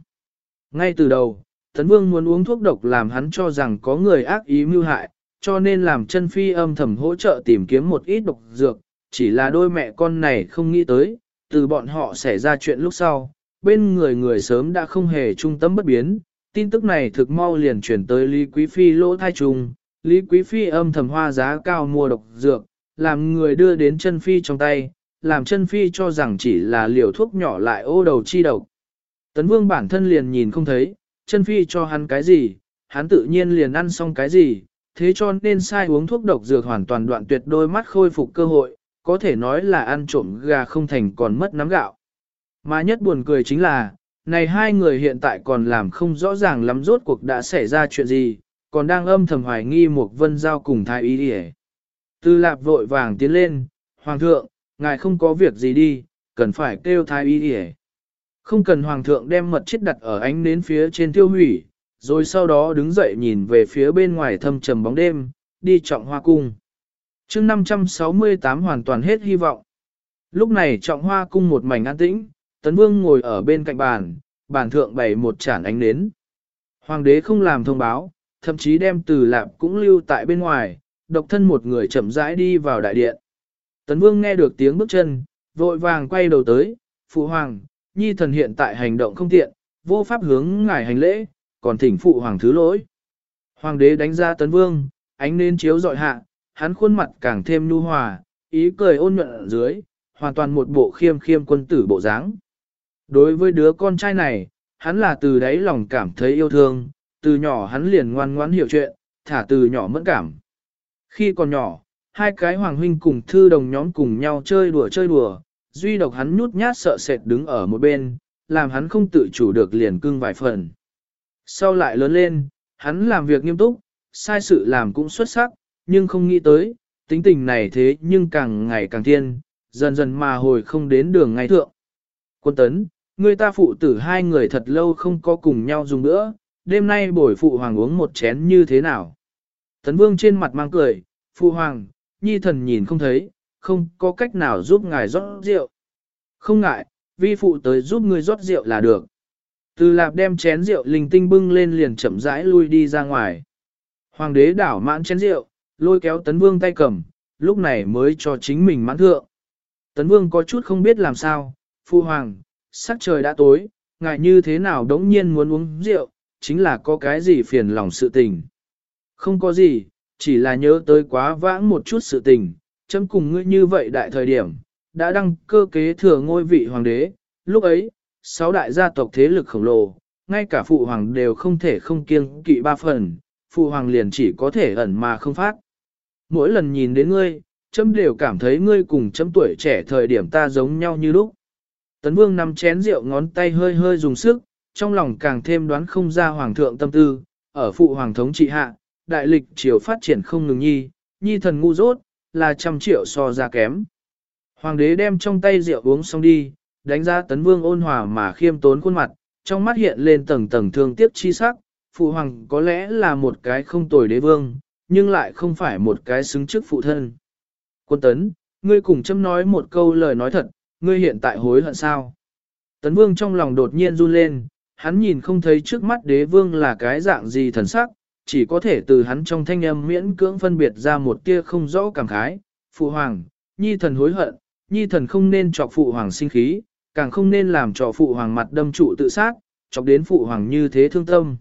Ngay từ đầu, tấn vương muốn uống thuốc độc làm hắn cho rằng có người ác ý mưu hại, cho nên làm chân phi âm thầm hỗ trợ tìm kiếm một ít độc dược, chỉ là đôi mẹ con này không nghĩ tới, từ bọn họ xảy ra chuyện lúc sau, bên người người sớm đã không hề trung tâm bất biến, tin tức này thực mau liền chuyển tới Lý Quý Phi lỗ thai trùng, Lý Quý Phi âm thầm hoa giá cao mua độc dược, làm người đưa đến chân Phi trong tay, làm chân Phi cho rằng chỉ là liều thuốc nhỏ lại ô đầu chi độc. Tấn Vương bản thân liền nhìn không thấy, chân Phi cho hắn cái gì, hắn tự nhiên liền ăn xong cái gì, thế cho nên sai uống thuốc độc dược hoàn toàn đoạn tuyệt đôi mắt khôi phục cơ hội, có thể nói là ăn trộm gà không thành còn mất nắm gạo. Mà nhất buồn cười chính là, này hai người hiện tại còn làm không rõ ràng lắm rốt cuộc đã xảy ra chuyện gì, còn đang âm thầm hoài nghi một vân giao cùng thái ý đi Tư lạp vội vàng tiến lên, Hoàng thượng, ngài không có việc gì đi, cần phải kêu thái y đi Không cần Hoàng thượng đem mật chết đặt ở ánh nến phía trên tiêu hủy, rồi sau đó đứng dậy nhìn về phía bên ngoài thâm trầm bóng đêm, đi trọng hoa cung chương 568 hoàn toàn hết hy vọng. Lúc này trọng hoa cung một mảnh an tĩnh, tấn vương ngồi ở bên cạnh bàn, bàn thượng bày một chản ánh nến. Hoàng đế không làm thông báo, thậm chí đem từ lạp cũng lưu tại bên ngoài, độc thân một người chậm rãi đi vào đại điện. Tấn vương nghe được tiếng bước chân, vội vàng quay đầu tới, phụ hoàng, nhi thần hiện tại hành động không tiện, vô pháp hướng ngài hành lễ, còn thỉnh phụ hoàng thứ lỗi. Hoàng đế đánh ra tấn vương, ánh nên chiếu dọi hạ, hắn khuôn mặt càng thêm nhu hòa, ý cười ôn nhuận ở dưới, hoàn toàn một bộ khiêm khiêm quân tử bộ dáng. Đối với đứa con trai này, hắn là từ đáy lòng cảm thấy yêu thương, từ nhỏ hắn liền ngoan ngoãn hiểu chuyện, thả từ nhỏ mẫn cảm. Khi còn nhỏ, hai cái hoàng huynh cùng thư đồng nhóm cùng nhau chơi đùa chơi đùa, duy độc hắn nhút nhát sợ sệt đứng ở một bên, làm hắn không tự chủ được liền cưng vài phần. Sau lại lớn lên, hắn làm việc nghiêm túc, sai sự làm cũng xuất sắc, nhưng không nghĩ tới, tính tình này thế nhưng càng ngày càng thiên, dần dần mà hồi không đến đường ngay thượng. Quân tấn, người ta phụ tử hai người thật lâu không có cùng nhau dùng nữa, đêm nay bổi phụ hoàng uống một chén như thế nào. Tấn vương trên mặt mang cười, phụ hoàng, nhi thần nhìn không thấy, không có cách nào giúp ngài rót rượu. Không ngại, vi phụ tới giúp ngươi rót rượu là được. Từ lạp đem chén rượu linh tinh bưng lên liền chậm rãi lui đi ra ngoài. Hoàng đế đảo mãn chén rượu, lôi kéo tấn vương tay cầm, lúc này mới cho chính mình mãn thượng. Tấn vương có chút không biết làm sao, phu hoàng, sắc trời đã tối, ngài như thế nào đống nhiên muốn uống rượu, chính là có cái gì phiền lòng sự tình. Không có gì, chỉ là nhớ tới quá vãng một chút sự tình, chấm cùng ngươi như vậy đại thời điểm, đã đăng cơ kế thừa ngôi vị hoàng đế, lúc ấy, sáu đại gia tộc thế lực khổng lồ, ngay cả phụ hoàng đều không thể không kiêng kỵ ba phần, phụ hoàng liền chỉ có thể ẩn mà không phát mỗi lần nhìn đến ngươi, chấm đều cảm thấy ngươi cùng chấm tuổi trẻ thời điểm ta giống nhau như lúc. Tấn vương nằm chén rượu ngón tay hơi hơi dùng sức, trong lòng càng thêm đoán không ra hoàng thượng tâm tư, ở phụ hoàng thống trị hạ, đại lịch triều phát triển không ngừng nhi, nhi thần ngu dốt, là trăm triệu so ra kém. Hoàng đế đem trong tay rượu uống xong đi, đánh giá tấn vương ôn hòa mà khiêm tốn khuôn mặt, trong mắt hiện lên tầng tầng thương tiếc chi sắc, phụ hoàng có lẽ là một cái không tồi đế vương, nhưng lại không phải một cái xứng chức phụ thân. Quân tấn, ngươi cùng châm nói một câu lời nói thật, ngươi hiện tại hối hận sao? Tấn vương trong lòng đột nhiên run lên, hắn nhìn không thấy trước mắt đế vương là cái dạng gì thần sắc, chỉ có thể từ hắn trong thanh âm miễn cưỡng phân biệt ra một tia không rõ cảm khái. Phụ hoàng, nhi thần hối hận, nhi thần không nên chọc phụ hoàng sinh khí, càng không nên làm cho phụ hoàng mặt đâm trụ tự sát, chọc đến phụ hoàng như thế thương tâm.